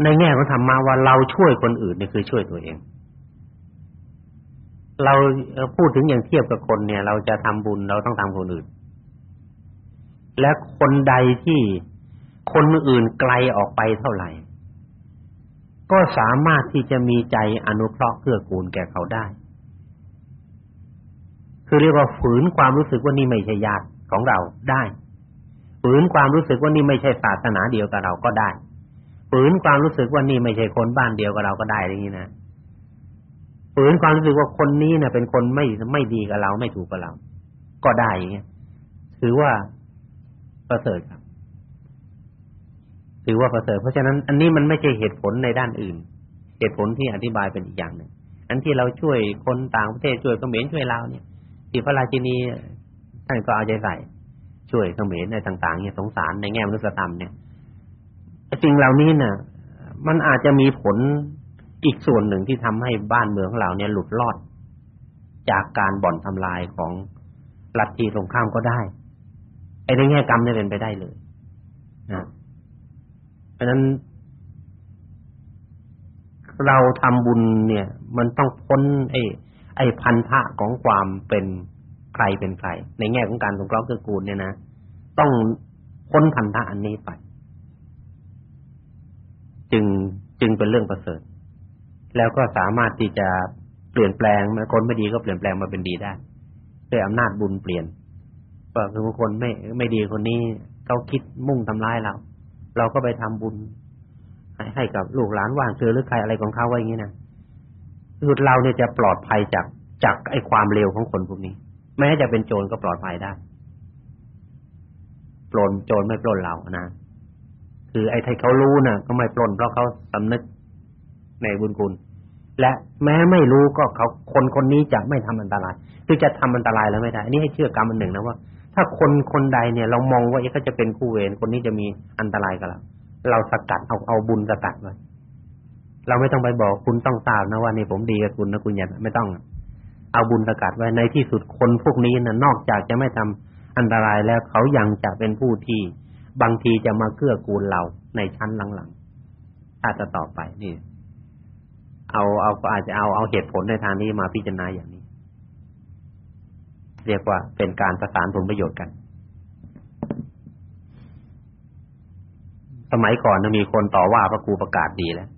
Speaker 2: ในแง่ของธรรมะว่าเราช่วยคนอื่นนี่คือช่วยตัวเอง เราพูดถึงอย่างเทียบกับคนเนี่ย เราจะทำบุญเราต้องทำคนอื่น และคนใดที่คนอื่นไกลออกไปเท่าไหร่ ก็สามารถที่จะมีใจอนุเคราะห์เกื้อกูลแก่เขาได้ คือเรียกว่าฝืนความรู้สึกว่านี่ไม่ใช่ญาติของเราได้ฝืนความรู้สึกว่านี่ไม่ใช่ศาสนาเดียวกับเราก็ได้ฝืนความรู้สึกว่านี่ไม่ใช่คนบ้านเดียวกับเราก็ได้อย่างนี้นะ ฝืนความรู้สึกว่าคนนี้เนี่ยเป็นคนไม่ไม่ดีกับเราไม่ถูกกับเรา ก็ได้อย่างเงี้ยถือว่าประเสริฐครับ ถือว่าประเสริฐเพราะฉะนั้นอันนี้มันไม่ใช่เหตุผลในด้านอื่น เหตุผลที่อธิบายเป็นอีกอย่างหนึ่งอันที่เราช่วยคนต่างประเทศช่วยเขมรช่วยลาวเนี่ยที่พระราชินีท่านก็เอาใจใส่ช่วยเขมรในต่าง ๆ เนี่ยสงสารในแง่มนุษยธรรมเนี่ยจริงเหล่านี้น่ะ มันอาจจะมีผล อีกส่วนหนึ่งที่ทำให้บ้านเมืองของเราเนี่ยหลุดรอด จากการบ่อนทำลายของลัทธิตรงข้ามก็ได้ ไอ้ในแง่กรรมเนี่ยเป็นไปได้เลยนะเพราะฉะนั้น เราทำบุญเนี่ย มันต้องพ้น ไอ้ไอ้พันธะของความเป็นใครเป็นใคร ในแง่ของการสงเคราะห์เกื้อกูลเนี่ยนะต้องพ้นพันธะอันนี้ไป จึงจึงเป็นเรื่องประเสริฐ แล้วก็สามารถที่จะเปลี่ยนแปลงคนไม่ดีก็เปลี่ยนแปลงมาเป็นดีได้ด้วยอำนาจบุญเปลี่ยนก็คือคนไม่ไม่ดีคนนี้เขาคิดมุ่งทำร้ายเรา เราก็ไปทำบุญให้ให้กับลูกหลานว่างเจอหรือใครอะไรของเขาไว้อย่างนี้นะคือเราเนี่ยจะปลอดภัยจากจากไอ้ความเร็วของคนพวกนี้ แม้จะเป็นโจรก็ปลอดภัยได้ปล้นโจรไม่ปล้นเรานะคือไอ้ที่เขารู้น่ะ ก็ไม่ปล้นเพราะเขาสำนึก ในบุญคุณและแม้ไม่รู้ก็เขาคนคนนี้จะไม่ทำอันตราย คือจะทำอันตรายแล้วไม่ได้ อันนี้ให้เชื่อกรรมอันหนึ่งนะว่า ถ้าคนคนใดเนี่ยเรามองว่าเขาจะเป็นคู่เวรคนนี้จะมีอันตรายกับเราเราสกัดเอาเอาบุญสกัดไว้เราไม่ต้องไปบอกคุณต้องทราบนะว่านี่ผมดีกับคุณนะคุณอย่าไม่ต้อง เอาบุญสกัดไว้ในที่สุดคนพวกนี้นะนอกจากจะไม่ทำอันตรายแล้วเขายังจะเป็นผู้ที่บางทีจะมาเกื้อกูลเราในชั้นหลังๆถ้าจะต่อไปนี่ เอาเอาอาจจะเอาเอาเหตุผลในทางนี้มาพิจารณาอย่างนี้ เรียกว่าเป็นการประสานผลประโยชน์กัน สมัยก่อนนะมีคนต่อว่าพระครูประกาศดีแล้ว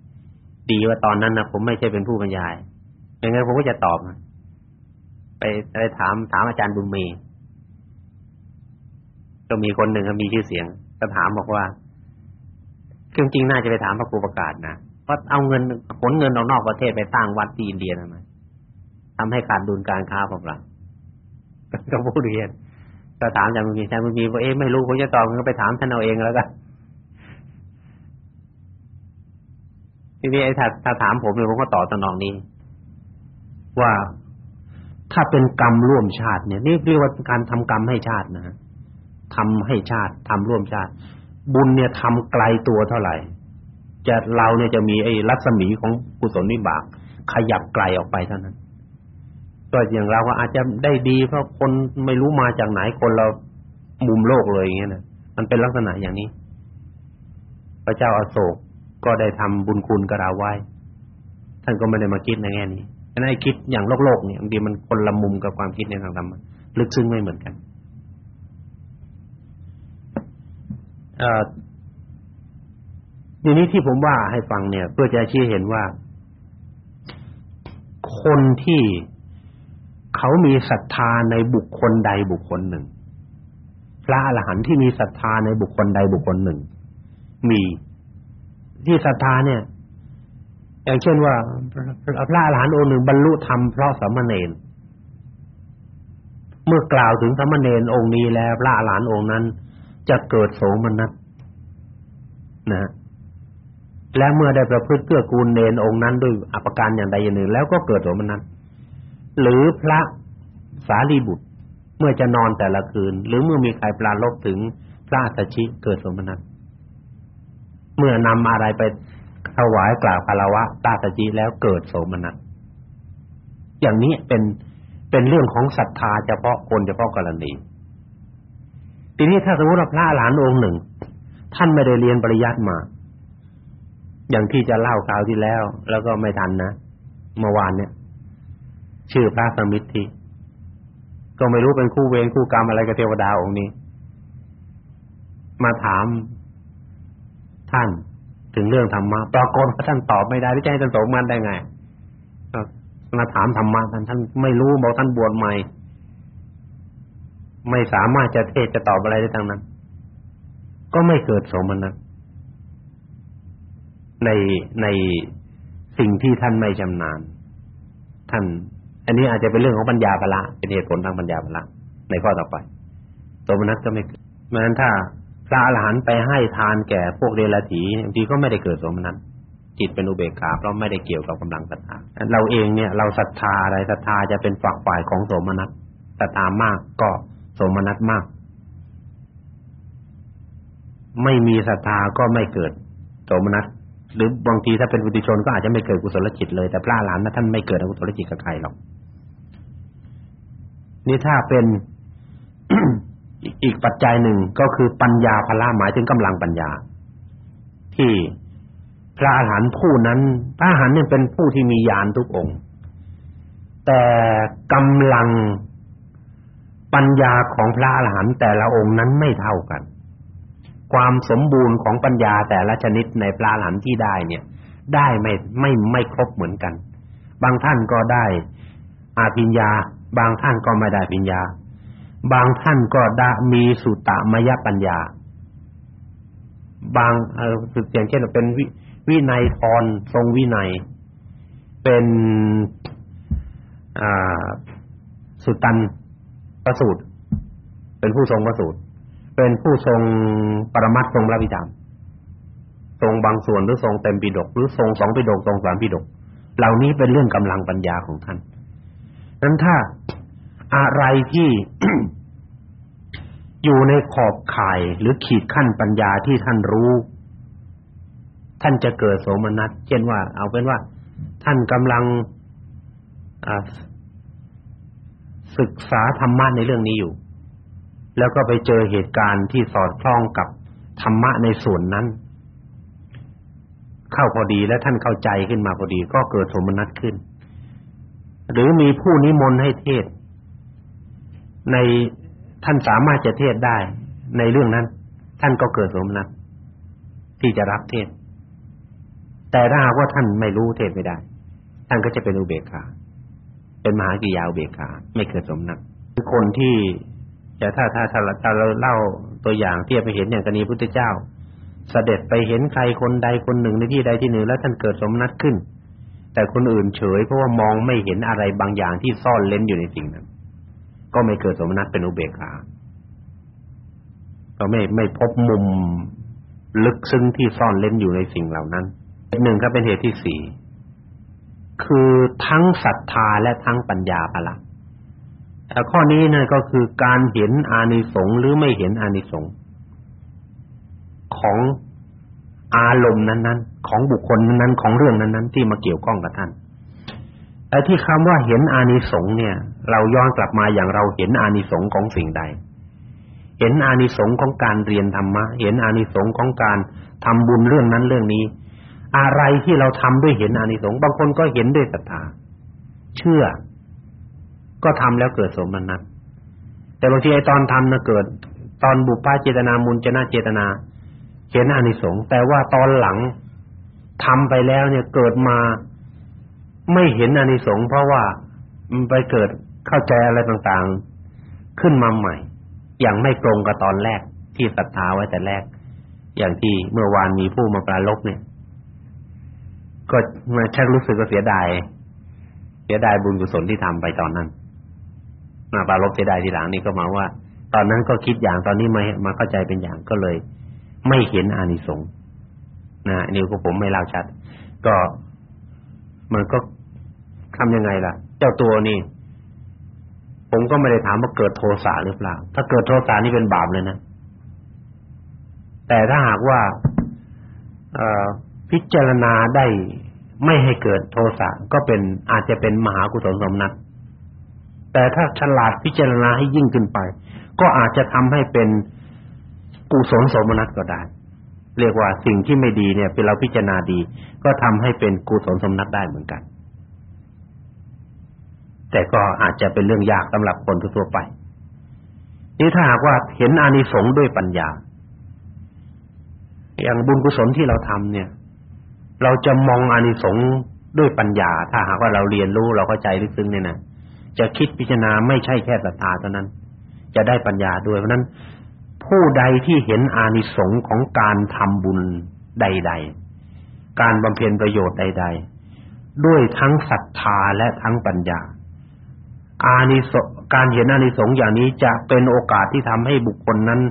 Speaker 2: ดีว่าตอนนั้นนะผมไม่ใช่เป็นผู้บรรยายยังไงผมก็จะตอบไปไปถามถามอาจารย์บุญมีก็มีคนหนึ่งมีชื่อเสียงก็ถามบอกว่าจริงๆน่าจะไปถามพระครูประกาศนะ ว่าเอาเงินขนเงินออกนอกประเทศไปตั้งวัดที่อินเดียทำไมทำให้ขาดดุลการค้าของเราก็ผู้เรียนก็ถามอาจารย์บุญมีอาจารย์บุญมีว่าเอ๊ะไม่รู้ผมจะตอบก็ไปถามท่านเอาเองแล้วกันทีนี้ไอ้ถ้าถ้าถามผมเนี่ยผมก็ตอบตนองนี้ ว่าถ้าเป็นกรรมร่วมชาติเนี่ยนี่เรียกว่าการทำกรรมให้ชาตินะทำให้ชาติทำร่วมชาติ บุญเนี่ยทำไกลตัวเท่าไหร่ จะเราเนี่ยจะมีไอ้รัศมีของกุศลนิบาก ขยับไกลออกไปเท่านั้นก็อย่างเราก็อาจจะได้ดีเพราะคนไม่รู้มาจากไหนคนเรามุมโลกเลยอย่างเงี้ยนะมันเป็นลักษณะอย่างนี้ พระเจ้าอาโศกก็ได้ทำบุญคุณกับเราไว้ ท่านก็ไม่ได้มาคิดในแง่นี้ฉะนั้นไอ้คิดอย่างโลกๆเนี่ยบางทีมันคนละมุมกับความคิดในทางธรรมลึกซึ้งไม่เหมือนกันเอ่อ ทีนี้ที่ผมว่าให้ฟังเนี่ย เพื่อจะชี้เห็นว่า คนที่เขามีศรัทธาในบุคคลใดบุคคลหนึ่ง พระอรหันต์ที่มีศรัทธาในบุคคลใดบุคคลหนึ่ง มีที่ศรัทธาเนี่ย อย่างเช่นว่าพระอรหันต์องค์หนึ่งบรรลุธรรมเพราะสามเณรเมื่อกล่าวถึงสามเณรองค์นี้แล้ว พระอรหันต์องค์นั้น จะเกิดโสมนัสนะ และเมื่อได้ประพฤติเกื้อกูลเนรองค์นั้นด้วยอภการอย่างใดอย่างหนึ่ง แล้วก็เกิดโสมนัสหรือพระสารีบุตร เมื่อจะนอนแต่ละคืน หรือเมื่อมีใครปราลบถึงพระสัชชิเกิดโสมนัสเมื่อนำอะไรไปถวายกล่าวคารวะตาตจีแล้วเกิดโสมนัสอย่างนี้เป็นเป็นเรื่องของศรัทธาเฉพาะคนเฉพาะกรณีทีนี้ถ้าสมมติว่าพระหลานองค์หนึ่ง ท่านไม่ได้เรียนปริยัติมา อย่างที่จะเล่าคราวที่แล้ว แล้วก็ไม่ทันนะเมื่อวานเนี่ย ชื่อพระสมิทธิก็ไม่รู้เป็นคู่เวรคู่กรรมอะไรกับเทวดาองค์นี้ มาถามท่านถึงเรื่องธรรมะปรากฏว่าท่านตอบไม่ได้ที่จะให้ท่านตอบมันได้ไงมาถามธรรมะท่านท่านไม่รู้บอกท่านบวชใหม่ ไม่สามารถจะเทศจะตอบอะไรได้ทั้งนั้น ก็ไม่เกิดสมนัส ในในสิ่งที่ท่านไม่ชำนาญท่าน อันนี้อาจจะเป็นเรื่องของปัญญาภละเป็นเหตุผลทางปัญญาภละในข้อต่อไปสมนัสก็ไม่เกิดเพราะฉะนั้นถ้าพระอรหันต์ไปให้ทานแก่พวกเดรัจฉีบางทีก็ไม่ได้เกิดสมนั้นจิตเป็นอุเบกขาเพราะไม่ได้เกี่ยวกับกำลังศรัทธาเราเองเนี่ยเราศรัทธาอะไรศรัทธาจะเป็นฝักฝ่ายของโสมนัสศรัทธามากก็โสมนัสมาก ไม่มีศรัทธาก็ไม่เกิดโสมนัส หรือบางทีถ้าเป็นปุถุชนก็อาจจะไม่เกิดกุศลจิตเลยแต่พระอรหันต์ท่านไม่เกิดอกุศลจิตกับใครหรอกนี่ถ้าเป็นอีกปัจจัยหนึ่งก็คือปัญญาพละหมายถึงกำลังปัญญา ที่พระอรหันต์ผู้นั้นพระอรหันต์เนี่ยเป็นผู้ที่มีญาณทุกองค์ แต่กำลังปัญญาของพระอรหันต์แต่ละองค์นั้นไม่เท่ากัน ความสมบูรณ์ของปัญญาแต่ละชนิดในพระอรหันที่ได้เนี่ย ได้ไม่ไม่ไม่ครบเหมือนกัน บางท่านก็ได้อาภิญญา บางท่านก็ไม่ได้ปัญญา บางท่านก็ได้มีสุตตมยปัญญา บางเอ่ออย่างเช่นเป็นวิวินัยทรทรงวินัย เป็นอ่าสุตันประสูตรเป็นผู้ทรงประสูตร เป็นผู้ทรงปรมัตถ์ทรงพระวิธรรมทรงบางส่วนหรือทรงเต็มปิฎกหรือทรงสองปิฎกทรงสามปิฎกเหล่านี้เป็นเรื่องกำลังปัญญาของท่านนั้นถ้าอะไรที่อยู่ในขอบข่ายหรือขีดขั้นปัญญาที่ท่านรู้ ท่านจะเกิดโสมนัสเช่นว่า เอาเป็นว่า ท่านกำลังศึกษาธรรมะในเรื่องนี้อยู่ แล้วก็ไปเจอเหตุการณ์ที่สอดคล้องกับธรรมะในส่วนนั้น เข้าพอดีและท่านเข้าใจขึ้นมาพอดี ก็เกิดสมนัสขึ้น หรือมีผู้นิมนต์ให้เทศ ในท่านสามารถจะเทศได้ ในเรื่องนั้น ท่านก็เกิดสมนัสที่จะรับเทศ แต่ถ้าหากว่าท่านไม่รู้เทศไม่ได้ ท่านก็จะเป็นอุเบกขา เป็นมหากิยาอุเบกขา ไม่เกิดสมนักคนที่ จะถ้าถ้าถ้าถ้าเราเล่าตัวอย่างเทียบไปเห็นอย่างกรณีพุทธเจ้า เสด็จไปเห็นใครคนใดคนหนึ่งในที่ใดที่หนึ่งแล้วท่านเกิดสมนัตขึ้น แต่คนอื่นเฉยเพราะว่ามองไม่เห็นอะไรบางอย่างที่ซ่อนเล้นอยู่ในสิ่งนั้น ก็ไม่เกิดสมนัตเป็นอุเบกขาก็ไม่ไม่พบมุมลึกซึ้งที่ซ่อนเล้นอยู่ในสิ่งเหล่านั้นหนึ่งก็เป็นเหตุที่สี่คือทั้งศรัทธาและทั้งปัญญาพละ ข้อนี้นะก็คือการเห็นอานิสงส์หรือไม่เห็นอานิสงส์ของอารมณ์นั้นๆ ของบุคคลนั้นๆ ของเรื่องนั้นๆ ที่มาเกี่ยวข้องกับท่านไอ้ที่คำว่าเห็นอานิสงส์เนี่ย เราย้อนกลับมาอย่างเราเห็นอานิสงส์ของสิ่งใด เห็นอานิสงส์ของการเรียนธรรมะ เห็นอานิสงส์ของการทำบุญเรื่องนั้นเรื่องนี้ อะไรที่เราทำด้วยเห็นอานิสงส์บางคนก็เห็นด้วยศรัทธาเชื่อ ก็ทำแล้วเกิดสมนัตแต่บางทีไอ้ตอนทำน่ะเกิด ตอนบุพพาเจตนามุญจนะเจตนาเห็นอานิสงส์แต่ว่าตอนหลังทำไปแล้วเนี่ยเกิดมาไม่เห็นอานิสงส์เพราะว่ามันไปเกิดเข้าใจอะไรต่างๆ ขึ้นมาใหม่ อย่างไม่ตรงกับตอนแรกที่ศรัทธาไว้แต่แรก อย่างที่เมื่อวานมีผู้มาปราลบเนี่ย ก็มาชักรู้สึกว่าเสียดายเสียดายบุญกุศลที่ทำไปตอนนั้น มาปารบเสียดายทีหลังนี่ก็มาว่า ตอนนั้นก็คิดอย่างตอนนี้มามาเข้าใจเป็นอย่างก็เลย ไม่เห็นอานิสงส์นะนี่ก็ผมไม่เล่าชัด ก็มันก็ทำยังไงล่ะ เจ้าตัวนี่ ผมก็ไม่ได้ถามว่าเกิดโทสะหรือเปล่า ถ้าเกิดโทสะนี่เป็นบาปเลยนะ แต่ถ้าหากว่าเอ่อพิจารณาได้ไม่ให้เกิดโทสะก็เป็นอาจจะเป็นมหากุศลสมนัต แต่ถ้าฉลาดพิจารณาให้ยิ่งขึ้นไป ก็อาจจะทำให้เป็นกุศลสมนัตก็ได้ เรียกว่าสิ่งที่ไม่ดีเนี่ยเป็นเราพิจารณาดี ก็ทำให้เป็นกุศลสมนัตได้เหมือนกัน แต่ก็อาจจะเป็นเรื่องยากสำหรับคนทั่วไป นี่ถ้าหากว่าเห็นอานิสงส์ด้วยปัญญา อย่างบุญกุศลที่เราทำเนี่ย เราจะมองอานิสงส์ด้วยปัญญา ถ้าหากว่าเราเรียนรู้เราเข้าใจลึกซึ้งเนี่ยนะ จะคิดพิจารณาไม่ใช่แค่ศรัทธาเท่านั้น จะได้ปัญญาด้วยเพราะนั้น ผู้ใดที่เห็นอานิสงส์ของการทำบุญใด ๆ การบำเพ็ญประโยชน์ใด ๆ ด้วยทั้งศรัทธาและทั้งปัญญา อานิสงการเห็นอานิสงส์อย่างนี้จะเป็นโอกาสที่ทำให้บุคคลนั้น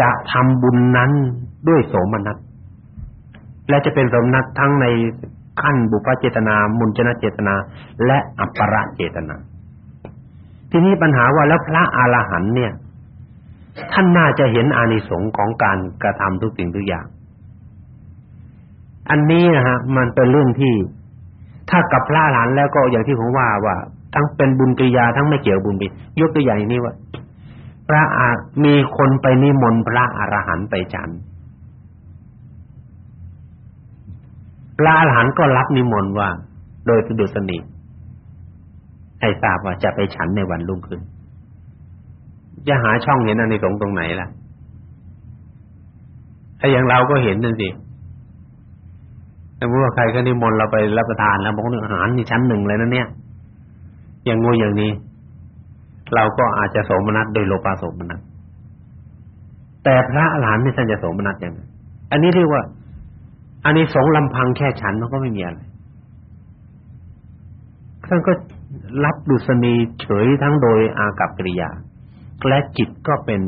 Speaker 2: จะทำบุญนั้นด้วยโสมนัสและจะเป็นสมนัตทั้งใน ขั้นบุพเจตนา มุญจนะเจตนา และอัปปะเจตนา ทีนี้ปัญหาว่าแล้วพระอรหันต์เนี่ย ท่านน่าจะเห็นอานิสงส์ของการกระทำทุกสิ่งทุกอย่าง อันนี้นะฮะมันเป็นเรื่องที่ ถ้ากับพระอรหันต์แล้วก็อย่างที่ผมว่าว่า ทั้งเป็นบุญกิยาทั้งไม่เกี่ยวบุญปิยกตัวอย่างนี้ว่าพระอามีคนไปนิมนต์พระอรหันต์ไปฉัน พระอรหันต์ก็รับนิมนต์ว่า โดยสดุสนิทให้ทราบว่าจะไปฉันในวันรุ่งขึ้น จะหาช่องเห็นอานิสงส์ตรงไหนล่ะถ้าอย่างเราก็เห็นนั่นสิสมมติว่าใครก็นิมนต์เราไปรับประทานแล้วบอกว่าอาหารนี่ชั้นหนึ่งเลยนะเนี่ย อย่างงูอย่างนี้ เราก็อาจจะโสมนัสโดยโลภะโสมนัสแต่พระอรหันต์นี่ท่านจะโสมนัสอย่างไรอันนี้เรียกว่า อันนี้สงลำพังแค่ฉันมันก็ไม่มีอะไรท่านก็รับดุษณีเฉยทั้งโดยอากัปกิริยา และจิตก็เป็น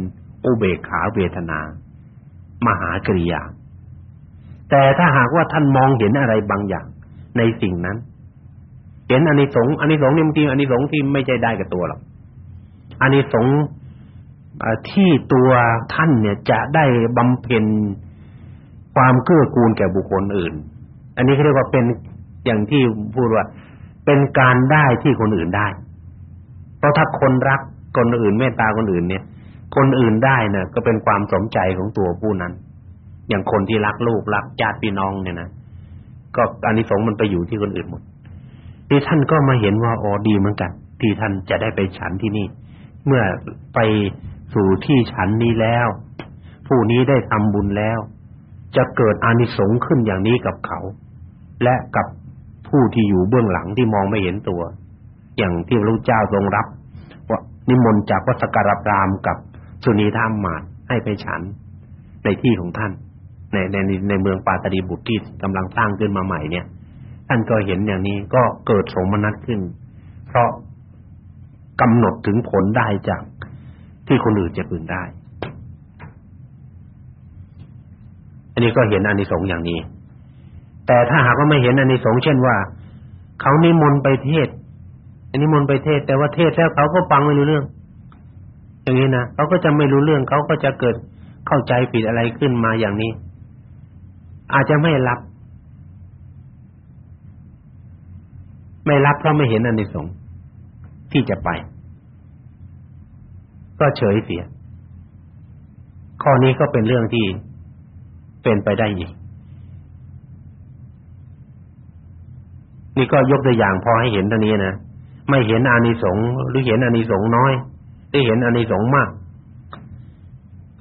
Speaker 2: อุเบกขาเวทนา มหากริยา แต่ถ้าหากว่าท่านมองเห็นอะไรบางอย่างในสิ่งนั้น เห็นอานิสงส์อานิสงส์นี่บางทีอานิสงส์ที่ไม่ใช่ได้กับตัวหรอกอานิสงส์ที่ตัวท่านเนี่ยจะได้บำเพ็ญ ความเกื้อกูลแก่บุคคลอื่น อันนี้เขาเรียกว่าเป็นอย่างที่พูดว่า เป็นการได้ที่คนอื่นได้ เพราะถ้าคนรักคนอื่นเมตตาคนอื่นเนี่ย คนอื่นได้เนี่ยก็เป็นความสมใจของตัวผู้นั้น อย่างคนที่รักลูกรักญาติพี่น้องเนี่ยนะก็อานิสงส์มันไปอยู่ที่คนอื่นหมดนี่ท่านก็มาเห็นว่าอ๋อดีเหมือนกันที่ท่านจะได้ไปฉันที่นี่ เมื่อไปสู่ที่ฉันนี้แล้ว ผู้นี้ได้ทำบุญแล้ว จะเกิดอานิสงส์ขึ้นอย่างนี้กับเขา และกับผู้ที่อยู่เบื้องหลังที่มองไม่เห็นตัว อย่างที่พระเจ้าทรงรับ ว่านิมนต์จากวัสการรามกับสุนีธรรมมาให้ไปฉันในที่ของท่าน ในในในเมืองปาตรีบุตรที่กำลังสร้างขึ้นมาใหม่เนี่ย ท่านก็เห็นอย่างนี้ก็เกิดโสมนัสขึ้น เพราะกำหนดถึงผลได้จากที่คนอื่นจะพึงได้ อันนี้ก็เห็นอานิสงส์อย่างนี้ แต่ถ้าหากว่าไม่เห็นอานิสงส์เช่นว่าเขานิมนต์ไปเทศอันนี้มนต์ไปเทศแต่ว่าเทศแล้วเขาก็ฟังไม่รู้เรื่อง อย่างนี้นะเขาก็จะไม่รู้เรื่องเขาก็จะเกิดเข้าใจผิดอะไรขึ้นมาอย่างนี้ อาจจะไม่รับ ไม่รับเพราะไม่เห็นอานิสงส์ที่จะไป ก็เฉยเสียข้อนี้ก็เป็นเรื่องที่ เป็นไปได้อีก นี่ก็ยกตัวอย่างพอให้เห็นเท่านี้นะไม่เห็นอานิสงส์หรือเห็นอานิสงส์น้อยหรือเห็นอานิสงส์มาก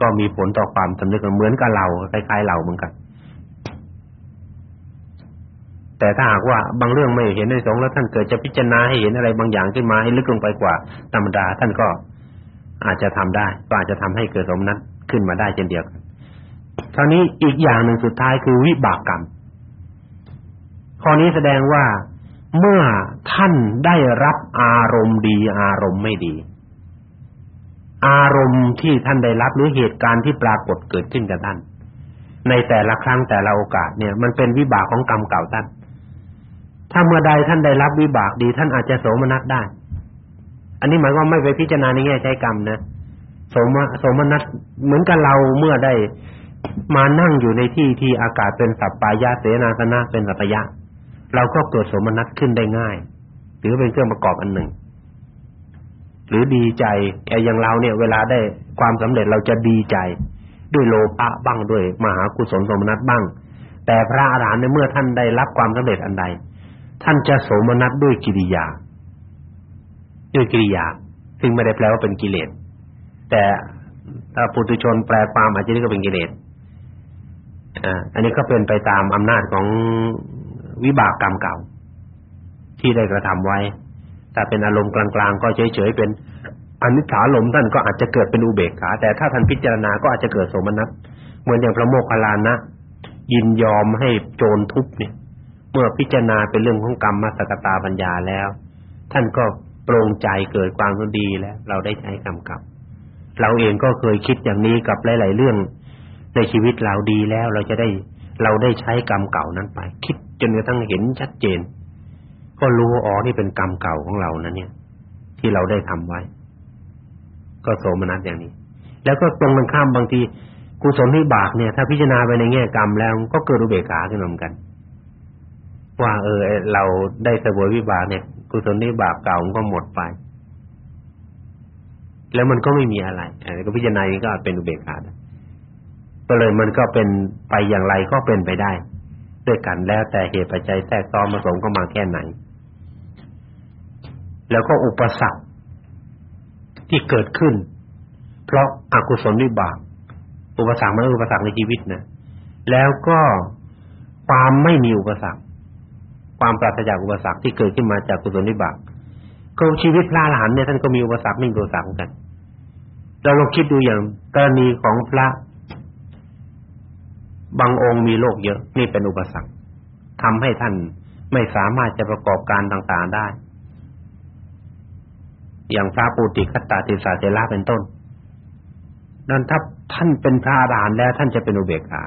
Speaker 2: ก็มีผลต่อความสำนึกเหมือนกับเราคล้ายๆเราเหมือนกันแต่ถ้าหากว่าบางเรื่องไม่เห็นอานิสงแล้วท่านเกิดจะพิจารณาให้เห็นอะไรบางอย่างขึ้นมาให้ลึกลงไปกว่าธรรมดา ท่านก็อาจจะทำได้ก็อาจจะทำให้เกิดสมนัตขึ้นมาได้เช่นเดียวกัน คราวนี้อีกอย่างหนึ่งสุดท้ายคือวิบากกรรมข้อนี้แสดงว่าเมื่อท่านได้รับอารมณ์ดีอารมณ์ไม่ดี อารมณ์ที่ท่านได้รับหรือเหตุการณ์ที่ปรากฏเกิดขึ้นกับท่าน ในแต่ละครั้งแต่ละโอกาสเนี่ย มันเป็นวิบากของกรรมเก่าท่าน ถ้าเมื่อใดท่านได้รับวิบากดีท่านอาจจะโสมนัสได้ อันนี้หมายว่าไม่ไปพิจารณาในแง่ใช้กรรมนะโสมโสมนัตเหมือนกับเราเมื่อได้ มานั่งอยู่ในที่ที่อากาศเป็นสัปปายะเสนาสนะเป็นสัพยะ เราก็เกิดสมนัตขึ้นได้ง่าย หรือเป็นเครื่องประกอบอันหนึ่ง หรือดีใจไอ้อย่างเราเนี่ย เวลาได้ความสำเร็จเราจะดีใจ ด้วยโลภะบ้างด้วย มหากุศลสมนัตบ้าง แต่พระอรหันต์ในเมื่อท่านได้รับความสำเร็จอันใด ท่านจะโสมนัสด้วยกิริยา ด้วยกิริยา ซึ่งไม่ได้แปลว่าเป็นกิเลสแต่ถ้าปุถุชนแปลความอาจจะนี่ก็เป็นกิเลส อ่าอันนี้ก็เป็นไปตามอำนาจของวิบากกรรมเก่า ที่ได้กระทำไว้ถ้าเป็นอารมณ์กลางๆ ก็เฉยๆเป็นอนิจจาลมท่านก็อาจจะเกิดเป็นอุเบกขา แต่ถ้าท่านพิจารณาก็อาจจะเกิดโสมนัสเหมือนอย่างพระโมคคัลลานะยินยอมให้โจรทุบเนี่ย เมื่อพิจารณาเป็นเรื่องของกรรมมสกตาปัญญาแล้ว ท่านก็โปร่งใจเกิดความดีแล้ว เราได้ใช้กรรมกับ เราเองก็เคยคิดอย่างนี้กับหลาย ๆ เรื่อง ในชีวิตเราดีแล้วเราจะได้เราได้ใช้กรรมเก่านั้นไป คิดจนกระทั่งเห็นชัดเจน ก็รู้อ๋อนี่เป็นกรรมเก่าของเรานะเนี่ย ที่เราได้ทำไว้ ก็โสมนัสอย่างนี้ แล้วก็ตรงกันข้ามบางทีกุศลที่บากเนี่ย ถ้าพิจารณาไปในแง่กรรมแล้วก็เกิดอุเบกขาขึ้นมาเหมือนกัน ว่า เออ เราได้สวยวิบากเนี่ย กุศลนิบาปเก่ามันก็หมดไป แล้วมันก็ไม่มีอะไรอันนี้ก็พิจารณาก็เป็นอุเบกขา ก็เลยมันก็เป็นไปอย่างไรก็เป็นไปได้ ด้วยกันแล้วแต่เหตุปัจจัยแทรกซ้อนผสมเข้ามาแค่ไหน แล้วก็อุปสรรคที่เกิดขึ้น เพราะอกุศลวิบาก อุปสรรคมันอุปสรรคในชีวิตนะแล้วก็ความไม่มีอุปสรรคความปราศจากอุปสรรคที่เกิดขึ้นมาจากกุศลวิบากก็ชีวิตพระอรหันต์เนี่ยท่านก็มีอุปสรรคไม่มีอุปสรรคกันเราลองคิดดูอย่างกรณีของพระ บางองค์มีโรคเยอะนี่เป็นอุปสรรคทำให้ท่านไม่สามารถจะประกอบการต่างๆได้ อย่างพระปูติคัตตาติสาเจระเป็นต้น นั้นถ้าท่านเป็นพระอรหันต์แล้วท่านจะเป็นอุเบกขา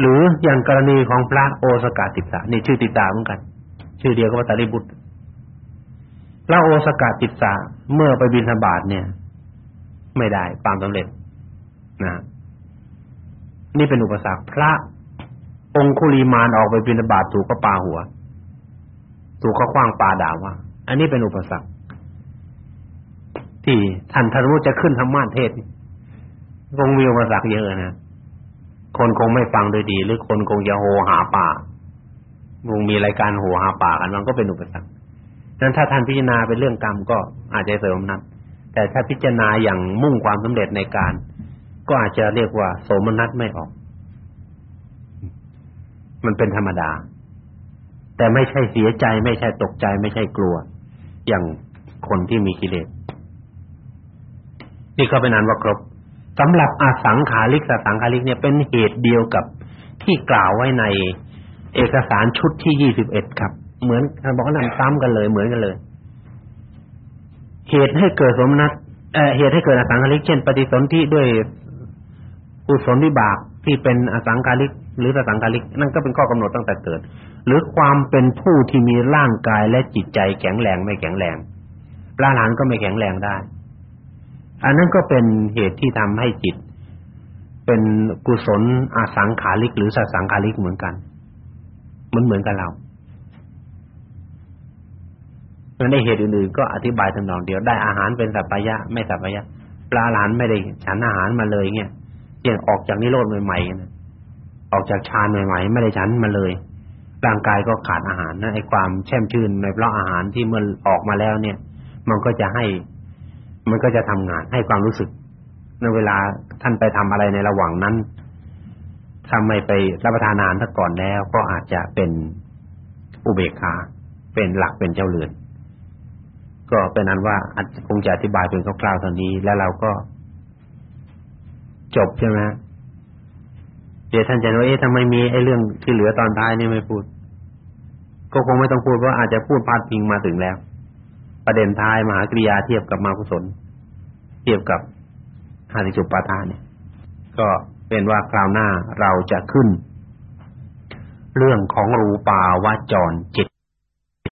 Speaker 2: หรืออย่างกรณีของพระโอสกาติสานี่ชื่อติตาเหมือนกัน ชื่อเดียวกับพระสารีบุตร พระโอสกาติสาเมื่อไปบิณฑบาตเนี่ย ไม่ได้ตามสำเร็จนะ นี่เป็นอุปสรรคพระองคุลีมานออกไปบิณฑบาตถูกก็ปาหัว ถูกก็ขว้างปาด่าว่า อันนี้เป็นอุปสรรค ที่ท่านท่ารู้จะขึ้นธรรมะเทศคงมีอุปสรรคเยอะนะคนคงไม่ฟังโดยดี หรือคนคงจะโหหาป่าคงมีรายการโหหาป่ากันมันก็เป็นอุปสรรคนั้นถ้าท่านพิจารณาเป็นเรื่องกรรมก็อาจจะเสริมนั้นแต่ถ้าพิจารณาอย่างมุ่งความสำเร็จในการ ก็อาจจะเรียกว่า โสมนัสไม่ออก มันเป็นธรรมดา แต่ไม่ใช่เสียใจ ไม่ใช่ตกใจ ไม่ใช่กลัว อย่างคนที่มีกิเลสนี่ก็เป็นอันว่าครบสำหรับอาสังขาริกสสังขาริกเนี่ยเป็นเหตุเดียวกับที่กล่าวไว้ในเอกสารชุดที่ยี่สิบเอ็ดครับ เหมือนบอกว่านั่นซ้ำกันเลย เหมือนกันเลย เหตุให้เกิดสมนัตเเหตุให้เกิดอาสังขาริกเช่น ปฏิสนธิด้วย กุศลวิบากที่เป็นอสังขาริก หรือสังขาริก นั่นก็เป็นข้อกำหนดตั้งแต่เกิด หรือความเป็นผู้ที่มีร่างกายและจิตใจแข็งแรงไม่แข็งแรงร่างหลานก็ไม่แข็งแรงได้ อันนั้นก็เป็นเหตุที่ทำให้จิต เป็นกุศลอสังขาริก หรือสัสังขาริกเหมือนกันมันเหมือนกับเราเพราะในเหตุอื่นๆก็อธิบายทำนองเดียวได้อาหารเป็นสัพพยะ ไม่สัพพยะปลาหลานไม่ได้ฉันอาหารมาเลยเงี้ย อย่างออกจากนิโรธใหม่ๆนะออกจากฌานใหม่ๆไม่ได้ฉันมาเลย ร่างกายก็ขาดอาหารนะไอ้ความแช่มชื่นในเพราะอาหารที่เมื่อออกมาแล้วเนี่ย มันก็จะให้ มันก็จะทำงานให้ความรู้สึกในเวลาท่านไปทำอะไรในระหว่างนั้นถ้าไม่ไปรับประทานอาหารซะก่อนแล้ว ก็อาจจะเป็นอุเบกขาเป็นหลักเป็นเจ้าเรือน ก็เป็นนั้นว่าคงจะอธิบายเป็นคร่าวๆตอนนี้แล้วเราก็ จบใช่ไหมเดี๋ยวท่านจะว่าเอ๊ะทำไมมีไอ้เรื่องที่เหลือตอนท้ายนี่ไม่พูด ก็คงไม่ต้องพูดเพราะอาจจะพูดพาดพิงมาถึงแล้ว ประเด็นท้ายมหากริยาเทียบกับมากุศล เทียบกับหานิจุปาทานเนี่ย ก็เป็นว่าคราวหน้าเราจะขึ้น เรื่องของรูปาวาจรจิต